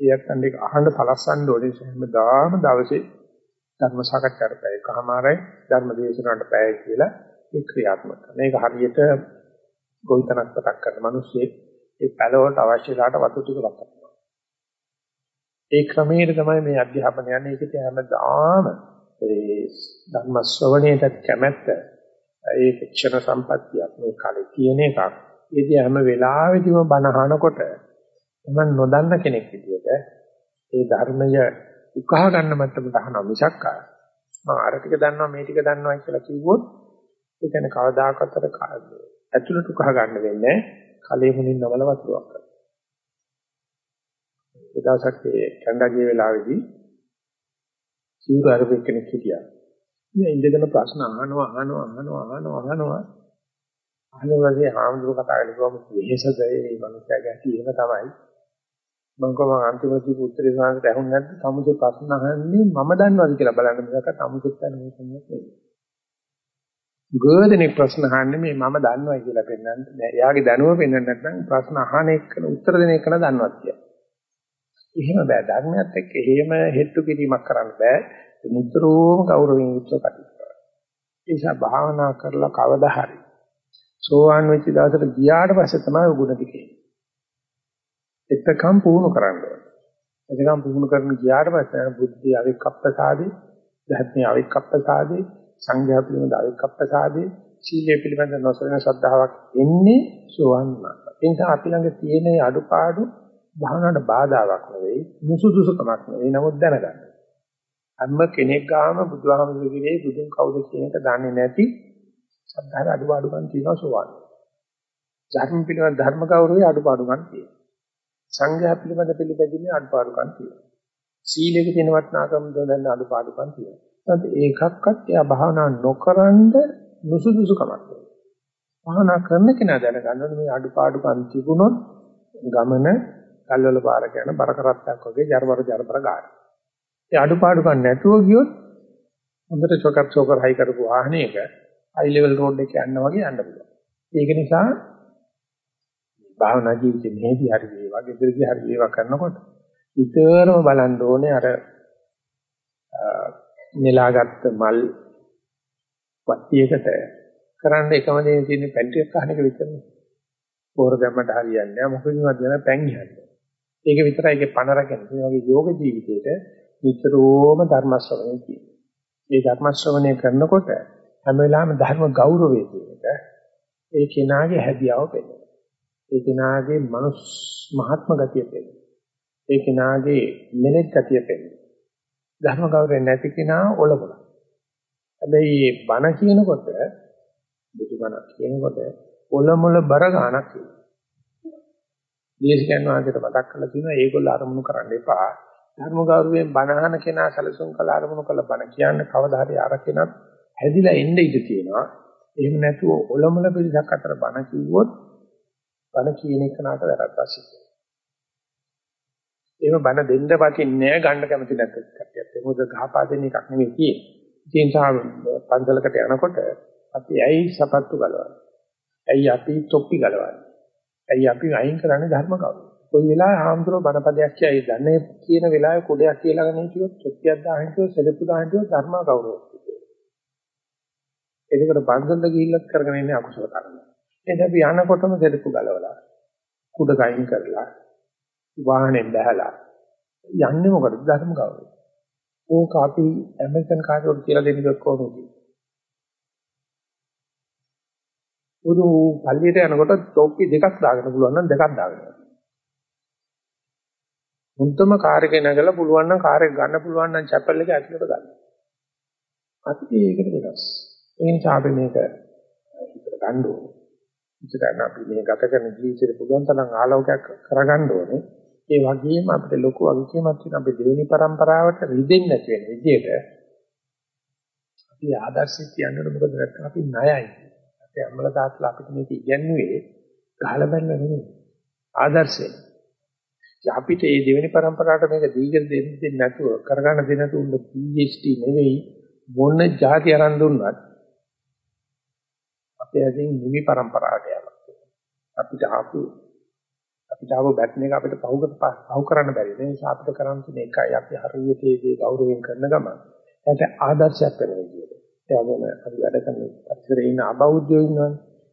එයත් අඬ අහන්න සලස්සන්න ඕනේ හැමදාම දවසේ ධර්ම සාකච්ඡාට පැය කමාරයි ධර්ම දේශනාවට පැය කියලා ඒ ක්‍රියාත්මක කරනවා. මේක හරියට ගොවිතැනක් පටක් කරන මිනිස්සේ ඒ පැලවලට අවශ්‍යලාට වතු ටික වත්නවා. ඒ ක්‍රමයේ තමයි මේ අධ්‍යාපනය යන්නේ. ඒකත් හැමදාම ඒ ධර්ම ශ්‍රවණයට කැමැත්ත ඒක ක්ෂණ සම්පත්තියක් මේ කලේ තියෙන එකක්. ඒදී හැම වෙලාවෙදිම බණ අහනකොට මම නොදන්න කෙනෙක් විදියට ඒ ධර්මය උකහා ගන්න මට්ටමට අහනවා මිසක් මම අර ටික දන්නවා මේ ටික දන්නවා කියලා කිව්වොත් ඒ කියන්නේ කවදාකවත් අර ඇතුළට උකහා ගන්න වෙන්නේ කලේ මුලින් නවල වතුරක් කරනවා. ඒ දවසක් ඒ කණ්ඩාගේ වෙලාවේදී සිවුරු අරපෙක් කෙනෙක් හිටියා. මේ ඉඳගෙන ප්‍රශ්න අහනවා අහනවා අහනවා අහනවා අහනවා. අහනවාදී ආම්දුර කතා කරලා වෙහෙසද ඒ මනුස්සයාගේ ඇති එහෙම තමයි. මම කොහොම අන්තිමදී උත්තරේ සාහකට ඇහුන්නේ නැද්ද? තමුසේ ප්‍රශ්න අහන්නේ මම දන්නවද කියලා බලන්න මිසක තමුසෙත් නැහැ නෙමෙයි ගොඩනේ ප්‍රශ්න අහන්නේ මේ මම දන්නවයි කියලා පෙන්නන්නේ එයාගේ දැනුම පෙන්වන්න නැත්නම් ප්‍රශ්න අහන එක උත්තර දෙන එක දන්නවත් කියලා. එහෙම බෑ. ධර්මයත් එක්ක එහෙම හෙට්ටු කිරීමක් කරන්න බෑ. නිතරම ගෞරවයෙන් යුක්තව කටයුතු කරනවා. ඒ නිසා භාවනා කරලා කවදා හරි සෝවාන් වෙච්ච දවසට ගියාට පස්සේ තමයි උගුණ දිකේ. එතකම් පුහුණු කරන්න ඕනේ. එතකම් පුහුණු කරන ගියාට පස්සේ බුද්ධි අවික්කප්පසාදී, ධර්මයේ අවික්කප්පසාදී, සංඝයා පිළිබඳ අවික්කප්පසාදී, සීලය පිළිබඳ නොසලෙන ශ්‍රද්ධාවක් එන්නේ සෝවාන් වුණා. ඒ නිසා අපි ළඟ තියෙන අඩුපාඩු භාවනාවට බාධාවක් නෙවෙයි, මුසුදුසුකමක් නෙවෙයි. නමුත් දැනගන්න. හැම කෙනෙක් ගාම බුදුහාමුදුරුවෝ බුදුන් කවුද කියන එක දන්නේ නැති සද්ධාර අඩුපාඩුකම් තියෙනවා සෝවාන්. ධර්ම පිළිබඳ ධර්ම ගෞරවයේ අඩුපාඩුකම් තියෙනවා. සංඝයා පිළිබඳ පිළිපැදීමේ අඩුපාඩුකම් තියෙනවා. සීලෙක තියෙන වටිනාකම් දොඳන්න අඩුපාඩුකම් තියෙනවා. නැත්නම් ඒකක්වත් එයා භාවනා නොකරනද නුසුදුසුකමක් වෙනවා. භාවනා කරන කෙනා දැනගන්න මේ අඩුපාඩුකම් තිබුණොත් ගමන කල්වල පාරක යන බර කරත්තක් වගේ ජරබර ජරබර ගන්න. ඒ අඩුපාඩුකම් නැතුව ගියොත් හොඳට චොකප් චෝකර් හයි කරපු වාහනයක හයි ලෙවල් රෝඩ් එකේ යනවා වගේ යන්න පුළුවන්. ඒක නිසා භාවනා ජීවිතේ මෙහෙදි හරි වේවා, ගෙදරදී හරි වේවා කරනකොට විතරම බලන්න ඕනේ අර නෙලාගත්ත මල් වට්ටියකට කරන්න එකම දේ තියෙන පැන් ටිකක් අහන එක විතරයි. පොර දැම්මට හරියන්නේ නැහැ. මොකද මේවා දෙන පැන් ඉහන්නේ. ඒක විතරයි ඒකේ පණ රැගෙන. මේ වගේ යෝග ජීවිතේට නිතරම ධර්ම ශ්‍රවණය කියන්නේ. මේ ධර්ම ශ්‍රවණය කරනකොට හැම වෙලාවෙම ධර්ම ගෞරවය කියන එක ඒ කෙනාගේ හැදියාව පෙන්නනවා. ඒ කෙනාගේ මනුස් මහත්ම ගතිය පෙන්නනවා. ඒ කෙනාගේ මෙලෙක් ගතිය පෙන්නනවා. ධර්ම ගෞරවය නැති කෙනා ඔලබල. හැබැයි බණ කියනකොට බුදුබණ කියනකොට ඔලමුල බර ගන්නක් කියනවා. දේශකයන් වහන්සේට මතක් කරලා තියෙනවා ඒගොල්ලෝ අරමුණු කරන්න එපා. ධර්ම ගෞරවයෙන් බණ අහන කෙනා සැලසුම් කළ අරමුණු කළ බණ කියන්නේ කවදා හරි අර කෙනත් හැදිලා එන්න ඉඩ තියෙනවා. එහෙම නැතුව ඔලමුල පිළිසක් අතර බණ කිව්වොත් බණ කියන එක නාට වැරද්දක් සිද්ධ වෙනවා. එහෙම බණ දෙන්න පටින්නේ ගන්න කැමති නැත්නම් කට්ටියත්. මොකද ගහපා දෙන එකක් නෙමෙයි තියෙන්නේ. ඒ නිසා පන්සලකට යනකොට අපි ඇයි සපත්තු ගලවන්නේ? ඇයි අපි තොප්පි ගලවන්නේ? ඇයි අපි අයින් කරන්නේ ධර්ම කවුරු? කොයි වෙලාවෙ ආම්තුරෝ බණපදයක් කියයි දන්නේ කියන වෙලාවේ කුඩයක් කියලා ගන්නේ කිව්වොත් තොප්පියක් දාහින් කිව්වොත් සෙලපු දාහින් කිව්වොත් ධර්ම කවුරුව? ඒකට පන්සලට ගිහිල්ලත් කරගෙන ඉන්නේ අකුසල කර්ම. එතන අපි යනකොටම සෙලපු ගලවලා කුඩ ගයින් කරලා වාහනේ බහැලා යන්නේ මොකටද ධර්ම කවුරු? ඕක අපි ඇමරිකන් කාර්යවල කියලා දෙන්නේ කොහොමද? උදු පල්ලියට යනකොට තොප්පි දෙකක් දාගෙන පුළුවන් නම් දෙකක් දාගෙන යන්න. මුන්තම කාර් එකේ නැගලා පුළුවන් නම් කාර් එක ගන්න පුළුවන් නම් චැපල් එක ඇතුළට ගන්න. අපි ඒකට වෙනස්. ඒ නිසා අපි මේක හිතට ගන්න ඕනේ. හිතට අපි මේ ගත කරන ජීවිතේ පුළුවන් තරම් ආලෝකයක් කරගන්න ඕනේ. ඒ වගේම අපිට ලොකු අගකීමක් තියෙන අපේ දෙවෙනි પરම්පරාවට රිදෙන්නේ නැති වෙන විදිහට අපි ආදර්ශය කියන්නේ මොකද නැත්නම් අපි ණයයි. අපේ අම්මලා තාත්තලා අපිට මේක ඉගැන්වුවේ ගහලා බැලලා නෙමෙයි. ආදර්ශය. අපිට මේ දෙවෙනි પરම්පරාවට මේක දීගෙන දෙන්නේ නැතුව කරගන්න දෙ නැතුව උන්න PhD නෙවෙයි මොන જાති අරන් දුන්නත් අපේ ඇසින් නිමි પરම්පරාවට යනවා. අපිට ආපු අපිට ආපු බැටන් එක අපිට පහු පහු කරන්න බැරි. ඒ නිසා අපිට කරන්න තියෙන එකයි අපි හරියට ඒකේ ගෞරවයෙන් කරන ගමන් ඒකට ආදර්ශයක් වෙනවා කියන්නේ. ඒ වගේම අපි වැඩ කරන පරිසරයේ ඉන්න අබෞද්ධයෝ ඉන්නවනේ.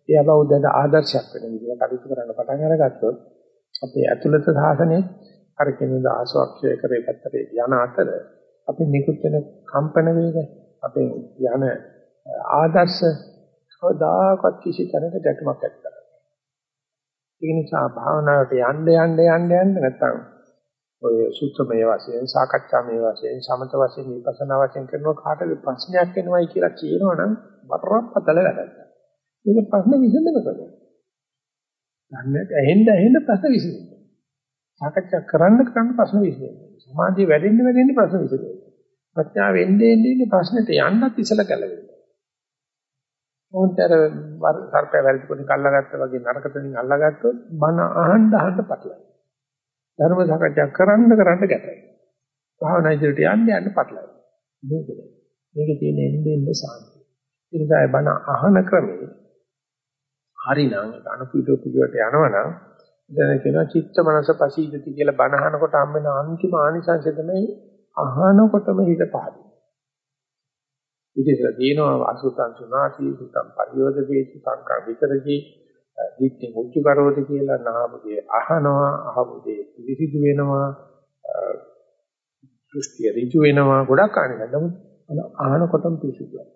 ඒ අබෞද්ධයන්ට ආදර්ශයක් වෙන විදිහට කටයුතු කරන්න පටන් අරගත්තොත් අපේ ඇතුළත සාසනයේ අර කෙනෙකුට ආශාක්ෂය කරේ පැත්තට යන අතර අපි නිකුත් වෙන කම්පන වේග අපේ යන ආදර්ශ කවදාකවත් කිසි තැනක ගැටමක් ඇති කරන්නේ. ඒ නිසා භාවනාවට යන්න යන්න යන්න යන්න නැත්තම් ඔය සූත්‍රමය වශයෙන් සාකච්ඡාමය වශයෙන් සමත වශයෙන් විපස්සනා වශයෙන් කරනවා කාටද ප්‍රශ්නයක් එනවයි කියලා කියනවනම් බරපතල වැඩක්. මේක ප්‍රශ්න විසඳනකොට. දන්නේ ඇහෙන්න ඇහෙන්න ප්‍රශ්න විසඳෙනවා. සාකච්ඡා කරන්න කරන්න ප්‍රශ්න විසඳෙනවා. සමාධිය වැඩෙන්න වැඩෙන්න ප්‍රශ්න විසඳෙනවා. ප්‍රඥාව වෙන්නේ එන්නේ ප්‍රශ්නෙට යන්නත් ඉසල කැලවෙනවා. මොන්තර සර්පය වැරදි කොට අල්ලගත්තා වගේ නරක තැනින් අල්ලගත්තොත් මන අහන්න අහන්න පටලයි. ධර්ම සාකච්ඡා කරන්න කරන්න ගැටයි. භාවනා ඉදිරියට යන්න යන්න පටලයි. මේකද. මේකේ තියෙන එන්නේ එන්නේ සාන්තිය. ඒ නිසා බණ අහන ක්‍රමේ හරිනම් අනුපීඩෝ පිළිවෙට යනවනම් දැන් කියනවා චිත්ත මනස පසීදති කියලා බණ අහනකොට හම්බෙන අන්තිම ආනිසංශ තමයි අහනකොටම හිත පහදින. ඉතින් දිනව අසුතං සුනාති සුතං පරියෝදේති සංකා විතරජී දිට්ඨි මුච්ච කරෝති කියලා නාමයේ අහනවා අහමුදේ පිළිසිදු වෙනවා දෘෂ්ටි ඍජු වෙනවා ගොඩක් ආනිසංස නමුත් අහනකොටම පිළිසිදුවක්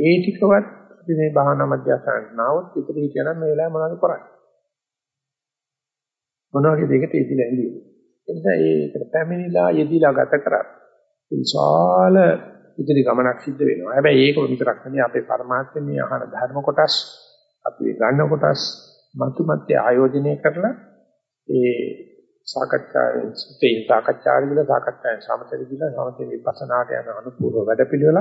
ඒ ටිකවත් අපි මේ භාවනා මධ්‍යස්ථානට නාවොත් විතර හිතන මේ වෙලාවේ මොනවද කරන්නේ? මොන වගේ දෙයකට ඉතිලා ඉන්නේ ඒ නිසා ඒකට පැමිණිලා යෙදিলা ගත කරා. විශාල ඉදිරි ගමනක් සිද්ධ වෙනවා. හැබැයි ඒක විතරක් නෙමෙයි අපේ පරමාර්ථයේ මේ අහන ධර්ම කොටස් අපි ගන්න කොටස් මතු මැත්තේ ආයෝජනය කරලා ඒ සාකච්ඡාවෙන් සිටේ සාකච්ඡාවේදී සාකච්ඡාවෙන් සමතේ දිලා සමතේ විපස්සනාට යන අනුපූර්ව වැඩපිළිවෙල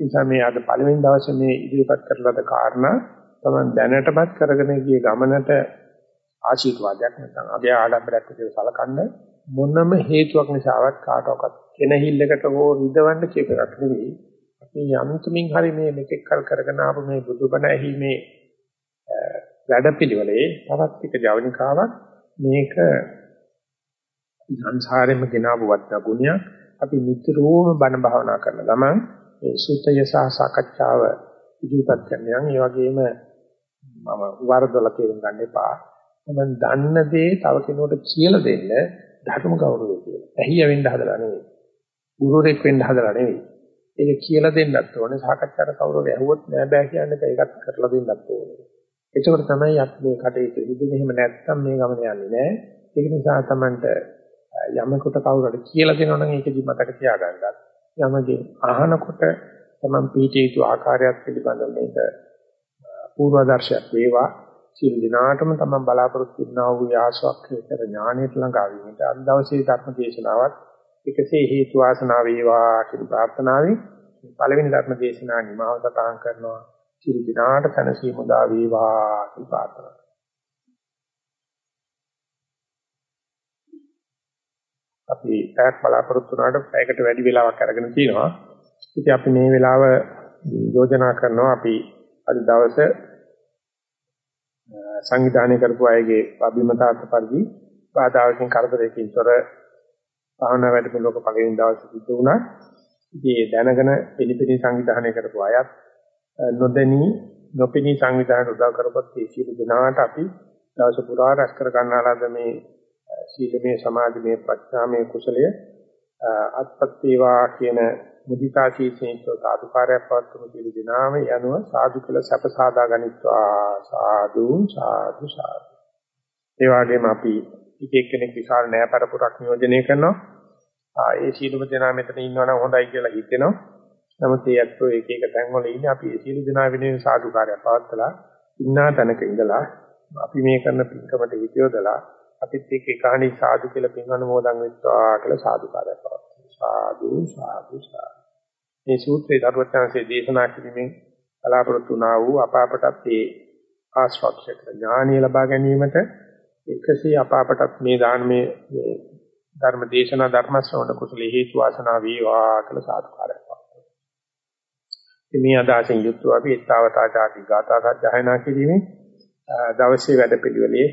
නිසා මේ අද පළවෙනි දවසේ මේ ඉදිරිපත් කරලාද කාරණා තමයි දැනටමත් කරගෙන ගිය ගමනට ආශිර්වාදයක් නැත්නම් අගය ආඩම්බරයක් විදිහට සලකන්න මොනම හේතුවක් නිසාවත් කාටවත් කෙනහිල්ලකට හෝ රිදවන්න කියප එකක් නෙවෙයි. අපි යන්තමින් හරි මේ මෙතෙක් කල් කරගෙන ආපු මේ බුදුබණ ඇහිීමේ වැඩපිළිවෙලේ තවත් එක ජවනිකාවක්. මේක සංසාරෙම ගෙනාවු වත්නා ගුණයක්. අපි නිතරම බණ භාවනා කරන ගමන් ඒ සුත්තය සහ සාකච්ඡාව ඉදිරිපත් කරනවා. ඒ වගේම මම වරදොල තේරුම් ගන්න එපා. මම දන්න දේ තව කෙනෙකුට කියලා දෙන්න ධර්ම ගෞරවය කියලා. ඇහිය වෙන්න හදලා නෙවෙයි. ගුරුවරයෙක් වෙන්න හදලා නෙවෙයි. ඒක කියලා දෙන්නත් ඕනේ. සාකච්ඡාට කවුරුහරි ඇහුවොත් නෑ බෑ කියන්නේ ඒකත් කරලා දෙන්නත් ඕනේ. එතකොට තමයි අපි මේ කටයුතු ඉදින් එහෙම නැත්තම් මේ ගමන යන්නේ නෑ. ඒක නිසා තමන්ට යමකට කවුරුහරි කියලා දෙනවා නම් ඒකදි මතක තියාගන්නත්. යමගේ අහනකොට තමන් පීඨ යුතු ආකාරයක් පිළිබඳව මේක පූර්වාදර්ශයක් වේවා. සියලු දිනාටම තමන් බලාපොරොත්තු වෙනා වූ ආශාක්ෂේතර ඥානයට ළඟා වීමට අද දවසේ ධර්ම දේශනාවත් එකසේ හේතු වාසනා වේවා කියන ප්‍රාර්ථනාවෙන් පළවෙනි ධර්ම දේශනාව නිමාව සටහන් කරනවා. සියලු දිනාට සැනසීම උදා වේවා කියලා ප්‍රාර්ථනා අපි පැයක් බලාපොරොත්තු වුණාට පැයකට වැඩි වෙලාවක් අරගෙන තිනවා. ඉතින් අපි මේ වෙලාව යෝජනා කරනවා අපි අද දවසේ සංවිධානය කරපු අයගේ අභිමතාර්ථ පරිදි බාධාකින් කරදරයකින් තොර භාවනා වැඩමුළුවක පළවෙනි දවසේ සිදු වුණා. ඉතින් දැනගෙන පිළිපිලි සංවිධානය කරපු අයත් නොදැනී නොපෙනී සංවිධානයට උදව් කරපත් ඒ සියලු දෙනාට අපි දවස පුරා රැස් කර ගන්නාලාද මේ සීලමේ සමාධිමේ ප්‍රඥාමේ කුසලය අත්පත් වේවා කියන මුදිතා චීතේක සාදුකාරයක් පවත්වමු සියලු දෙනාම යනුව සාදු කළ සැප සාදා ගනිත්වා සාදු සාදු සාදු ඒ වගේම අපි එක එක්කෙනෙක් විශාල නෑපරපුරක් නියෝජනය කරනවා. ආ ඒ සීලුම දෙනා මෙතන ඉන්නවනම් හොඳයි කියලා හිතෙනවා. නමුත් ඒ ඇත්තෝ එක එක තැන්වල ඉන්නේ අපි ඒ සීලු දෙනා වෙනුවෙන් සාදුකාරය පවත්ලා ඉන්නා තැනක ඉඳලා අපි මේ කරන පින්කමට හිතියොදලා අපිත් එක්ක එකහණි සාදු කියලා පින්වන මොදන් වෙත්වා කියලා සාදුකාරය පවත්වනවා. සාදු සාදු සාදු. මේ සූත්‍රයේ දරුවචනසේ දේශනා කිරීමෙන් බලාපොරොත්තු වුණා වූ අප අපටත් ඒ ආශ්‍රක්ෂක ඥානිය ලබා ගැනීමට එකසේ අප අපටත් මේ දානමේ මේ ධර්ම දේශනා ධර්ම ශ්‍රවණ කුසල හේතු වාසනා වේවා කියලා සාදුකාරයක් වත්තා. මේ අදාසෙන් යුක්තව අපි ඊතාවතාචාති ගාථා සජ්ජායනා කිරීමේ දවසේ වැඩපිළිවෙලේ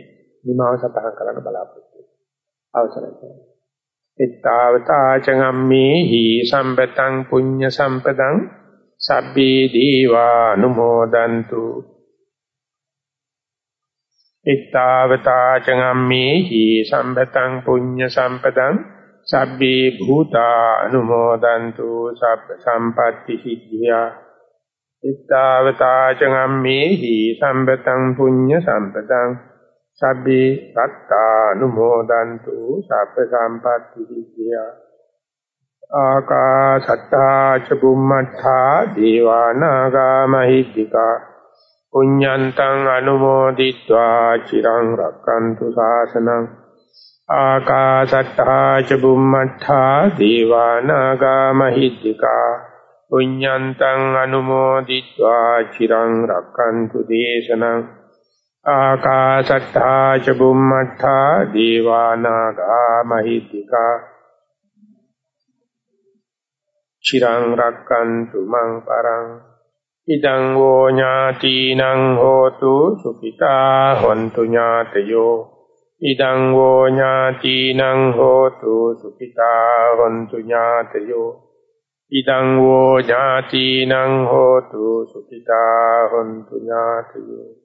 නිමාව සටහන් කරන්න බලාපොරොත්තු වෙනවා. අවසරයි. ඊතාවතාචංගම්මේහි සම්පතං පුඤ්ඤ සම්පදං සබ්බේ දීවා අනුමෝදන්තු ittavata චංගම්මේහි සම්පතං පුඤ්ඤ සම්පතං සබ්බේ භූතා අනුමෝදන්තු සබ්බ සම්පatti සිද්ධියා ittavata චංගම්මේහි සම්පතං පුඤ්ඤ සම්පතං සබ්බේ සත්තානුමෝදන්තු සබ්බ සම්පatti විද්‍යා. ආකාශත්තා ච බුම්මත්තා දීවානාගා මහිද්దికා පුඤ්ඤන්තං අනුමෝදිत्वा චිරං රක්칸තු ශාසනං ආකාශත්තා ච බුම්මත්තා දීවානාගා මහිද්దికා පුඤ්ඤන්තං අනුමෝදිत्वा චිරං රක්칸තු දේශනං. ආකාශට්ටා ච බුම්මට්ටා දීවානාගා මහිත්‍තිකා චිරං රක්칸තු මං පරං ඉදං වෝ ඥාතිනං හෝතු සුඛිතා හොන්තු ඥාතයෝ ඉදං වෝ ඥාතිනං හෝතු සුඛිතා හොන්තු ඥාතයෝ ඉදං වෝ ඥාතිනං හෝතු සුඛිතා හොන්තු ඥාතයෝ